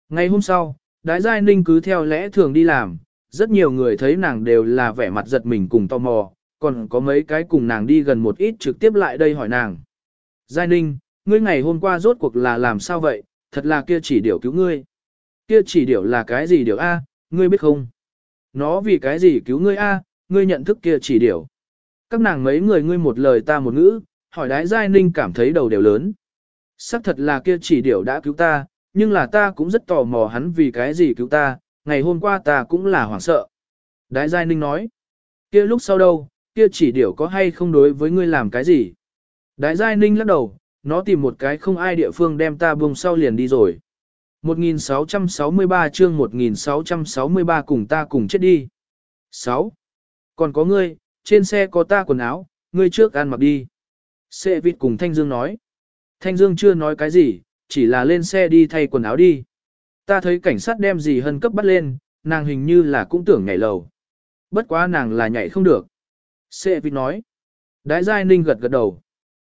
Ngày hôm sau, Đái Giai Ninh cứ theo lẽ thường đi làm, rất nhiều người thấy nàng đều là vẻ mặt giật mình cùng tò mò, còn có mấy cái cùng nàng đi gần một ít trực tiếp lại đây hỏi nàng. Giai Ninh, ngươi ngày hôm qua rốt cuộc là làm sao vậy, thật là kia chỉ điều cứu ngươi. Kia chỉ điều là cái gì điều A, ngươi biết không? Nó vì cái gì cứu ngươi A, ngươi nhận thức kia chỉ điều. Các nàng mấy người ngươi một lời ta một ngữ, hỏi đái giai ninh cảm thấy đầu đều lớn. Sắc thật là kia chỉ điều đã cứu ta, nhưng là ta cũng rất tò mò hắn vì cái gì cứu ta, ngày hôm qua ta cũng là hoảng sợ. Đái giai ninh nói, kia lúc sau đâu, kia chỉ điều có hay không đối với ngươi làm cái gì? Đái giai ninh lắc đầu, nó tìm một cái không ai địa phương đem ta buông sau liền đi rồi. 1663 chương 1663 cùng ta cùng chết đi. 6. Còn có ngươi, trên xe có ta quần áo, ngươi trước ăn mặc đi. Sệ vịt cùng Thanh Dương nói. Thanh Dương chưa nói cái gì, chỉ là lên xe đi thay quần áo đi. Ta thấy cảnh sát đem gì hân cấp bắt lên, nàng hình như là cũng tưởng nhảy lầu. Bất quá nàng là nhảy không được. Sệ vịt nói. Đái giai ninh gật gật đầu.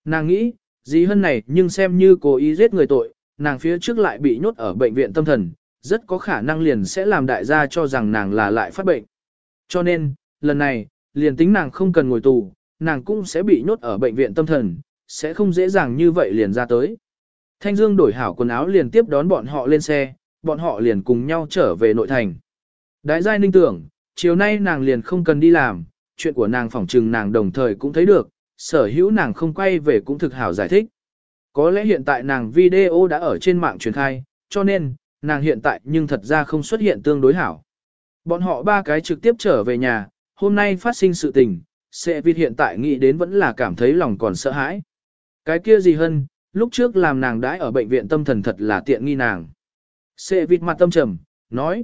Nàng nghĩ, gì hân này nhưng xem như cố ý giết người tội, nàng phía trước lại bị nhốt ở bệnh viện tâm thần, rất có khả năng liền sẽ làm đại gia cho rằng nàng là lại phát bệnh. Cho nên, lần này, liền tính nàng không cần ngồi tù, nàng cũng sẽ bị nhốt ở bệnh viện tâm thần, sẽ không dễ dàng như vậy liền ra tới. Thanh Dương đổi hảo quần áo liền tiếp đón bọn họ lên xe, bọn họ liền cùng nhau trở về nội thành. Đái giai ninh tưởng, chiều nay nàng liền không cần đi làm, chuyện của nàng phỏng trừng nàng đồng thời cũng thấy được, sở hữu nàng không quay về cũng thực hảo giải thích. Có lẽ hiện tại nàng video đã ở trên mạng truyền khai, cho nên, nàng hiện tại nhưng thật ra không xuất hiện tương đối hảo. Bọn họ ba cái trực tiếp trở về nhà, hôm nay phát sinh sự tình, sẽ vịt hiện tại nghĩ đến vẫn là cảm thấy lòng còn sợ hãi. Cái kia gì hơn, lúc trước làm nàng đãi ở bệnh viện tâm thần thật là tiện nghi nàng. Sẽ vịt mặt tâm trầm, nói.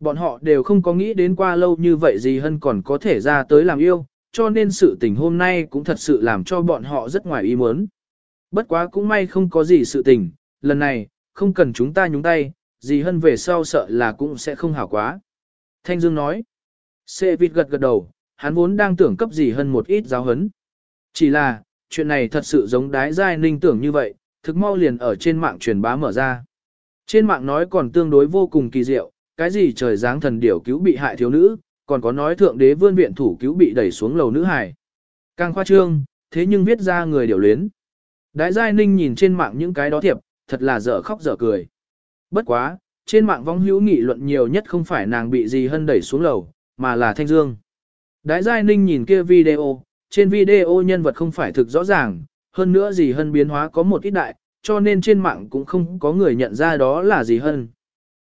Bọn họ đều không có nghĩ đến qua lâu như vậy gì hơn còn có thể ra tới làm yêu, cho nên sự tình hôm nay cũng thật sự làm cho bọn họ rất ngoài ý muốn. Bất quá cũng may không có gì sự tình, lần này, không cần chúng ta nhúng tay, gì hơn về sau sợ là cũng sẽ không hảo quá. Thanh Dương nói, Sệ vịt gật gật đầu, hắn vốn đang tưởng cấp gì hơn một ít giáo hấn. Chỉ là, chuyện này thật sự giống đái giai ninh tưởng như vậy, thực mau liền ở trên mạng truyền bá mở ra. Trên mạng nói còn tương đối vô cùng kỳ diệu, cái gì trời giáng thần điểu cứu bị hại thiếu nữ, còn có nói thượng đế vươn viện thủ cứu bị đẩy xuống lầu nữ hải. Càng khoa trương, thế nhưng viết ra người điểu luyến. Đái giai ninh nhìn trên mạng những cái đó thiệp, thật là dở khóc dở cười. Bất quá, trên mạng vong hữu nghị luận nhiều nhất không phải nàng bị gì hân đẩy xuống lầu, mà là Thanh Dương. Đái Giai Ninh nhìn kia video, trên video nhân vật không phải thực rõ ràng, hơn nữa gì hân biến hóa có một ít đại, cho nên trên mạng cũng không có người nhận ra đó là gì hân.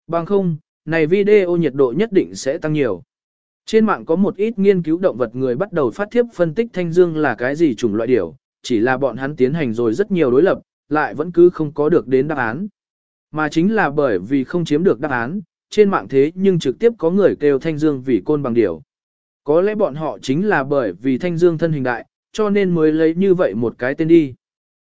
Bằng không, này video nhiệt độ nhất định sẽ tăng nhiều. Trên mạng có một ít nghiên cứu động vật người bắt đầu phát thiếp phân tích thanh dương là cái gì chủng loại điểu, chỉ là bọn hắn tiến hành rồi rất nhiều đối lập, lại vẫn cứ không có được đến đáp án. Mà chính là bởi vì không chiếm được đáp án, trên mạng thế nhưng trực tiếp có người kêu thanh dương vì côn bằng điểu. Có lẽ bọn họ chính là bởi vì thanh dương thân hình đại, cho nên mới lấy như vậy một cái tên đi.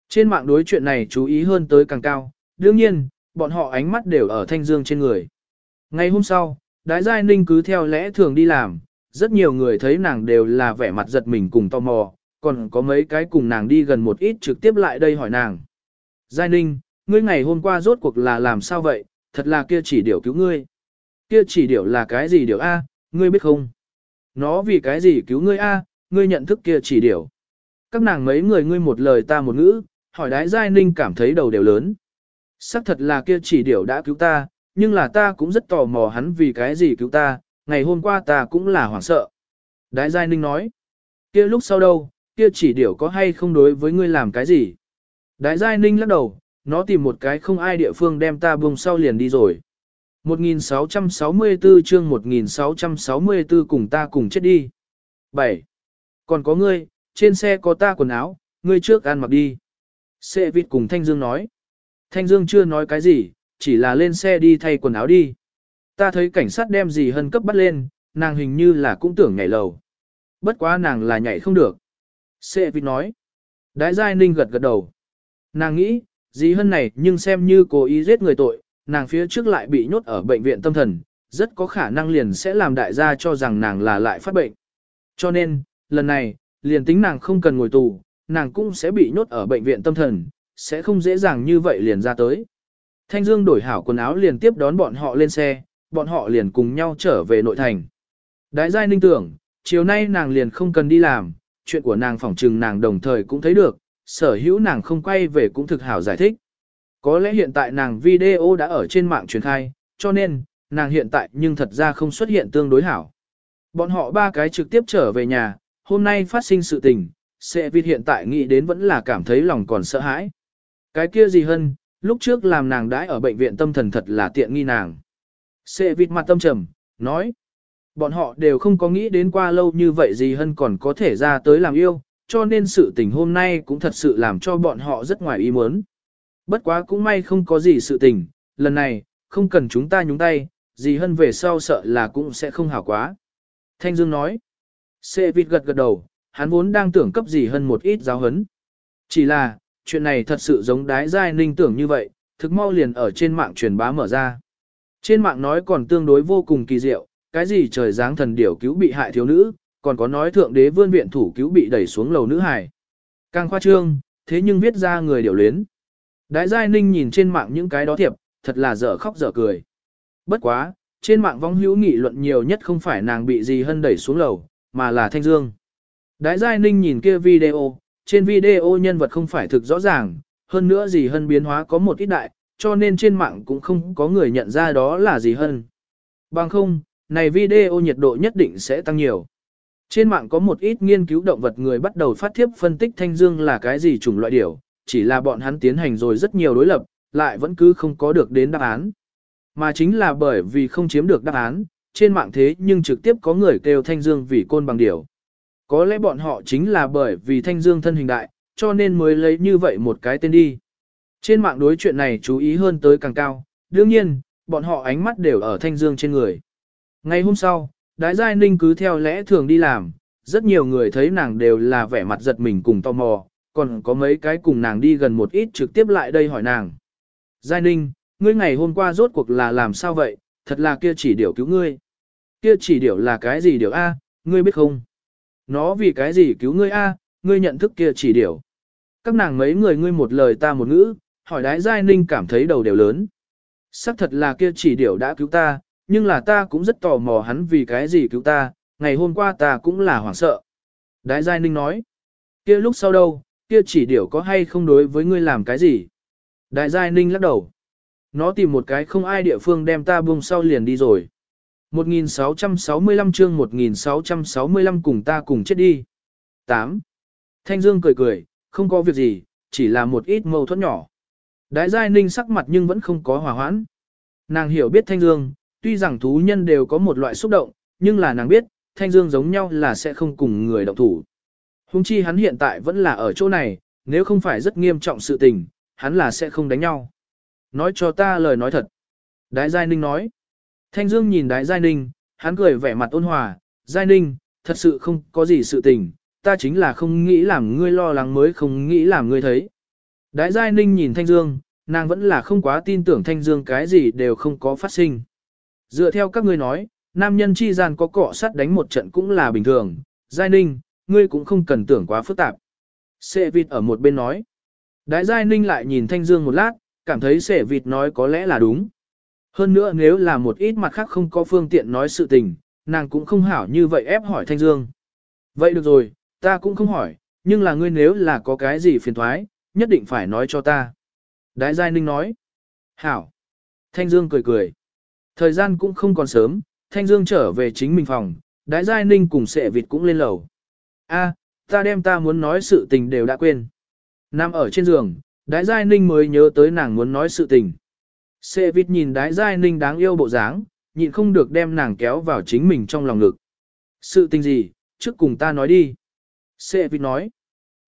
Trên mạng đối chuyện này chú ý hơn tới càng cao, đương nhiên, bọn họ ánh mắt đều ở thanh dương trên người. Ngày hôm sau, Đái Giai Ninh cứ theo lẽ thường đi làm, rất nhiều người thấy nàng đều là vẻ mặt giật mình cùng tò mò, còn có mấy cái cùng nàng đi gần một ít trực tiếp lại đây hỏi nàng. Giai Ninh, ngươi ngày hôm qua rốt cuộc là làm sao vậy, thật là kia chỉ điều cứu ngươi. Kia chỉ điều là cái gì điều A, ngươi biết không? Nó vì cái gì cứu ngươi A, ngươi nhận thức kia chỉ điều. Các nàng mấy người ngươi một lời ta một ngữ, hỏi đái giai ninh cảm thấy đầu đều lớn. Sắc thật là kia chỉ điều đã cứu ta, nhưng là ta cũng rất tò mò hắn vì cái gì cứu ta, ngày hôm qua ta cũng là hoảng sợ. Đái giai ninh nói, kia lúc sau đâu, kia chỉ điều có hay không đối với ngươi làm cái gì? Đái giai ninh lắc đầu, nó tìm một cái không ai địa phương đem ta buông sau liền đi rồi. 1664 chương 1664 cùng ta cùng chết đi. 7. Còn có ngươi, trên xe có ta quần áo, ngươi trước ăn mặc đi. Xe vịt cùng Thanh Dương nói. Thanh Dương chưa nói cái gì, chỉ là lên xe đi thay quần áo đi. Ta thấy cảnh sát đem gì hân cấp bắt lên, nàng hình như là cũng tưởng nhảy lầu. Bất quá nàng là nhảy không được. Xe vịt nói. Đái giai ninh gật gật đầu. Nàng nghĩ, gì hân này nhưng xem như cố ý giết người tội, nàng phía trước lại bị nhốt ở bệnh viện tâm thần, rất có khả năng liền sẽ làm đại gia cho rằng nàng là lại phát bệnh. Cho nên, lần này, liền tính nàng không cần ngồi tù, nàng cũng sẽ bị nhốt ở bệnh viện tâm thần, sẽ không dễ dàng như vậy liền ra tới. Thanh Dương đổi hảo quần áo liền tiếp đón bọn họ lên xe, bọn họ liền cùng nhau trở về nội thành. Đại giai ninh tưởng, chiều nay nàng liền không cần đi làm, chuyện của nàng phỏng trừng nàng đồng thời cũng thấy được, sở hữu nàng không quay về cũng thực hảo giải thích. Có lẽ hiện tại nàng video đã ở trên mạng truyền khai, cho nên, nàng hiện tại nhưng thật ra không xuất hiện tương đối hảo. Bọn họ ba cái trực tiếp trở về nhà, hôm nay phát sinh sự tình, sẽ vịt hiện tại nghĩ đến vẫn là cảm thấy lòng còn sợ hãi. Cái kia gì hơn, lúc trước làm nàng đãi ở bệnh viện tâm thần thật là tiện nghi nàng. Sẽ vịt mặt tâm trầm, nói. Bọn họ đều không có nghĩ đến qua lâu như vậy gì hơn còn có thể ra tới làm yêu, cho nên sự tình hôm nay cũng thật sự làm cho bọn họ rất ngoài ý muốn. Bất quá cũng may không có gì sự tình, lần này, không cần chúng ta nhúng tay, gì hơn về sau sợ là cũng sẽ không hảo quá. Thanh Dương nói, Sệ vịt gật gật đầu, hắn vốn đang tưởng cấp gì hơn một ít giáo hấn. Chỉ là, chuyện này thật sự giống đái giai ninh tưởng như vậy, thực mau liền ở trên mạng truyền bá mở ra. Trên mạng nói còn tương đối vô cùng kỳ diệu, cái gì trời giáng thần điểu cứu bị hại thiếu nữ, còn có nói thượng đế vươn viện thủ cứu bị đẩy xuống lầu nữ hải. Càng khoa trương, thế nhưng viết ra người điểu luyến. Đái Giai Ninh nhìn trên mạng những cái đó thiệp, thật là dở khóc dở cười. Bất quá, trên mạng vong hữu nghị luận nhiều nhất không phải nàng bị gì hân đẩy xuống lầu, mà là Thanh Dương. Đái Giai Ninh nhìn kia video, trên video nhân vật không phải thực rõ ràng, hơn nữa gì hân biến hóa có một ít đại, cho nên trên mạng cũng không có người nhận ra đó là gì hân. Bằng không, này video nhiệt độ nhất định sẽ tăng nhiều. Trên mạng có một ít nghiên cứu động vật người bắt đầu phát thiếp phân tích thanh dương là cái gì chủng loại điểu, chỉ là bọn hắn tiến hành rồi rất nhiều đối lập, lại vẫn cứ không có được đến đáp án. Mà chính là bởi vì không chiếm được đáp án, trên mạng thế nhưng trực tiếp có người kêu thanh dương vì côn bằng điểu. Có lẽ bọn họ chính là bởi vì thanh dương thân hình đại, cho nên mới lấy như vậy một cái tên đi. Trên mạng đối chuyện này chú ý hơn tới càng cao, đương nhiên, bọn họ ánh mắt đều ở thanh dương trên người. Ngày hôm sau, Đái Giai Ninh cứ theo lẽ thường đi làm, rất nhiều người thấy nàng đều là vẻ mặt giật mình cùng tò mò, còn có mấy cái cùng nàng đi gần một ít trực tiếp lại đây hỏi nàng. Giai Ninh, ngươi ngày hôm qua rốt cuộc là làm sao vậy, thật là kia chỉ điều cứu ngươi. Kia chỉ điều là cái gì điều A, ngươi biết không? Nó vì cái gì cứu ngươi a? ngươi nhận thức kia chỉ điểu. Các nàng mấy người ngươi một lời ta một ngữ, hỏi đái giai ninh cảm thấy đầu đều lớn. Sắc thật là kia chỉ điểu đã cứu ta, nhưng là ta cũng rất tò mò hắn vì cái gì cứu ta, ngày hôm qua ta cũng là hoảng sợ. Đái giai ninh nói, kia lúc sau đâu, kia chỉ điểu có hay không đối với ngươi làm cái gì? Đại giai ninh lắc đầu. Nó tìm một cái không ai địa phương đem ta buông sau liền đi rồi. 1665 chương 1665 cùng ta cùng chết đi. 8. Thanh Dương cười cười, không có việc gì, chỉ là một ít mâu thuẫn nhỏ. Đại giai ninh sắc mặt nhưng vẫn không có hòa hoãn. Nàng hiểu biết Thanh Dương, tuy rằng thú nhân đều có một loại xúc động, nhưng là nàng biết, Thanh Dương giống nhau là sẽ không cùng người động thủ. Hùng chi hắn hiện tại vẫn là ở chỗ này, nếu không phải rất nghiêm trọng sự tình, hắn là sẽ không đánh nhau. Nói cho ta lời nói thật. Đái Giai Ninh nói. Thanh Dương nhìn Đái Giai Ninh, hắn cười vẻ mặt ôn hòa. Giai Ninh, thật sự không có gì sự tình, ta chính là không nghĩ làm ngươi lo lắng mới không nghĩ làm ngươi thấy. Đái Giai Ninh nhìn Thanh Dương, nàng vẫn là không quá tin tưởng Thanh Dương cái gì đều không có phát sinh. Dựa theo các ngươi nói, nam nhân chi gian có cọ sát đánh một trận cũng là bình thường. Giai Ninh, ngươi cũng không cần tưởng quá phức tạp. Sệ vịt ở một bên nói. Đại Giai Ninh lại nhìn Thanh Dương một lát, cảm thấy sệ vịt nói có lẽ là đúng. Hơn nữa nếu là một ít mặt khác không có phương tiện nói sự tình, nàng cũng không hảo như vậy ép hỏi Thanh Dương. Vậy được rồi, ta cũng không hỏi, nhưng là ngươi nếu là có cái gì phiền thoái, nhất định phải nói cho ta. Đại Giai Ninh nói. Hảo. Thanh Dương cười cười. Thời gian cũng không còn sớm, Thanh Dương trở về chính mình phòng, Đại Giai Ninh cùng sệ vịt cũng lên lầu. A, ta đem ta muốn nói sự tình đều đã quên. Nam ở trên giường, Đái Giai Ninh mới nhớ tới nàng muốn nói sự tình. Sệ vịt nhìn Đái Giai Ninh đáng yêu bộ dáng, nhịn không được đem nàng kéo vào chính mình trong lòng ngực. Sự tình gì, trước cùng ta nói đi. Sệ vịt nói.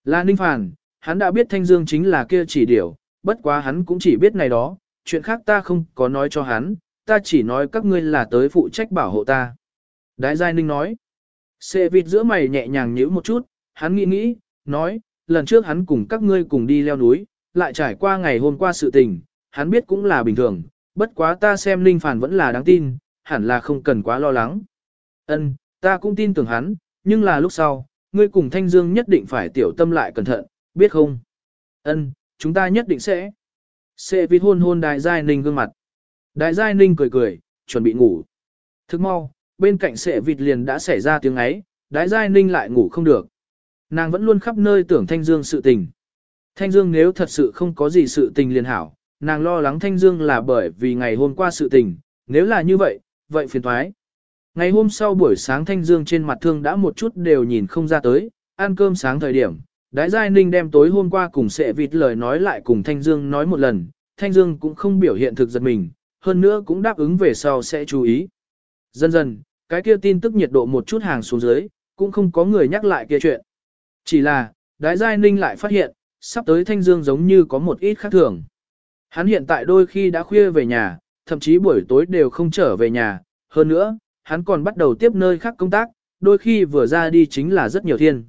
Là Ninh Phản, hắn đã biết Thanh Dương chính là kia chỉ điểu, bất quá hắn cũng chỉ biết này đó, chuyện khác ta không có nói cho hắn, ta chỉ nói các ngươi là tới phụ trách bảo hộ ta. Đái Giai Ninh nói. Sệ vịt giữa mày nhẹ nhàng nhíu một chút, hắn nghĩ nghĩ, nói, lần trước hắn cùng các ngươi cùng đi leo núi, lại trải qua ngày hôm qua sự tình, hắn biết cũng là bình thường, bất quá ta xem Ninh Phản vẫn là đáng tin, hẳn là không cần quá lo lắng. Ân, ta cũng tin tưởng hắn, nhưng là lúc sau, ngươi cùng Thanh Dương nhất định phải tiểu tâm lại cẩn thận, biết không? Ân, chúng ta nhất định sẽ. Sẽ vịt hôn hôn Đại Giai Ninh gương mặt. Đại Giai Ninh cười cười, chuẩn bị ngủ. Thức mau, bên cạnh sệ vịt liền đã xảy ra tiếng ấy, Đại Giai Ninh lại ngủ không được. Nàng vẫn luôn khắp nơi tưởng Thanh Dương sự tình. Thanh Dương nếu thật sự không có gì sự tình liền hảo, nàng lo lắng Thanh Dương là bởi vì ngày hôm qua sự tình, nếu là như vậy, vậy phiền thoái. Ngày hôm sau buổi sáng Thanh Dương trên mặt thương đã một chút đều nhìn không ra tới, ăn cơm sáng thời điểm. Đái Giai Ninh đem tối hôm qua cùng sệ vịt lời nói lại cùng Thanh Dương nói một lần, Thanh Dương cũng không biểu hiện thực giật mình, hơn nữa cũng đáp ứng về sau sẽ chú ý. Dần dần, cái kia tin tức nhiệt độ một chút hàng xuống dưới, cũng không có người nhắc lại kia chuyện. Chỉ là, Đái Giai Ninh lại phát hiện, sắp tới Thanh Dương giống như có một ít khác thường. Hắn hiện tại đôi khi đã khuya về nhà, thậm chí buổi tối đều không trở về nhà, hơn nữa, hắn còn bắt đầu tiếp nơi khác công tác, đôi khi vừa ra đi chính là rất nhiều thiên.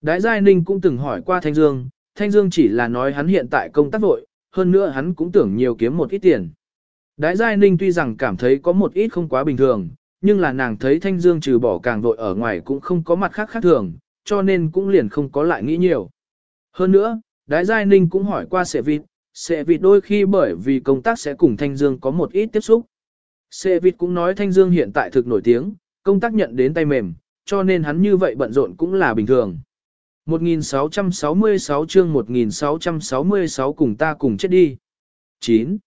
Đái Giai Ninh cũng từng hỏi qua Thanh Dương, Thanh Dương chỉ là nói hắn hiện tại công tác vội, hơn nữa hắn cũng tưởng nhiều kiếm một ít tiền. Đái Giai Ninh tuy rằng cảm thấy có một ít không quá bình thường, nhưng là nàng thấy Thanh Dương trừ bỏ càng vội ở ngoài cũng không có mặt khác khác thường, cho nên cũng liền không có lại nghĩ nhiều. Hơn nữa, Đái Giai Ninh cũng hỏi qua Sệ Vịt, Sệ Vịt đôi khi bởi vì công tác sẽ cùng Thanh Dương có một ít tiếp xúc. Sệ Vịt cũng nói Thanh Dương hiện tại thực nổi tiếng, công tác nhận đến tay mềm, cho nên hắn như vậy bận rộn cũng là bình thường. 1666 chương 1666 cùng ta cùng chết đi. 9.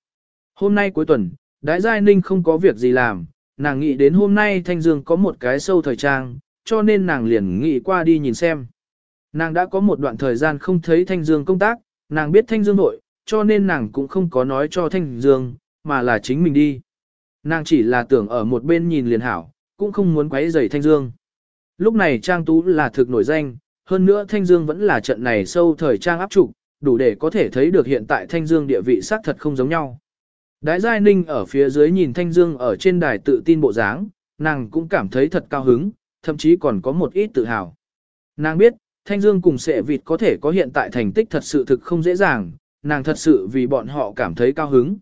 Hôm nay cuối tuần, Đái Giai Ninh không có việc gì làm, nàng nghĩ đến hôm nay Thanh Dương có một cái sâu thời trang, cho nên nàng liền nghĩ qua đi nhìn xem. Nàng đã có một đoạn thời gian không thấy Thanh Dương công tác, nàng biết Thanh Dương nội, cho nên nàng cũng không có nói cho Thanh Dương, mà là chính mình đi. Nàng chỉ là tưởng ở một bên nhìn liền hảo, cũng không muốn quấy rầy Thanh Dương. Lúc này Trang Tú là thực nổi danh, hơn nữa Thanh Dương vẫn là trận này sâu thời trang áp trục, đủ để có thể thấy được hiện tại Thanh Dương địa vị xác thật không giống nhau. Đái Giai Ninh ở phía dưới nhìn Thanh Dương ở trên đài tự tin bộ dáng, nàng cũng cảm thấy thật cao hứng, thậm chí còn có một ít tự hào. Nàng biết, Thanh Dương cùng sệ vịt có thể có hiện tại thành tích thật sự thực không dễ dàng, nàng thật sự vì bọn họ cảm thấy cao hứng.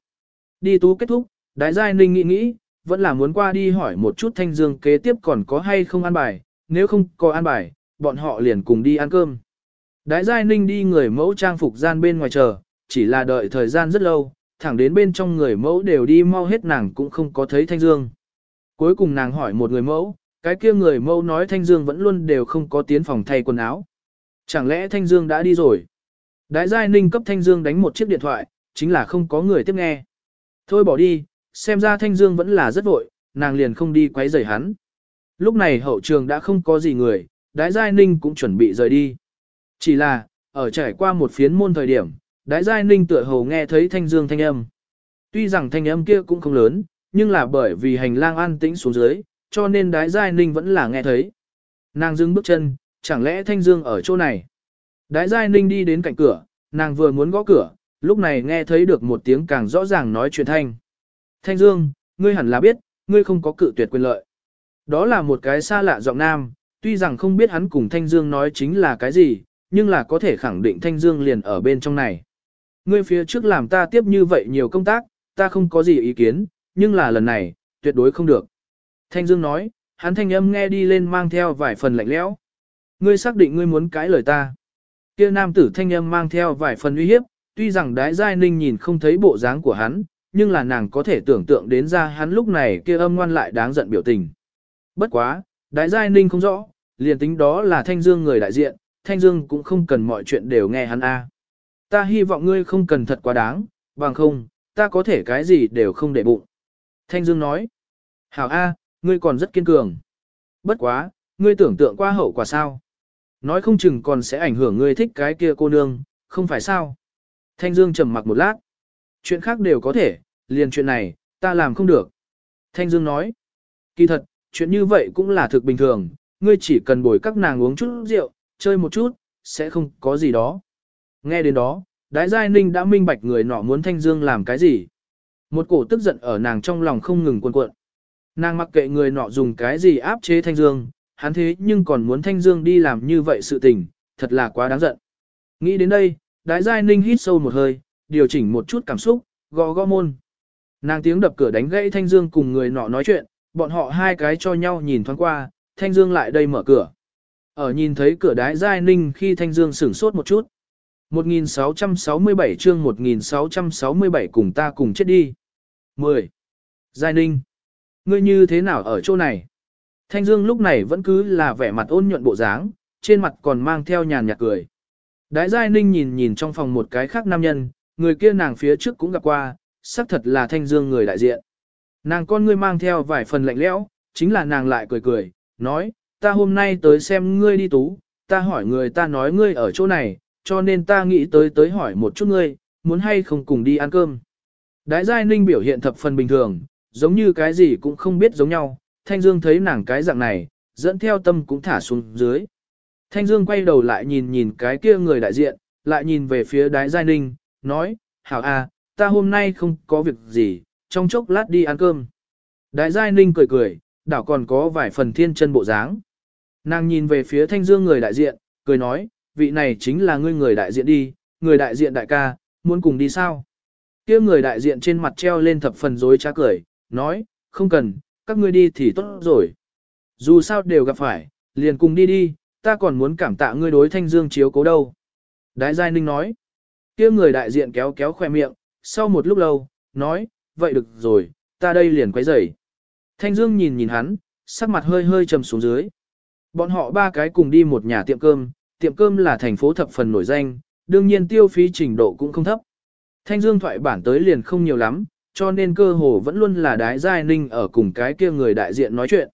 Đi tú kết thúc, Đái Giai Ninh nghĩ nghĩ, vẫn là muốn qua đi hỏi một chút Thanh Dương kế tiếp còn có hay không ăn bài, nếu không có ăn bài, bọn họ liền cùng đi ăn cơm. Đái Giai Ninh đi người mẫu trang phục gian bên ngoài chờ, chỉ là đợi thời gian rất lâu, thẳng đến bên trong người mẫu đều đi mau hết nàng cũng không có thấy Thanh Dương. Cuối cùng nàng hỏi một người mẫu, cái kia người mẫu nói Thanh Dương vẫn luôn đều không có tiến phòng thay quần áo. Chẳng lẽ Thanh Dương đã đi rồi? Đái Giai Ninh cấp Thanh Dương đánh một chiếc điện thoại, chính là không có người tiếp nghe. Thôi bỏ đi, xem ra Thanh Dương vẫn là rất vội, nàng liền không đi quấy rầy hắn. Lúc này hậu trường đã không có gì người, Đái Giai Ninh cũng chuẩn bị rời đi. Chỉ là, ở trải qua một phiến môn thời điểm, Đái Giai Ninh tựa hồ nghe thấy Thanh Dương thanh âm. Tuy rằng thanh âm kia cũng không lớn, nhưng là bởi vì hành lang an tĩnh xuống dưới, cho nên Đái Giai Ninh vẫn là nghe thấy. Nàng dừng bước chân, chẳng lẽ Thanh Dương ở chỗ này? Đái Giai Ninh đi đến cạnh cửa, nàng vừa muốn gõ cửa, lúc này nghe thấy được một tiếng càng rõ ràng nói chuyện thanh. Thanh Dương, ngươi hẳn là biết, ngươi không có cự tuyệt quyền lợi. Đó là một cái xa lạ giọng nam, tuy rằng không biết hắn cùng Thanh Dương nói chính là cái gì, nhưng là có thể khẳng định Thanh Dương liền ở bên trong này. Ngươi phía trước làm ta tiếp như vậy nhiều công tác, ta không có gì ý kiến, nhưng là lần này, tuyệt đối không được. Thanh Dương nói, hắn thanh âm nghe đi lên mang theo vài phần lạnh lẽo. Ngươi xác định ngươi muốn cãi lời ta. Kia nam tử thanh âm mang theo vài phần uy hiếp, tuy rằng đái giai ninh nhìn không thấy bộ dáng của hắn, nhưng là nàng có thể tưởng tượng đến ra hắn lúc này kia âm ngoan lại đáng giận biểu tình. Bất quá, đái giai ninh không rõ, liền tính đó là thanh dương người đại diện, thanh dương cũng không cần mọi chuyện đều nghe hắn a. Ta hy vọng ngươi không cần thật quá đáng, bằng không, ta có thể cái gì đều không để bụng. Thanh dương nói, hảo a, ngươi còn rất kiên cường. Bất quá, ngươi tưởng tượng qua hậu quả sao? Nói không chừng còn sẽ ảnh hưởng ngươi thích cái kia cô nương, không phải sao? Thanh Dương trầm mặc một lát. Chuyện khác đều có thể, liền chuyện này, ta làm không được. Thanh Dương nói. Kỳ thật, chuyện như vậy cũng là thực bình thường, ngươi chỉ cần bồi các nàng uống chút rượu, chơi một chút, sẽ không có gì đó. Nghe đến đó, Đái Giai Ninh đã minh bạch người nọ muốn Thanh Dương làm cái gì. Một cổ tức giận ở nàng trong lòng không ngừng cuộn cuộn. Nàng mặc kệ người nọ dùng cái gì áp chế Thanh Dương, hắn thế nhưng còn muốn Thanh Dương đi làm như vậy sự tình, thật là quá đáng giận. Nghĩ đến đây, Đái Giai Ninh hít sâu một hơi, điều chỉnh một chút cảm xúc, gõ gõ môn. Nàng tiếng đập cửa đánh gãy Thanh Dương cùng người nọ nói chuyện, bọn họ hai cái cho nhau nhìn thoáng qua, Thanh Dương lại đây mở cửa. Ở nhìn thấy cửa Đái Giai Ninh khi Thanh Dương sửng sốt một chút. 1667 chương 1667 cùng ta cùng chết đi. 10. Giai Ninh. Ngươi như thế nào ở chỗ này? Thanh Dương lúc này vẫn cứ là vẻ mặt ôn nhuận bộ dáng, trên mặt còn mang theo nhàn nhạt cười. Đái Giai Ninh nhìn nhìn trong phòng một cái khác nam nhân, người kia nàng phía trước cũng gặp qua, xác thật là Thanh Dương người đại diện. Nàng con ngươi mang theo vài phần lạnh lẽo, chính là nàng lại cười cười, nói, ta hôm nay tới xem ngươi đi tú, ta hỏi người ta nói ngươi ở chỗ này, cho nên ta nghĩ tới tới hỏi một chút ngươi, muốn hay không cùng đi ăn cơm. Đái Giai Ninh biểu hiện thập phần bình thường, giống như cái gì cũng không biết giống nhau, Thanh Dương thấy nàng cái dạng này, dẫn theo tâm cũng thả xuống dưới. Thanh Dương quay đầu lại nhìn nhìn cái kia người đại diện, lại nhìn về phía đái giai ninh, nói, hảo a, ta hôm nay không có việc gì, trong chốc lát đi ăn cơm. Đái giai ninh cười cười, đảo còn có vài phần thiên chân bộ dáng. Nàng nhìn về phía thanh dương người đại diện, cười nói, vị này chính là ngươi người đại diện đi, người đại diện đại ca, muốn cùng đi sao? Kia người đại diện trên mặt treo lên thập phần dối trá cười, nói, không cần, các ngươi đi thì tốt rồi. Dù sao đều gặp phải, liền cùng đi đi, ta còn muốn cảm tạ ngươi đối thanh dương chiếu cố đâu. Đái Giai Ninh nói, kia người đại diện kéo kéo khoe miệng, sau một lúc lâu, nói, vậy được rồi, ta đây liền quấy rầy. Thanh Dương nhìn nhìn hắn, sắc mặt hơi hơi trầm xuống dưới. Bọn họ ba cái cùng đi một nhà tiệm cơm, tiệm cơm là thành phố thập phần nổi danh, đương nhiên tiêu phí trình độ cũng không thấp. Thanh Dương thoại bản tới liền không nhiều lắm, cho nên cơ hồ vẫn luôn là đái giai ninh ở cùng cái kia người đại diện nói chuyện.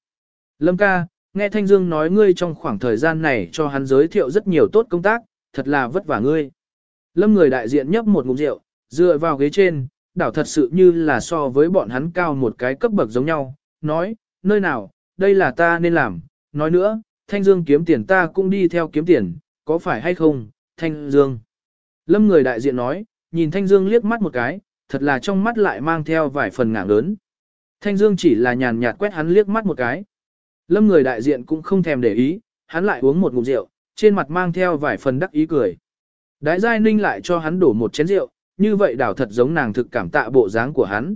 Lâm ca, nghe Thanh Dương nói ngươi trong khoảng thời gian này cho hắn giới thiệu rất nhiều tốt công tác, thật là vất vả ngươi. Lâm người đại diện nhấp một ngụm rượu, dựa vào ghế trên, đảo thật sự như là so với bọn hắn cao một cái cấp bậc giống nhau, nói, nơi nào, đây là ta nên làm, nói nữa, Thanh Dương kiếm tiền ta cũng đi theo kiếm tiền, có phải hay không, Thanh Dương. Lâm người đại diện nói, nhìn Thanh Dương liếc mắt một cái, thật là trong mắt lại mang theo vài phần ngạng lớn. Thanh Dương chỉ là nhàn nhạt quét hắn liếc mắt một cái. Lâm người đại diện cũng không thèm để ý, hắn lại uống một ngụm rượu, trên mặt mang theo vài phần đắc ý cười. Đái Giai Ninh lại cho hắn đổ một chén rượu, như vậy đảo thật giống nàng thực cảm tạ bộ dáng của hắn.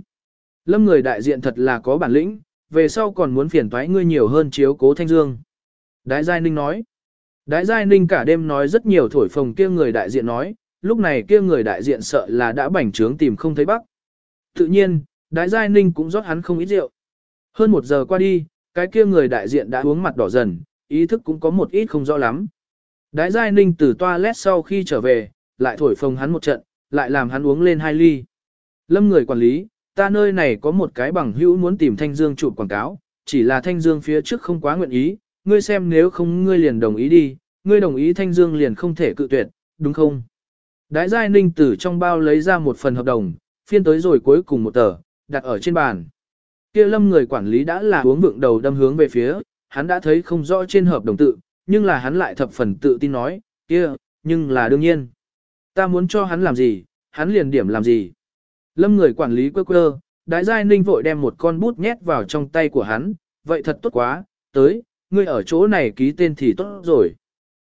Lâm người đại diện thật là có bản lĩnh, về sau còn muốn phiền toái ngươi nhiều hơn chiếu cố Thanh Dương. Đái Giai Ninh nói, Đái Giai Ninh cả đêm nói rất nhiều thổi phồng kia người đại diện nói, lúc này kia người đại diện sợ là đã bảnh trướng tìm không thấy bắc. Tự nhiên, Đái Giai Ninh cũng rót hắn không ít rượu. Hơn một giờ qua đi, cái kia người đại diện đã uống mặt đỏ dần, ý thức cũng có một ít không rõ lắm. Đái Giai Ninh từ toilet sau khi trở về, lại thổi phồng hắn một trận, lại làm hắn uống lên hai ly. Lâm người quản lý, ta nơi này có một cái bằng hữu muốn tìm Thanh Dương chụp quảng cáo, chỉ là Thanh Dương phía trước không quá nguyện ý, ngươi xem nếu không ngươi liền đồng ý đi, ngươi đồng ý Thanh Dương liền không thể cự tuyệt, đúng không? Đái Giai Ninh từ trong bao lấy ra một phần hợp đồng, phiên tới rồi cuối cùng một tờ, đặt ở trên bàn. Kia lâm người quản lý đã là uống vượng đầu đâm hướng về phía, hắn đã thấy không rõ trên hợp đồng tự, nhưng là hắn lại thập phần tự tin nói, kia, nhưng là đương nhiên. Ta muốn cho hắn làm gì, hắn liền điểm làm gì. Lâm người quản lý quơ quơ, đái giai ninh vội đem một con bút nhét vào trong tay của hắn, vậy thật tốt quá, tới, ngươi ở chỗ này ký tên thì tốt rồi.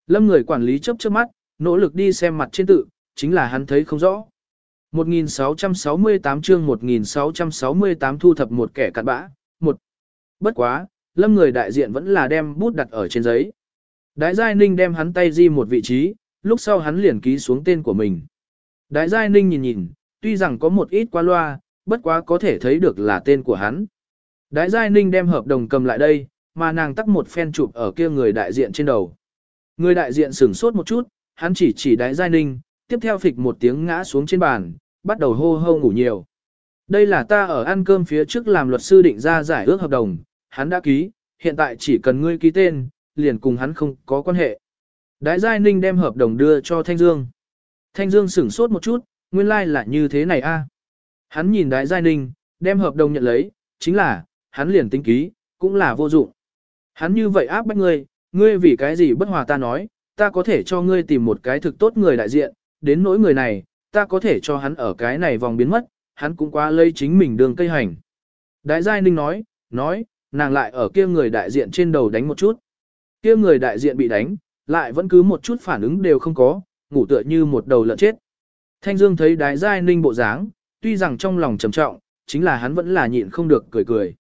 Lâm người quản lý chớp chớp mắt, nỗ lực đi xem mặt trên tự, chính là hắn thấy không rõ. 1668 chương 1668 thu thập một kẻ cặn bã. Một. Bất quá, lâm người đại diện vẫn là đem bút đặt ở trên giấy. Đái Giai Ninh đem hắn tay di một vị trí, lúc sau hắn liền ký xuống tên của mình. Đái Giai Ninh nhìn nhìn, tuy rằng có một ít qua loa, bất quá có thể thấy được là tên của hắn. Đái Giai Ninh đem hợp đồng cầm lại đây, mà nàng tắt một phen chụp ở kia người đại diện trên đầu. Người đại diện sửng sốt một chút, hắn chỉ chỉ Đái Giai Ninh, tiếp theo phịch một tiếng ngã xuống trên bàn, bắt đầu hô hô ngủ nhiều. Đây là ta ở ăn cơm phía trước làm luật sư định ra giải ước hợp đồng, hắn đã ký, hiện tại chỉ cần ngươi ký tên, liền cùng hắn không có quan hệ. Đái Giai Ninh đem hợp đồng đưa cho Thanh Dương. Thanh Dương sửng sốt một chút, nguyên lai like là như thế này a. Hắn nhìn Đái Giai Ninh, đem hợp đồng nhận lấy, chính là, hắn liền tính ký, cũng là vô dụng. Hắn như vậy áp bách ngươi, ngươi vì cái gì bất hòa ta nói, ta có thể cho ngươi tìm một cái thực tốt người đại diện, đến nỗi người này, ta có thể cho hắn ở cái này vòng biến mất, hắn cũng quá lây chính mình đường cây hành. Đại Giai Ninh nói, nói, nàng lại ở kia người đại diện trên đầu đánh một chút. Kia người đại diện bị đánh, lại vẫn cứ một chút phản ứng đều không có, ngủ tựa như một đầu lợn chết. Thanh Dương thấy Đại Giai Ninh bộ dáng, tuy rằng trong lòng trầm trọng, chính là hắn vẫn là nhịn không được cười cười.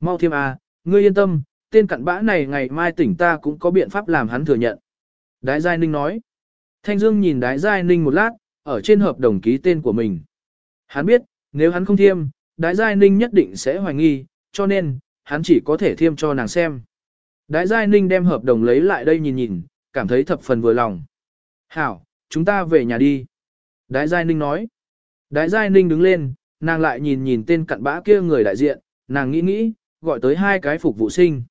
Mau thêm a, à, ngươi yên tâm, tên cặn bã này ngày mai tỉnh ta cũng có biện pháp làm hắn thừa nhận. Đái Giai Ninh nói. Thanh Dương nhìn Đái Giai Ninh một lát, ở trên hợp đồng ký tên của mình. Hắn biết, nếu hắn không thiêm, Đái Giai Ninh nhất định sẽ hoài nghi, cho nên, hắn chỉ có thể thiêm cho nàng xem. Đái Giai Ninh đem hợp đồng lấy lại đây nhìn nhìn, cảm thấy thập phần vừa lòng. Hảo, chúng ta về nhà đi. Đái Giai Ninh nói. Đái Giai Ninh đứng lên, nàng lại nhìn nhìn tên cặn bã kia người đại diện, nàng nghĩ nghĩ, gọi tới hai cái phục vụ sinh.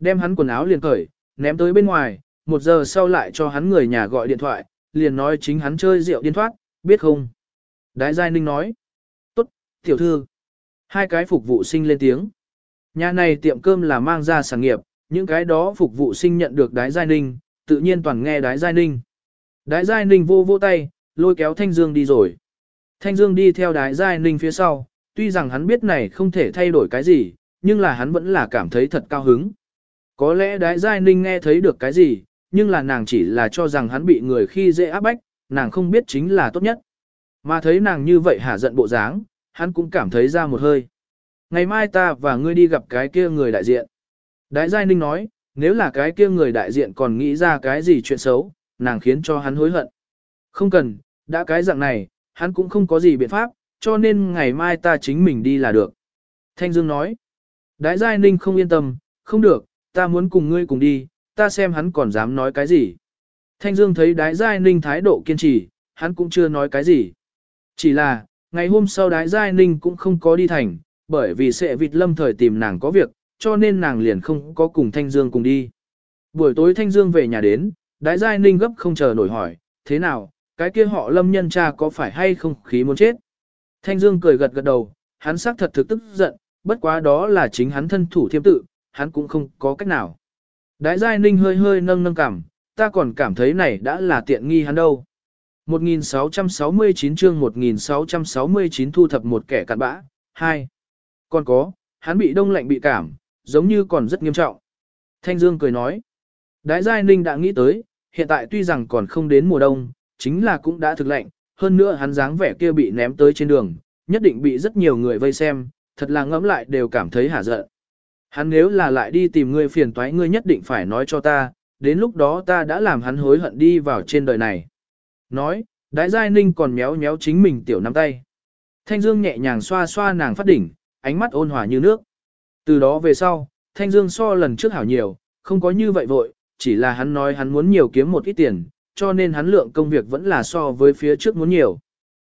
Đem hắn quần áo liền cởi, ném tới bên ngoài, một giờ sau lại cho hắn người nhà gọi điện thoại, liền nói chính hắn chơi rượu điên thoát, biết không? Đái Giai Ninh nói. Tốt, tiểu thư. Hai cái phục vụ sinh lên tiếng. Nhà này tiệm cơm là mang ra sản nghiệp, những cái đó phục vụ sinh nhận được Đái Giai Ninh, tự nhiên toàn nghe Đái Giai Ninh. Đái Giai Ninh vô vô tay, lôi kéo Thanh Dương đi rồi. Thanh Dương đi theo Đái Giai Ninh phía sau, tuy rằng hắn biết này không thể thay đổi cái gì, nhưng là hắn vẫn là cảm thấy thật cao hứng. Có lẽ Đái Giai Ninh nghe thấy được cái gì, nhưng là nàng chỉ là cho rằng hắn bị người khi dễ áp bách, nàng không biết chính là tốt nhất. Mà thấy nàng như vậy hả giận bộ dáng, hắn cũng cảm thấy ra một hơi. Ngày mai ta và ngươi đi gặp cái kia người đại diện. Đại Giai Ninh nói, nếu là cái kia người đại diện còn nghĩ ra cái gì chuyện xấu, nàng khiến cho hắn hối hận. Không cần, đã cái dạng này, hắn cũng không có gì biện pháp, cho nên ngày mai ta chính mình đi là được. Thanh Dương nói, Đại Giai Ninh không yên tâm, không được, ta muốn cùng ngươi cùng đi, ta xem hắn còn dám nói cái gì. Thanh Dương thấy đái giai ninh thái độ kiên trì, hắn cũng chưa nói cái gì. Chỉ là, ngày hôm sau đái giai ninh cũng không có đi thành, bởi vì sẽ vịt lâm thời tìm nàng có việc, cho nên nàng liền không có cùng Thanh Dương cùng đi. Buổi tối Thanh Dương về nhà đến, đái giai ninh gấp không chờ nổi hỏi, thế nào, cái kia họ lâm nhân cha có phải hay không khí muốn chết. Thanh Dương cười gật gật đầu, hắn xác thật thực tức giận, bất quá đó là chính hắn thân thủ thiêm tự, hắn cũng không có cách nào. Đại giai ninh hơi hơi nâng nâng cảm, ta còn cảm thấy này đã là tiện nghi hắn đâu. 1669 chương 1669 thu thập một kẻ cặn bã, 2. Còn có, hắn bị đông lạnh bị cảm, giống như còn rất nghiêm trọng. Thanh Dương cười nói, Đại Giai Ninh đã nghĩ tới, hiện tại tuy rằng còn không đến mùa đông, chính là cũng đã thực lạnh, hơn nữa hắn dáng vẻ kia bị ném tới trên đường, nhất định bị rất nhiều người vây xem, thật là ngẫm lại đều cảm thấy hả giận. Hắn nếu là lại đi tìm ngươi phiền toái ngươi nhất định phải nói cho ta, đến lúc đó ta đã làm hắn hối hận đi vào trên đời này. Nói, đái giai ninh còn méo méo chính mình tiểu nắm tay. Thanh Dương nhẹ nhàng xoa xoa nàng phát đỉnh, ánh mắt ôn hòa như nước. Từ đó về sau, Thanh Dương so lần trước hảo nhiều, không có như vậy vội, chỉ là hắn nói hắn muốn nhiều kiếm một ít tiền, cho nên hắn lượng công việc vẫn là so với phía trước muốn nhiều.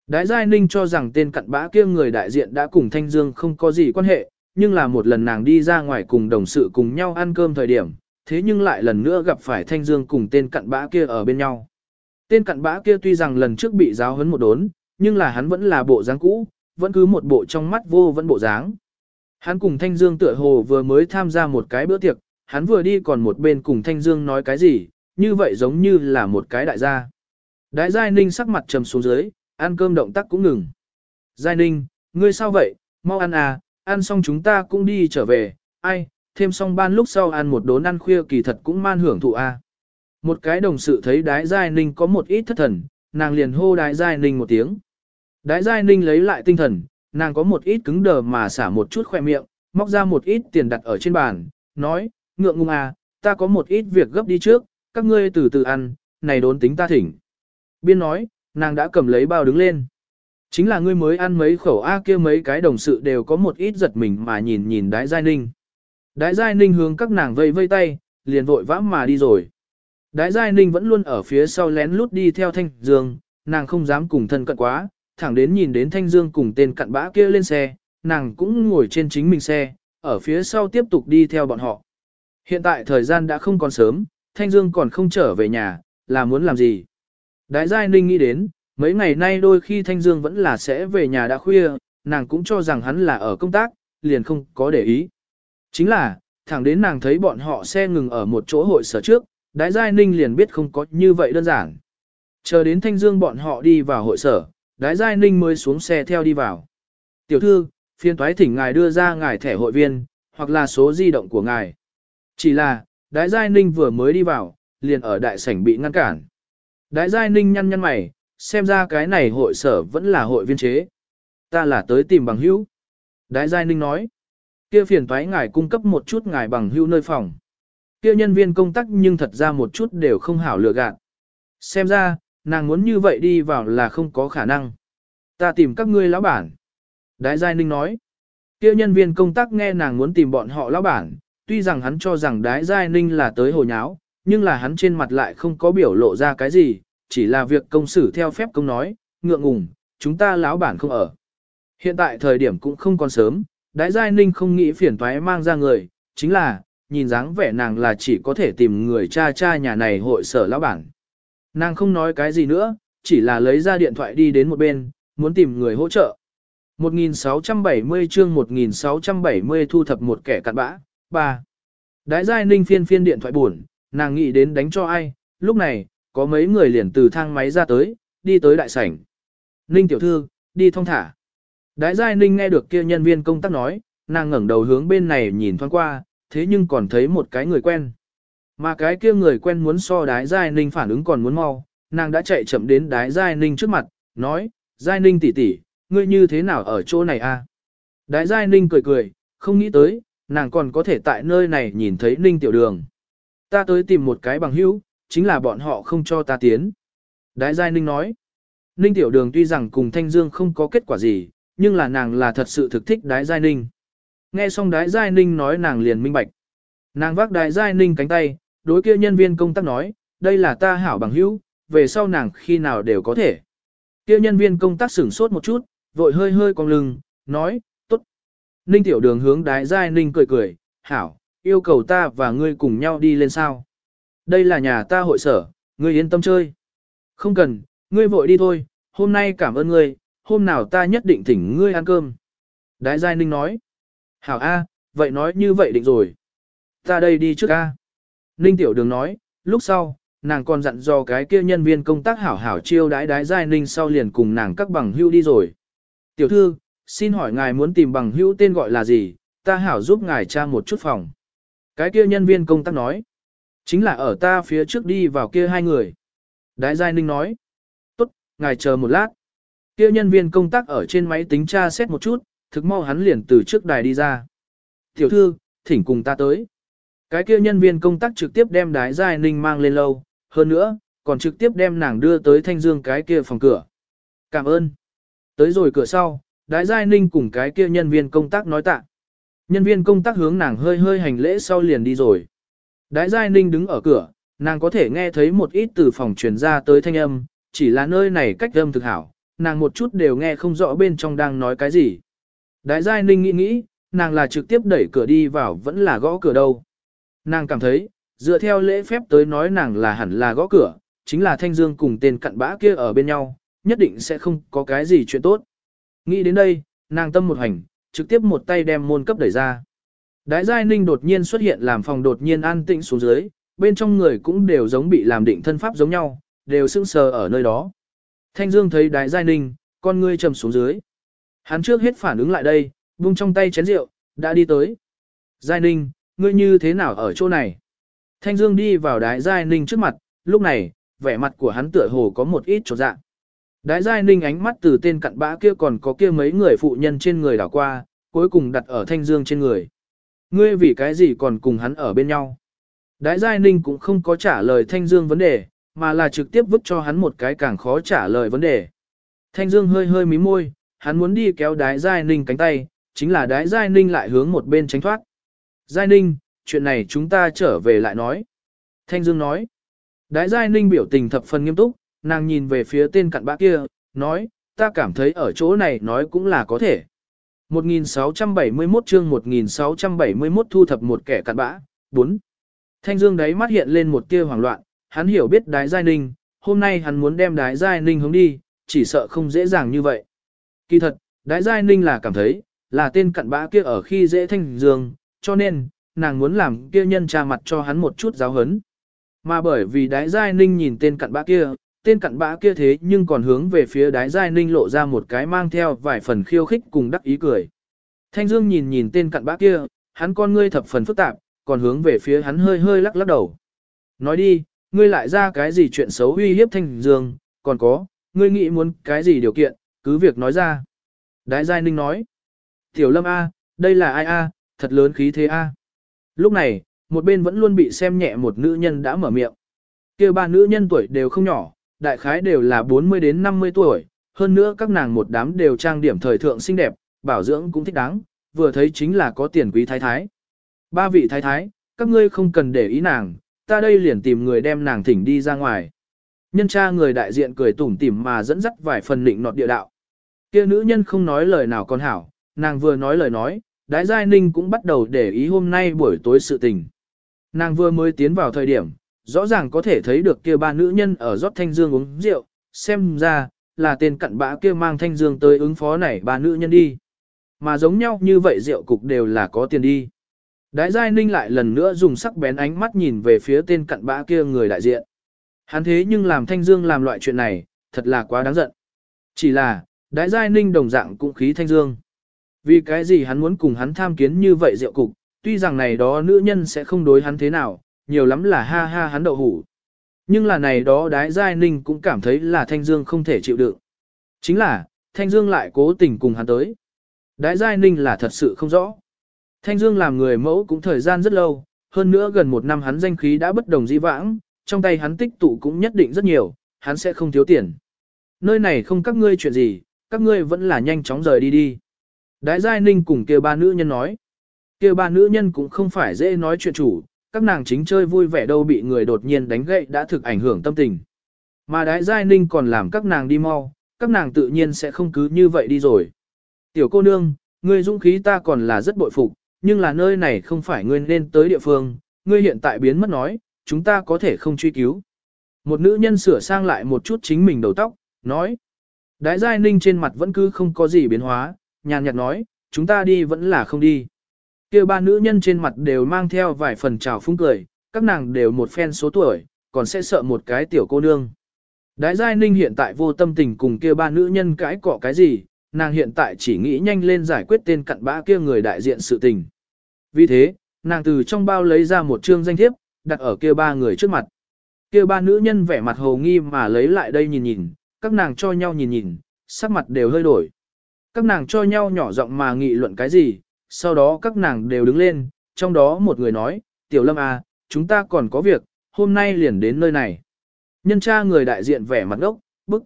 Đái Giai Ninh cho rằng tên cặn bã kia người đại diện đã cùng Thanh Dương không có gì quan hệ, nhưng là một lần nàng đi ra ngoài cùng đồng sự cùng nhau ăn cơm thời điểm, thế nhưng lại lần nữa gặp phải Thanh Dương cùng tên cặn bã kia ở bên nhau. Tên cặn bã kia tuy rằng lần trước bị giáo huấn một đốn, nhưng là hắn vẫn là bộ dáng cũ, vẫn cứ một bộ trong mắt vô vẫn bộ dáng. Hắn cùng Thanh Dương tựa hồ vừa mới tham gia một cái bữa tiệc, hắn vừa đi còn một bên cùng Thanh Dương nói cái gì, như vậy giống như là một cái đại gia. Đại Giai Ninh sắc mặt trầm xuống dưới, ăn cơm động tác cũng ngừng. Giai Ninh, ngươi sao vậy, mau ăn à, ăn xong chúng ta cũng đi trở về, ai, thêm xong ban lúc sau ăn một đốn ăn khuya kỳ thật cũng man hưởng thụ à. Một cái đồng sự thấy Đái Giai Ninh có một ít thất thần, nàng liền hô Đái Giai Ninh một tiếng. Đái Giai Ninh lấy lại tinh thần, nàng có một ít cứng đờ mà xả một chút khoe miệng, móc ra một ít tiền đặt ở trên bàn, nói, ngượng ngùng à, ta có một ít việc gấp đi trước, các ngươi từ từ ăn, này đốn tính ta thỉnh. Biên nói, nàng đã cầm lấy bao đứng lên. Chính là ngươi mới ăn mấy khẩu A kia mấy cái đồng sự đều có một ít giật mình mà nhìn nhìn đái giai ninh. Đái giai ninh hướng các nàng vây vây tay, liền vội vã mà đi rồi. Đái giai ninh vẫn luôn ở phía sau lén lút đi theo thanh dương, nàng không dám cùng thân cận quá, thẳng đến nhìn đến thanh dương cùng tên cặn bã kia lên xe, nàng cũng ngồi trên chính mình xe, ở phía sau tiếp tục đi theo bọn họ. Hiện tại thời gian đã không còn sớm, thanh dương còn không trở về nhà, là muốn làm gì? Đái giai ninh nghĩ đến, mấy ngày nay đôi khi thanh dương vẫn là sẽ về nhà đã khuya, nàng cũng cho rằng hắn là ở công tác, liền không có để ý. Chính là, thẳng đến nàng thấy bọn họ xe ngừng ở một chỗ hội sở trước, đái giai ninh liền biết không có như vậy đơn giản. Chờ đến thanh dương bọn họ đi vào hội sở, đái giai ninh mới xuống xe theo đi vào. Tiểu thư, phiên toái thỉnh ngài đưa ra ngài thẻ hội viên, hoặc là số di động của ngài. Chỉ là, đái giai ninh vừa mới đi vào, liền ở đại sảnh bị ngăn cản. Đái giai ninh nhăn nhăn mày, xem ra cái này hội sở vẫn là hội viên chế. Ta là tới tìm bằng hữu. Đái giai ninh nói, kia phiền toái ngài cung cấp một chút ngài bằng hữu nơi phòng. Kia nhân viên công tác nhưng thật ra một chút đều không hảo lựa gạt. Xem ra, nàng muốn như vậy đi vào là không có khả năng. Ta tìm các ngươi lão bản. Đái Giai Ninh nói. Kia nhân viên công tác nghe nàng muốn tìm bọn họ lão bản, tuy rằng hắn cho rằng Đái Giai Ninh là tới hồ nháo, nhưng là hắn trên mặt lại không có biểu lộ ra cái gì, chỉ là việc công xử theo phép công nói, ngượng ngùng, chúng ta lão bản không ở. Hiện tại thời điểm cũng không còn sớm, Đái Giai Ninh không nghĩ phiền toái mang ra người, chính là, nhìn dáng vẻ nàng là chỉ có thể tìm người cha cha nhà này hội sở lão bản. Nàng không nói cái gì nữa, chỉ là lấy ra điện thoại đi đến một bên, muốn tìm người hỗ trợ. 1670 chương 1670 thu thập một kẻ cặn bã, 3. Đái giai ninh phiên phiên điện thoại buồn, nàng nghĩ đến đánh cho ai, lúc này, có mấy người liền từ thang máy ra tới, đi tới đại sảnh. Ninh tiểu thư, đi thong thả. Đái giai ninh nghe được kia nhân viên công tác nói, nàng ngẩng đầu hướng bên này nhìn thoáng qua, thế nhưng còn thấy một cái người quen. Mà cái kia người quen muốn so đái giai ninh phản ứng còn muốn mau, nàng đã chạy chậm đến đái giai ninh trước mặt, nói, giai ninh tỷ tỷ, ngươi như thế nào ở chỗ này a? Đái giai ninh cười cười, không nghĩ tới, nàng còn có thể tại nơi này nhìn thấy ninh tiểu đường. Ta tới tìm một cái bằng hữu, chính là bọn họ không cho ta tiến. Đái giai ninh nói, ninh tiểu đường tuy rằng cùng thanh dương không có kết quả gì, nhưng là nàng là thật sự thực thích đái giai ninh. Nghe xong đái giai ninh nói nàng liền minh bạch. Nàng vác đái giai ninh cánh tay, đối kia nhân viên công tác nói, đây là ta hảo bằng hữu, về sau nàng khi nào đều có thể. Kia nhân viên công tác sửng sốt một chút, vội hơi hơi cong lưng, nói, tốt. Ninh tiểu đường hướng đái giai ninh cười cười, hảo, yêu cầu ta và ngươi cùng nhau đi lên sao. Đây là nhà ta hội sở, ngươi yên tâm chơi. Không cần, ngươi vội đi thôi, hôm nay cảm ơn ngươi, hôm nào ta nhất định thỉnh ngươi ăn cơm. Đái giai ninh nói, hảo a, vậy nói như vậy định rồi. Ta đây đi trước a. Ninh Tiểu Đường nói, lúc sau, nàng còn dặn dò cái kia nhân viên công tác hảo hảo chiêu đái đái giai ninh sau liền cùng nàng các bằng hữu đi rồi. Tiểu thư, xin hỏi ngài muốn tìm bằng hữu tên gọi là gì, ta hảo giúp ngài tra một chút phòng. Cái kia nhân viên công tác nói, chính là ở ta phía trước đi vào kia hai người. Đái giai ninh nói, tốt, ngài chờ một lát. Kia nhân viên công tác ở trên máy tính tra xét một chút, thực mau hắn liền từ trước đài đi ra. Tiểu thư, thỉnh cùng ta tới. Cái kia nhân viên công tác trực tiếp đem đái giai ninh mang lên lâu, hơn nữa, còn trực tiếp đem nàng đưa tới thanh dương cái kia phòng cửa. Cảm ơn. Tới rồi cửa sau, đái giai ninh cùng cái kia nhân viên công tác nói tạ. Nhân viên công tác hướng nàng hơi hơi hành lễ sau liền đi rồi. Đái giai ninh đứng ở cửa, nàng có thể nghe thấy một ít từ phòng truyền ra tới thanh âm, chỉ là nơi này cách âm thực hảo, nàng một chút đều nghe không rõ bên trong đang nói cái gì. Đái giai ninh nghĩ nghĩ, nàng là trực tiếp đẩy cửa đi vào vẫn là gõ cửa đâu. Nàng cảm thấy, dựa theo lễ phép tới nói nàng là hẳn là gõ cửa, chính là Thanh Dương cùng tên cặn bã kia ở bên nhau, nhất định sẽ không có cái gì chuyện tốt. Nghĩ đến đây, nàng tâm một hành, trực tiếp một tay đem môn cấp đẩy ra. Đái Giai Ninh đột nhiên xuất hiện làm phòng đột nhiên an tĩnh xuống dưới, bên trong người cũng đều giống bị làm định thân pháp giống nhau, đều sững sờ ở nơi đó. Thanh Dương thấy Đái Giai Ninh, con ngươi trầm xuống dưới. Hắn trước hết phản ứng lại đây, buông trong tay chén rượu, đã đi tới. Giai Ninh, ngươi như thế nào ở chỗ này? Thanh Dương đi vào Đái Giai Ninh trước mặt, lúc này, vẻ mặt của hắn tựa hồ có một ít trột dạng Đái Giai Ninh ánh mắt từ tên cặn bã kia còn có kia mấy người phụ nhân trên người đảo qua, cuối cùng đặt ở Thanh Dương trên người. Ngươi vì cái gì còn cùng hắn ở bên nhau? Đái Giai Ninh cũng không có trả lời Thanh Dương vấn đề, mà là trực tiếp vứt cho hắn một cái càng khó trả lời vấn đề. Thanh Dương hơi hơi mí môi, hắn muốn đi kéo Đái Giai Ninh cánh tay, chính là Đái Giai Ninh lại hướng một bên tránh thoát. Giai Ninh, chuyện này chúng ta trở về lại nói. Thanh Dương nói. Đái Giai Ninh biểu tình thập phần nghiêm túc, nàng nhìn về phía tên cặn bã kia, nói, ta cảm thấy ở chỗ này nói cũng là có thể. 1671 chương 1671 thu thập một kẻ cặn bã, 4. Thanh Dương đáy mắt hiện lên một tia hoảng loạn, hắn hiểu biết đái giai ninh, hôm nay hắn muốn đem đái giai ninh hướng đi, chỉ sợ không dễ dàng như vậy. Kỳ thật, đái giai ninh là cảm thấy, là tên cặn bã kia ở khi dễ Thanh Dương, cho nên, nàng muốn làm kia nhân tra mặt cho hắn một chút giáo hấn. Mà bởi vì đái giai ninh nhìn tên cặn bã kia, tên cặn bã kia thế nhưng còn hướng về phía đái giai ninh lộ ra một cái mang theo vài phần khiêu khích cùng đắc ý cười. Thanh Dương nhìn nhìn tên cặn bã kia, hắn con ngươi thập phần phức tạp, còn hướng về phía hắn hơi hơi lắc lắc đầu. Nói đi, ngươi lại ra cái gì chuyện xấu uy hiếp Thanh Dương, còn có, ngươi nghĩ muốn cái gì điều kiện, cứ việc nói ra. Đái Giai Ninh nói, Tiểu Lâm A, đây là ai A, thật lớn khí thế A. Lúc này, một bên vẫn luôn bị xem nhẹ một nữ nhân đã mở miệng. kia ba nữ nhân tuổi đều không nhỏ, đại khái đều là 40 đến 50 tuổi, hơn nữa các nàng một đám đều trang điểm thời thượng xinh đẹp, bảo dưỡng cũng thích đáng, vừa thấy chính là có tiền quý thái thái. Ba vị thái thái, các ngươi không cần để ý nàng, ta đây liền tìm người đem nàng thỉnh đi ra ngoài. Nhân cha người đại diện cười tủm tỉm mà dẫn dắt vài phần định nọt địa đạo. Kia nữ nhân không nói lời nào con hảo, nàng vừa nói lời nói, đái giai ninh cũng bắt đầu để ý hôm nay buổi tối sự tình. Nàng vừa mới tiến vào thời điểm, rõ ràng có thể thấy được kia ba nữ nhân ở rót thanh dương uống rượu, xem ra, là tên cặn bã kia mang thanh dương tới ứng phó này ba nữ nhân đi. Mà giống nhau như vậy rượu cục đều là có tiền đi. Đại Giai Ninh lại lần nữa dùng sắc bén ánh mắt nhìn về phía tên cặn bã kia người đại diện. Hắn thế nhưng làm Thanh Dương làm loại chuyện này, thật là quá đáng giận. Chỉ là, đại Giai Ninh đồng dạng cũng khí Thanh Dương. Vì cái gì hắn muốn cùng hắn tham kiến như vậy rượu cục, tuy rằng này đó nữ nhân sẽ không đối hắn thế nào, nhiều lắm là ha ha hắn đậu hủ. Nhưng là này đó Đái Giai Ninh cũng cảm thấy là Thanh Dương không thể chịu đựng. Chính là, Thanh Dương lại cố tình cùng hắn tới. Đái Giai Ninh là thật sự không rõ. Thanh Dương làm người mẫu cũng thời gian rất lâu, hơn nữa gần một năm hắn danh khí đã bất đồng dĩ vãng, trong tay hắn tích tụ cũng nhất định rất nhiều, hắn sẽ không thiếu tiền. Nơi này không các ngươi chuyện gì, các ngươi vẫn là nhanh chóng rời đi đi. Đái Giai Ninh cùng kêu ba nữ nhân nói. Kêu ba nữ nhân cũng không phải dễ nói chuyện chủ, các nàng chính chơi vui vẻ đâu bị người đột nhiên đánh gậy đã thực ảnh hưởng tâm tình. Mà Đái Giai Ninh còn làm các nàng đi mau, các nàng tự nhiên sẽ không cứ như vậy đi rồi. Tiểu cô nương, ngươi dũng khí ta còn là rất bội phục, nhưng là nơi này không phải ngươi nên tới địa phương, ngươi hiện tại biến mất nói, chúng ta có thể không truy cứu. Một nữ nhân sửa sang lại một chút chính mình đầu tóc, nói. Đái giai ninh trên mặt vẫn cứ không có gì biến hóa, nhàn nhạt nói, chúng ta đi vẫn là không đi kia ba nữ nhân trên mặt đều mang theo vài phần trào phúng cười, các nàng đều một phen số tuổi, còn sẽ sợ một cái tiểu cô nương. Đái giai ninh hiện tại vô tâm tình cùng kia ba nữ nhân cãi cọ cái gì, nàng hiện tại chỉ nghĩ nhanh lên giải quyết tên cặn bã kia người đại diện sự tình. Vì thế, nàng từ trong bao lấy ra một chương danh thiếp, đặt ở kia ba người trước mặt. Kia ba nữ nhân vẻ mặt hồ nghi mà lấy lại đây nhìn nhìn, các nàng cho nhau nhìn nhìn, sắc mặt đều hơi đổi. Các nàng cho nhau nhỏ giọng mà nghị luận cái gì, sau đó các nàng đều đứng lên, trong đó một người nói, tiểu lâm à, chúng ta còn có việc, hôm nay liền đến nơi này. Nhân tra người đại diện vẻ mặt ngốc, bức.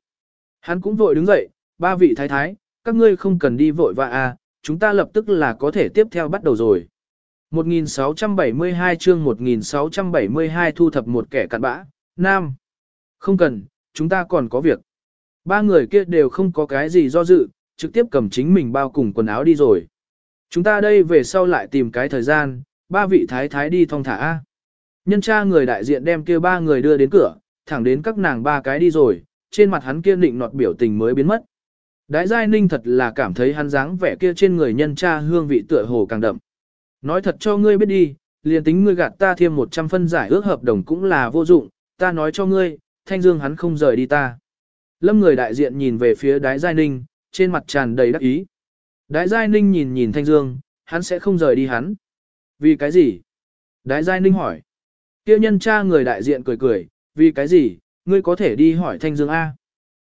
Hắn cũng vội đứng dậy, ba vị thái thái, các ngươi không cần đi vội vã à, chúng ta lập tức là có thể tiếp theo bắt đầu rồi. 1672 chương 1672 thu thập một kẻ cặn bã, Nam. Không cần, chúng ta còn có việc. Ba người kia đều không có cái gì do dự, trực tiếp cầm chính mình bao cùng quần áo đi rồi. Chúng ta đây về sau lại tìm cái thời gian, ba vị thái thái đi thong thả. Nhân cha người đại diện đem kia ba người đưa đến cửa, thẳng đến các nàng ba cái đi rồi, trên mặt hắn kia định nọt biểu tình mới biến mất. Đại giai ninh thật là cảm thấy hắn dáng vẻ kia trên người nhân cha hương vị tựa hồ càng đậm. Nói thật cho ngươi biết đi, liền tính ngươi gạt ta thêm 100 phân giải ước hợp đồng cũng là vô dụng, ta nói cho ngươi, thanh dương hắn không rời đi ta. Lâm người đại diện nhìn về phía đái giai ninh, trên mặt tràn đầy đắc ý. Đái giai ninh nhìn nhìn thanh dương, hắn sẽ không rời đi hắn. Vì cái gì? Đái giai ninh hỏi. Kêu nhân cha người đại diện cười cười, vì cái gì, ngươi có thể đi hỏi thanh dương A.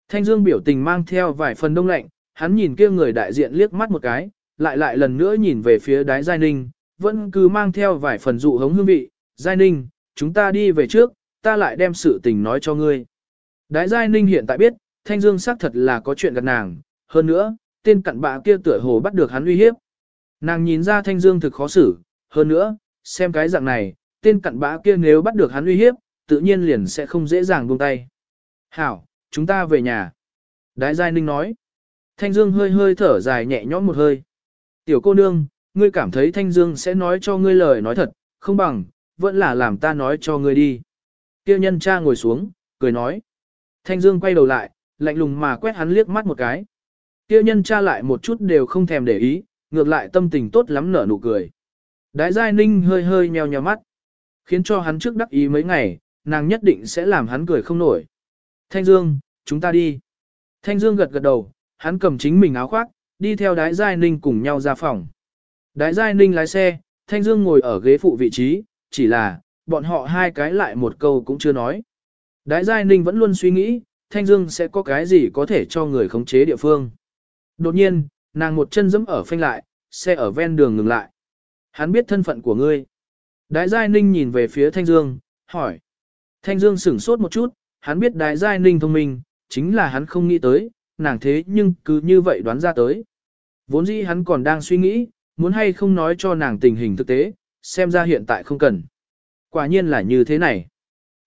Thanh dương biểu tình mang theo vài phần đông lạnh, hắn nhìn kia người đại diện liếc mắt một cái, lại lại lần nữa nhìn về phía đái giai ninh, vẫn cứ mang theo vài phần dụ hống hương vị. Giai ninh, chúng ta đi về trước, ta lại đem sự tình nói cho ngươi. Đái Giai Ninh hiện tại biết, Thanh Dương xác thật là có chuyện gặp nàng, hơn nữa, tên cặn bạ kia tựa hồ bắt được hắn uy hiếp. Nàng nhìn ra Thanh Dương thực khó xử, hơn nữa, xem cái dạng này, tên cặn bã kia nếu bắt được hắn uy hiếp, tự nhiên liền sẽ không dễ dàng buông tay. Hảo, chúng ta về nhà. Đái Giai Ninh nói. Thanh Dương hơi hơi thở dài nhẹ nhõm một hơi. Tiểu cô nương, ngươi cảm thấy Thanh Dương sẽ nói cho ngươi lời nói thật, không bằng, vẫn là làm ta nói cho ngươi đi. Tiêu nhân cha ngồi xuống, cười nói. Thanh Dương quay đầu lại, lạnh lùng mà quét hắn liếc mắt một cái. Tiêu nhân cha lại một chút đều không thèm để ý, ngược lại tâm tình tốt lắm nở nụ cười. Đái Giai Ninh hơi hơi nheo nheo mắt, khiến cho hắn trước đắc ý mấy ngày, nàng nhất định sẽ làm hắn cười không nổi. Thanh Dương, chúng ta đi. Thanh Dương gật gật đầu, hắn cầm chính mình áo khoác, đi theo Đái Giai Ninh cùng nhau ra phòng. Đái Giai Ninh lái xe, Thanh Dương ngồi ở ghế phụ vị trí, chỉ là, bọn họ hai cái lại một câu cũng chưa nói. Đái Giai Ninh vẫn luôn suy nghĩ, Thanh Dương sẽ có cái gì có thể cho người khống chế địa phương. Đột nhiên, nàng một chân dẫm ở phanh lại, xe ở ven đường ngừng lại. Hắn biết thân phận của ngươi. Đái Giai Ninh nhìn về phía Thanh Dương, hỏi. Thanh Dương sửng sốt một chút, hắn biết Đái Giai Ninh thông minh, chính là hắn không nghĩ tới, nàng thế nhưng cứ như vậy đoán ra tới. Vốn dĩ hắn còn đang suy nghĩ, muốn hay không nói cho nàng tình hình thực tế, xem ra hiện tại không cần. Quả nhiên là như thế này.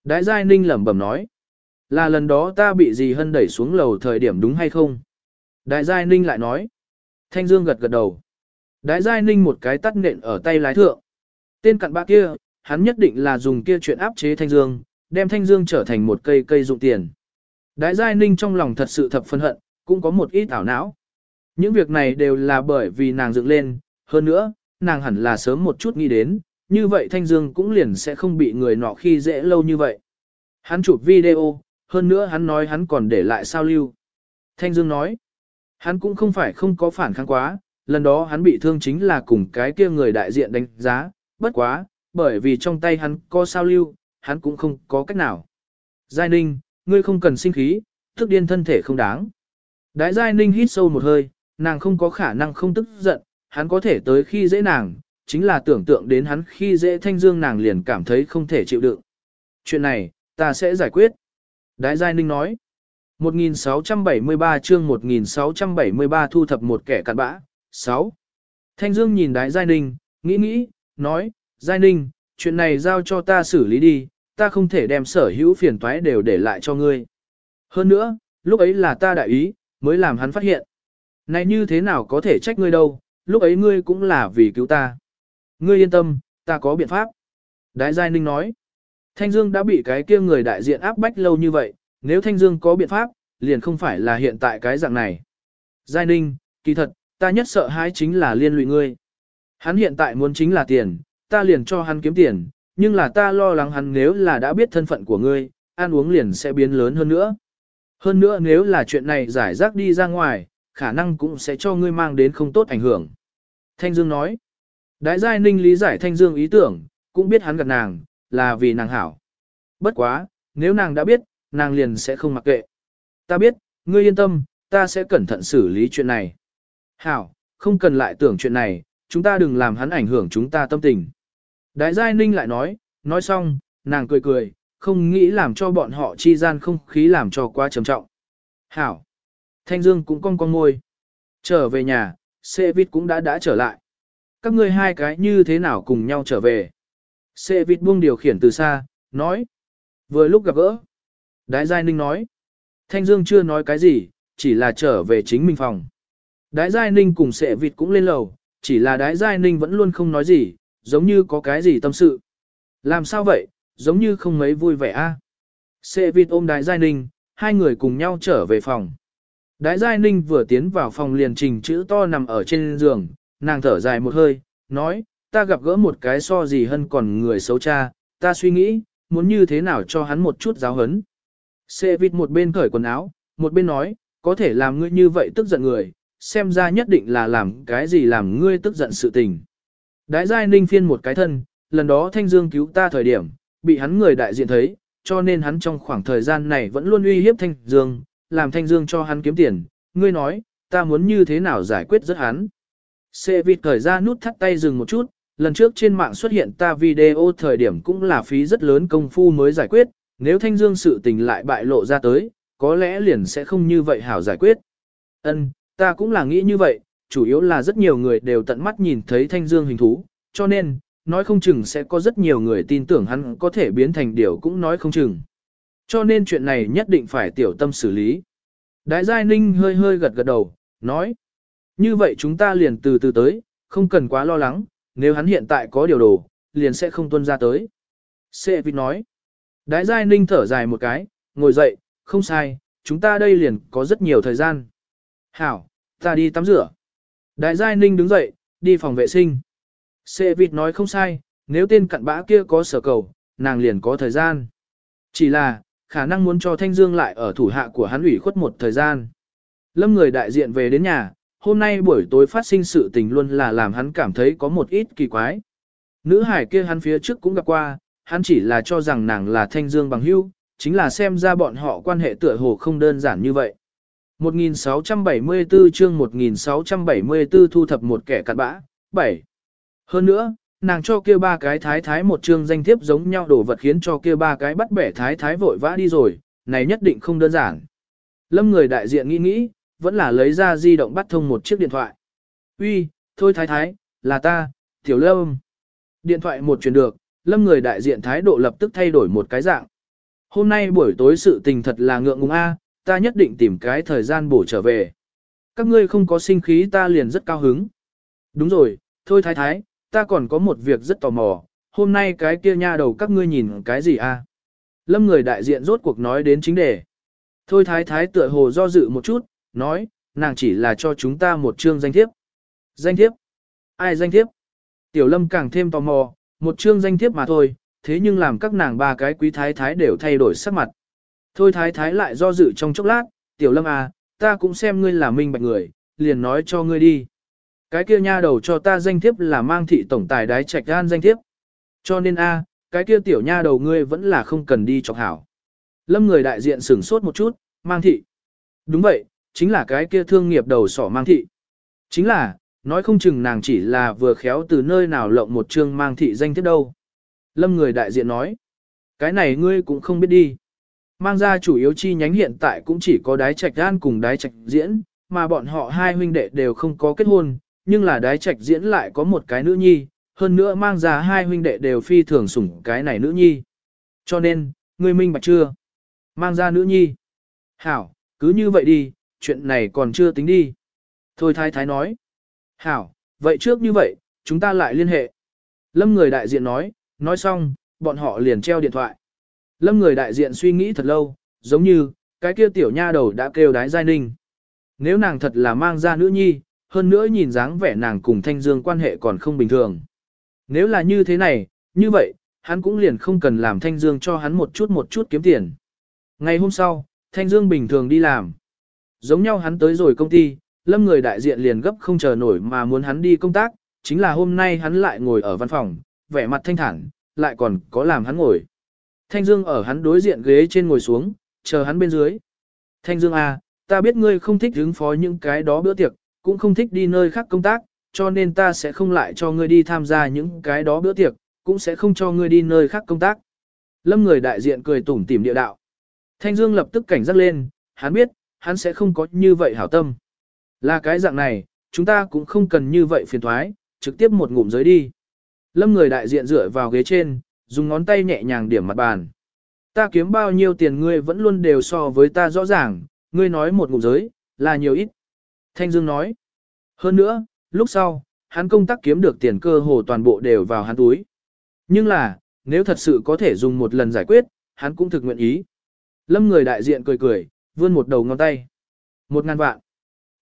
Đái Giai Ninh lẩm bẩm nói. Là lần đó ta bị gì hân đẩy xuống lầu thời điểm đúng hay không? Đại Giai Ninh lại nói. Thanh Dương gật gật đầu. Đại Giai Ninh một cái tắt nện ở tay lái thượng. Tên cặn bạ kia, hắn nhất định là dùng kia chuyện áp chế Thanh Dương, đem Thanh Dương trở thành một cây cây dụng tiền. Đại Giai Ninh trong lòng thật sự thập phân hận, cũng có một ít ảo não. Những việc này đều là bởi vì nàng dựng lên, hơn nữa, nàng hẳn là sớm một chút nghĩ đến, như vậy Thanh Dương cũng liền sẽ không bị người nọ khi dễ lâu như vậy. Hắn chụp video, hơn nữa hắn nói hắn còn để lại sao lưu. Thanh Dương nói, hắn cũng không phải không có phản kháng quá, lần đó hắn bị thương chính là cùng cái kia người đại diện đánh giá, bất quá, bởi vì trong tay hắn có sao lưu, hắn cũng không có cách nào. Giai Ninh, ngươi không cần sinh khí, thức điên thân thể không đáng. Đái Giai Ninh hít sâu một hơi, nàng không có khả năng không tức giận, hắn có thể tới khi dễ nàng, chính là tưởng tượng đến hắn khi dễ thanh dương nàng liền cảm thấy không thể chịu đựng. Chuyện này, ta sẽ giải quyết. Đái Giai Ninh nói. 1673 chương 1673 thu thập một kẻ cặn bã. 6. Thanh Dương nhìn Đái Giai Ninh, nghĩ nghĩ, nói, Giai Ninh, chuyện này giao cho ta xử lý đi, ta không thể đem sở hữu phiền toái đều để lại cho ngươi. Hơn nữa, lúc ấy là ta đại ý, mới làm hắn phát hiện. Này như thế nào có thể trách ngươi đâu, lúc ấy ngươi cũng là vì cứu ta. Ngươi yên tâm, ta có biện pháp. Đái Giai Ninh nói. Thanh Dương đã bị cái kia người đại diện áp bách lâu như vậy, nếu Thanh Dương có biện pháp, liền không phải là hiện tại cái dạng này. Giai Ninh, kỳ thật, ta nhất sợ hãi chính là liên lụy ngươi. Hắn hiện tại muốn chính là tiền, ta liền cho hắn kiếm tiền, nhưng là ta lo lắng hắn nếu là đã biết thân phận của ngươi, ăn uống liền sẽ biến lớn hơn nữa. Hơn nữa nếu là chuyện này giải rác đi ra ngoài, khả năng cũng sẽ cho ngươi mang đến không tốt ảnh hưởng. Thanh Dương nói, Đại Giai Ninh lý giải Thanh Dương ý tưởng, cũng biết hắn gặp nàng, là vì nàng hảo. Bất quá, nếu nàng đã biết, nàng liền sẽ không mặc kệ. Ta biết, ngươi yên tâm, ta sẽ cẩn thận xử lý chuyện này. Hảo, không cần lại tưởng chuyện này, chúng ta đừng làm hắn ảnh hưởng chúng ta tâm tình. Đái Giai Ninh lại nói, nói xong, nàng cười cười, không nghĩ làm cho bọn họ chi gian không khí làm cho quá trầm trọng. Hảo. Thanh Dương cũng cong cong ngôi. Trở về nhà, Sê Vít cũng đã đã trở lại. Các ngươi hai cái như thế nào cùng nhau trở về? Sê Vít buông điều khiển từ xa, nói. Vừa lúc gặp gỡ. Đái Giai Ninh nói. Thanh Dương chưa nói cái gì, chỉ là trở về chính mình phòng. Đái Giai Ninh cùng Sệ Vịt cũng lên lầu, chỉ là Đái Giai Ninh vẫn luôn không nói gì, giống như có cái gì tâm sự. Làm sao vậy, giống như không mấy vui vẻ a. À? Sệ Vịt ôm Đái Giai Ninh, hai người cùng nhau trở về phòng. Đái Giai Ninh vừa tiến vào phòng liền trình chữ to nằm ở trên giường, nàng thở dài một hơi, nói, ta gặp gỡ một cái so gì hơn còn người xấu cha, ta suy nghĩ, muốn như thế nào cho hắn một chút giáo hấn. Xê Vịt một bên cởi quần áo, một bên nói, có thể làm ngươi như vậy tức giận người, xem ra nhất định là làm cái gì làm ngươi tức giận sự tình. Đái Giai Ninh phiên một cái thân, lần đó Thanh Dương cứu ta thời điểm, bị hắn người đại diện thấy, cho nên hắn trong khoảng thời gian này vẫn luôn uy hiếp Thanh Dương, làm Thanh Dương cho hắn kiếm tiền. Ngươi nói, ta muốn như thế nào giải quyết rất hắn. Xê vịt cởi ra nút thắt tay dừng một chút, lần trước trên mạng xuất hiện ta video thời điểm cũng là phí rất lớn công phu mới giải quyết, nếu Thanh Dương sự tình lại bại lộ ra tới, có lẽ liền sẽ không như vậy hảo giải quyết. Ân, ta cũng là nghĩ như vậy, chủ yếu là rất nhiều người đều tận mắt nhìn thấy Thanh Dương hình thú, cho nên, nói không chừng sẽ có rất nhiều người tin tưởng hắn có thể biến thành điều cũng nói không chừng. Cho nên chuyện này nhất định phải tiểu tâm xử lý. Đái Giai Ninh hơi hơi gật gật đầu, nói. Như vậy chúng ta liền từ từ tới, không cần quá lo lắng, nếu hắn hiện tại có điều đồ, liền sẽ không tuân ra tới. Sệ vịt nói. Đái Giai Ninh thở dài một cái, ngồi dậy, không sai, chúng ta đây liền có rất nhiều thời gian. Hảo, ta đi tắm rửa. Đại Giai Ninh đứng dậy, đi phòng vệ sinh. Sệ vịt nói không sai, nếu tên cặn bã kia có sở cầu, nàng liền có thời gian. Chỉ là, khả năng muốn cho Thanh Dương lại ở thủ hạ của hắn ủy khuất một thời gian. Lâm người đại diện về đến nhà, hôm nay buổi tối phát sinh sự tình luôn là làm hắn cảm thấy có một ít kỳ quái. Nữ hải kia hắn phía trước cũng gặp qua, hắn chỉ là cho rằng nàng là Thanh Dương bằng hữu, chính là xem ra bọn họ quan hệ tựa hồ không đơn giản như vậy. 1674 chương 1674 thu thập một kẻ cặn bã, 7. Hơn nữa, nàng cho kia ba cái thái thái một chương danh thiếp giống nhau đổ vật khiến cho kia ba cái bắt bẻ thái thái vội vã đi rồi, này nhất định không đơn giản. Lâm người đại diện nghĩ nghĩ, vẫn là lấy ra di động bắt thông một chiếc điện thoại. Uy, thôi thái thái, là ta, tiểu lâm. Điện thoại một truyền được, lâm người đại diện thái độ lập tức thay đổi một cái dạng. Hôm nay buổi tối sự tình thật là ngượng ngùng a, ta nhất định tìm cái thời gian bổ trở về. Các ngươi không có sinh khí ta liền rất cao hứng. Đúng rồi, thôi thái thái, ta còn có một việc rất tò mò, hôm nay cái kia nha đầu các ngươi nhìn cái gì a? Lâm người đại diện rốt cuộc nói đến chính đề. Thôi thái thái tựa hồ do dự một chút, nói, nàng chỉ là cho chúng ta một chương danh thiếp. Danh thiếp? Ai danh thiếp? Tiểu lâm càng thêm tò mò, một chương danh thiếp mà thôi, thế nhưng làm các nàng ba cái quý thái thái đều thay đổi sắc mặt. Thôi thái thái lại do dự trong chốc lát, tiểu lâm à, ta cũng xem ngươi là minh bạch người, liền nói cho ngươi đi. Cái kia nha đầu cho ta danh thiếp là mang thị tổng tài đái trạch gan danh thiếp. Cho nên a, cái kia tiểu nha đầu ngươi vẫn là không cần đi chọc hảo. Lâm người đại diện sửng sốt một chút, mang thị. Đúng vậy, chính là cái kia thương nghiệp đầu sỏ mang thị. Chính là, nói không chừng nàng chỉ là vừa khéo từ nơi nào lộng một chương mang thị danh thiếp đâu. Lâm người đại diện nói, cái này ngươi cũng không biết đi. Mang ra chủ yếu chi nhánh hiện tại cũng chỉ có đái trạch gan cùng đái trạch diễn, mà bọn họ hai huynh đệ đều không có kết hôn, nhưng là đái trạch diễn lại có một cái nữ nhi, hơn nữa mang ra hai huynh đệ đều phi thường sủng cái này nữ nhi. Cho nên, ngươi minh bạch chưa? Mang ra nữ nhi. Hảo, cứ như vậy đi, chuyện này còn chưa tính đi. Thôi thái thái nói. Hảo, vậy trước như vậy, chúng ta lại liên hệ. Lâm người đại diện nói, nói xong, bọn họ liền treo điện thoại. Lâm người đại diện suy nghĩ thật lâu, giống như, cái kia tiểu nha đầu đã kêu đái giai ninh. Nếu nàng thật là mang ra nữ nhi, hơn nữa nhìn dáng vẻ nàng cùng Thanh Dương quan hệ còn không bình thường. Nếu là như thế này, như vậy, hắn cũng liền không cần làm Thanh Dương cho hắn một chút một chút kiếm tiền. Ngày hôm sau, Thanh Dương bình thường đi làm. Giống nhau hắn tới rồi công ty, lâm người đại diện liền gấp không chờ nổi mà muốn hắn đi công tác, chính là hôm nay hắn lại ngồi ở văn phòng, vẻ mặt thanh thản, lại còn có làm hắn ngồi. Thanh Dương ở hắn đối diện ghế trên ngồi xuống, chờ hắn bên dưới. Thanh Dương à, ta biết ngươi không thích ứng phó những cái đó bữa tiệc, cũng không thích đi nơi khác công tác, cho nên ta sẽ không lại cho ngươi đi tham gia những cái đó bữa tiệc, cũng sẽ không cho ngươi đi nơi khác công tác. Lâm người đại diện cười tủm tỉm địa đạo. Thanh Dương lập tức cảnh giác lên, hắn biết, hắn sẽ không có như vậy hảo tâm. Là cái dạng này, chúng ta cũng không cần như vậy phiền thoái, trực tiếp một ngụm giới đi. Lâm người đại diện dựa vào ghế trên, dùng ngón tay nhẹ nhàng điểm mặt bàn. Ta kiếm bao nhiêu tiền ngươi vẫn luôn đều so với ta rõ ràng, ngươi nói một ngụm giới, là nhiều ít. Thanh Dương nói. Hơn nữa, lúc sau, hắn công tác kiếm được tiền cơ hồ toàn bộ đều vào hắn túi. Nhưng là, nếu thật sự có thể dùng một lần giải quyết, hắn cũng thực nguyện ý. Lâm người đại diện cười cười, vươn một đầu ngón tay. Một ngàn vạn.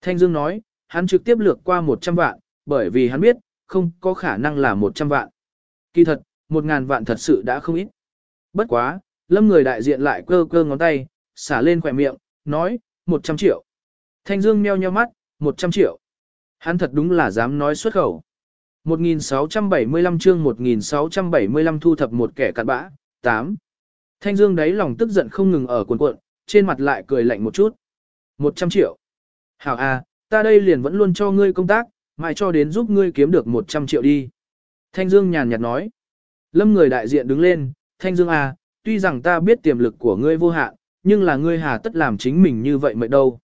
Thanh Dương nói, hắn trực tiếp lược qua một trăm vạn, bởi vì hắn biết, không có khả năng là một trăm vạn. Kỳ thật, một ngàn vạn thật sự đã không ít. Bất quá, lâm người đại diện lại cơ cơ ngón tay, xả lên khỏe miệng, nói, một trăm triệu. Thanh Dương meo nheo mắt, một trăm triệu. Hắn thật đúng là dám nói xuất khẩu. 1675 chương 1675 thu thập một kẻ cặn bã, 8. Thanh Dương đấy lòng tức giận không ngừng ở cuộn cuộn, trên mặt lại cười lạnh một chút. 100 triệu. Hảo à, ta đây liền vẫn luôn cho ngươi công tác, mãi cho đến giúp ngươi kiếm được 100 triệu đi. Thanh Dương nhàn nhạt nói. Lâm người đại diện đứng lên, Thanh Dương à, tuy rằng ta biết tiềm lực của ngươi vô hạn, nhưng là ngươi hà tất làm chính mình như vậy mệt đâu.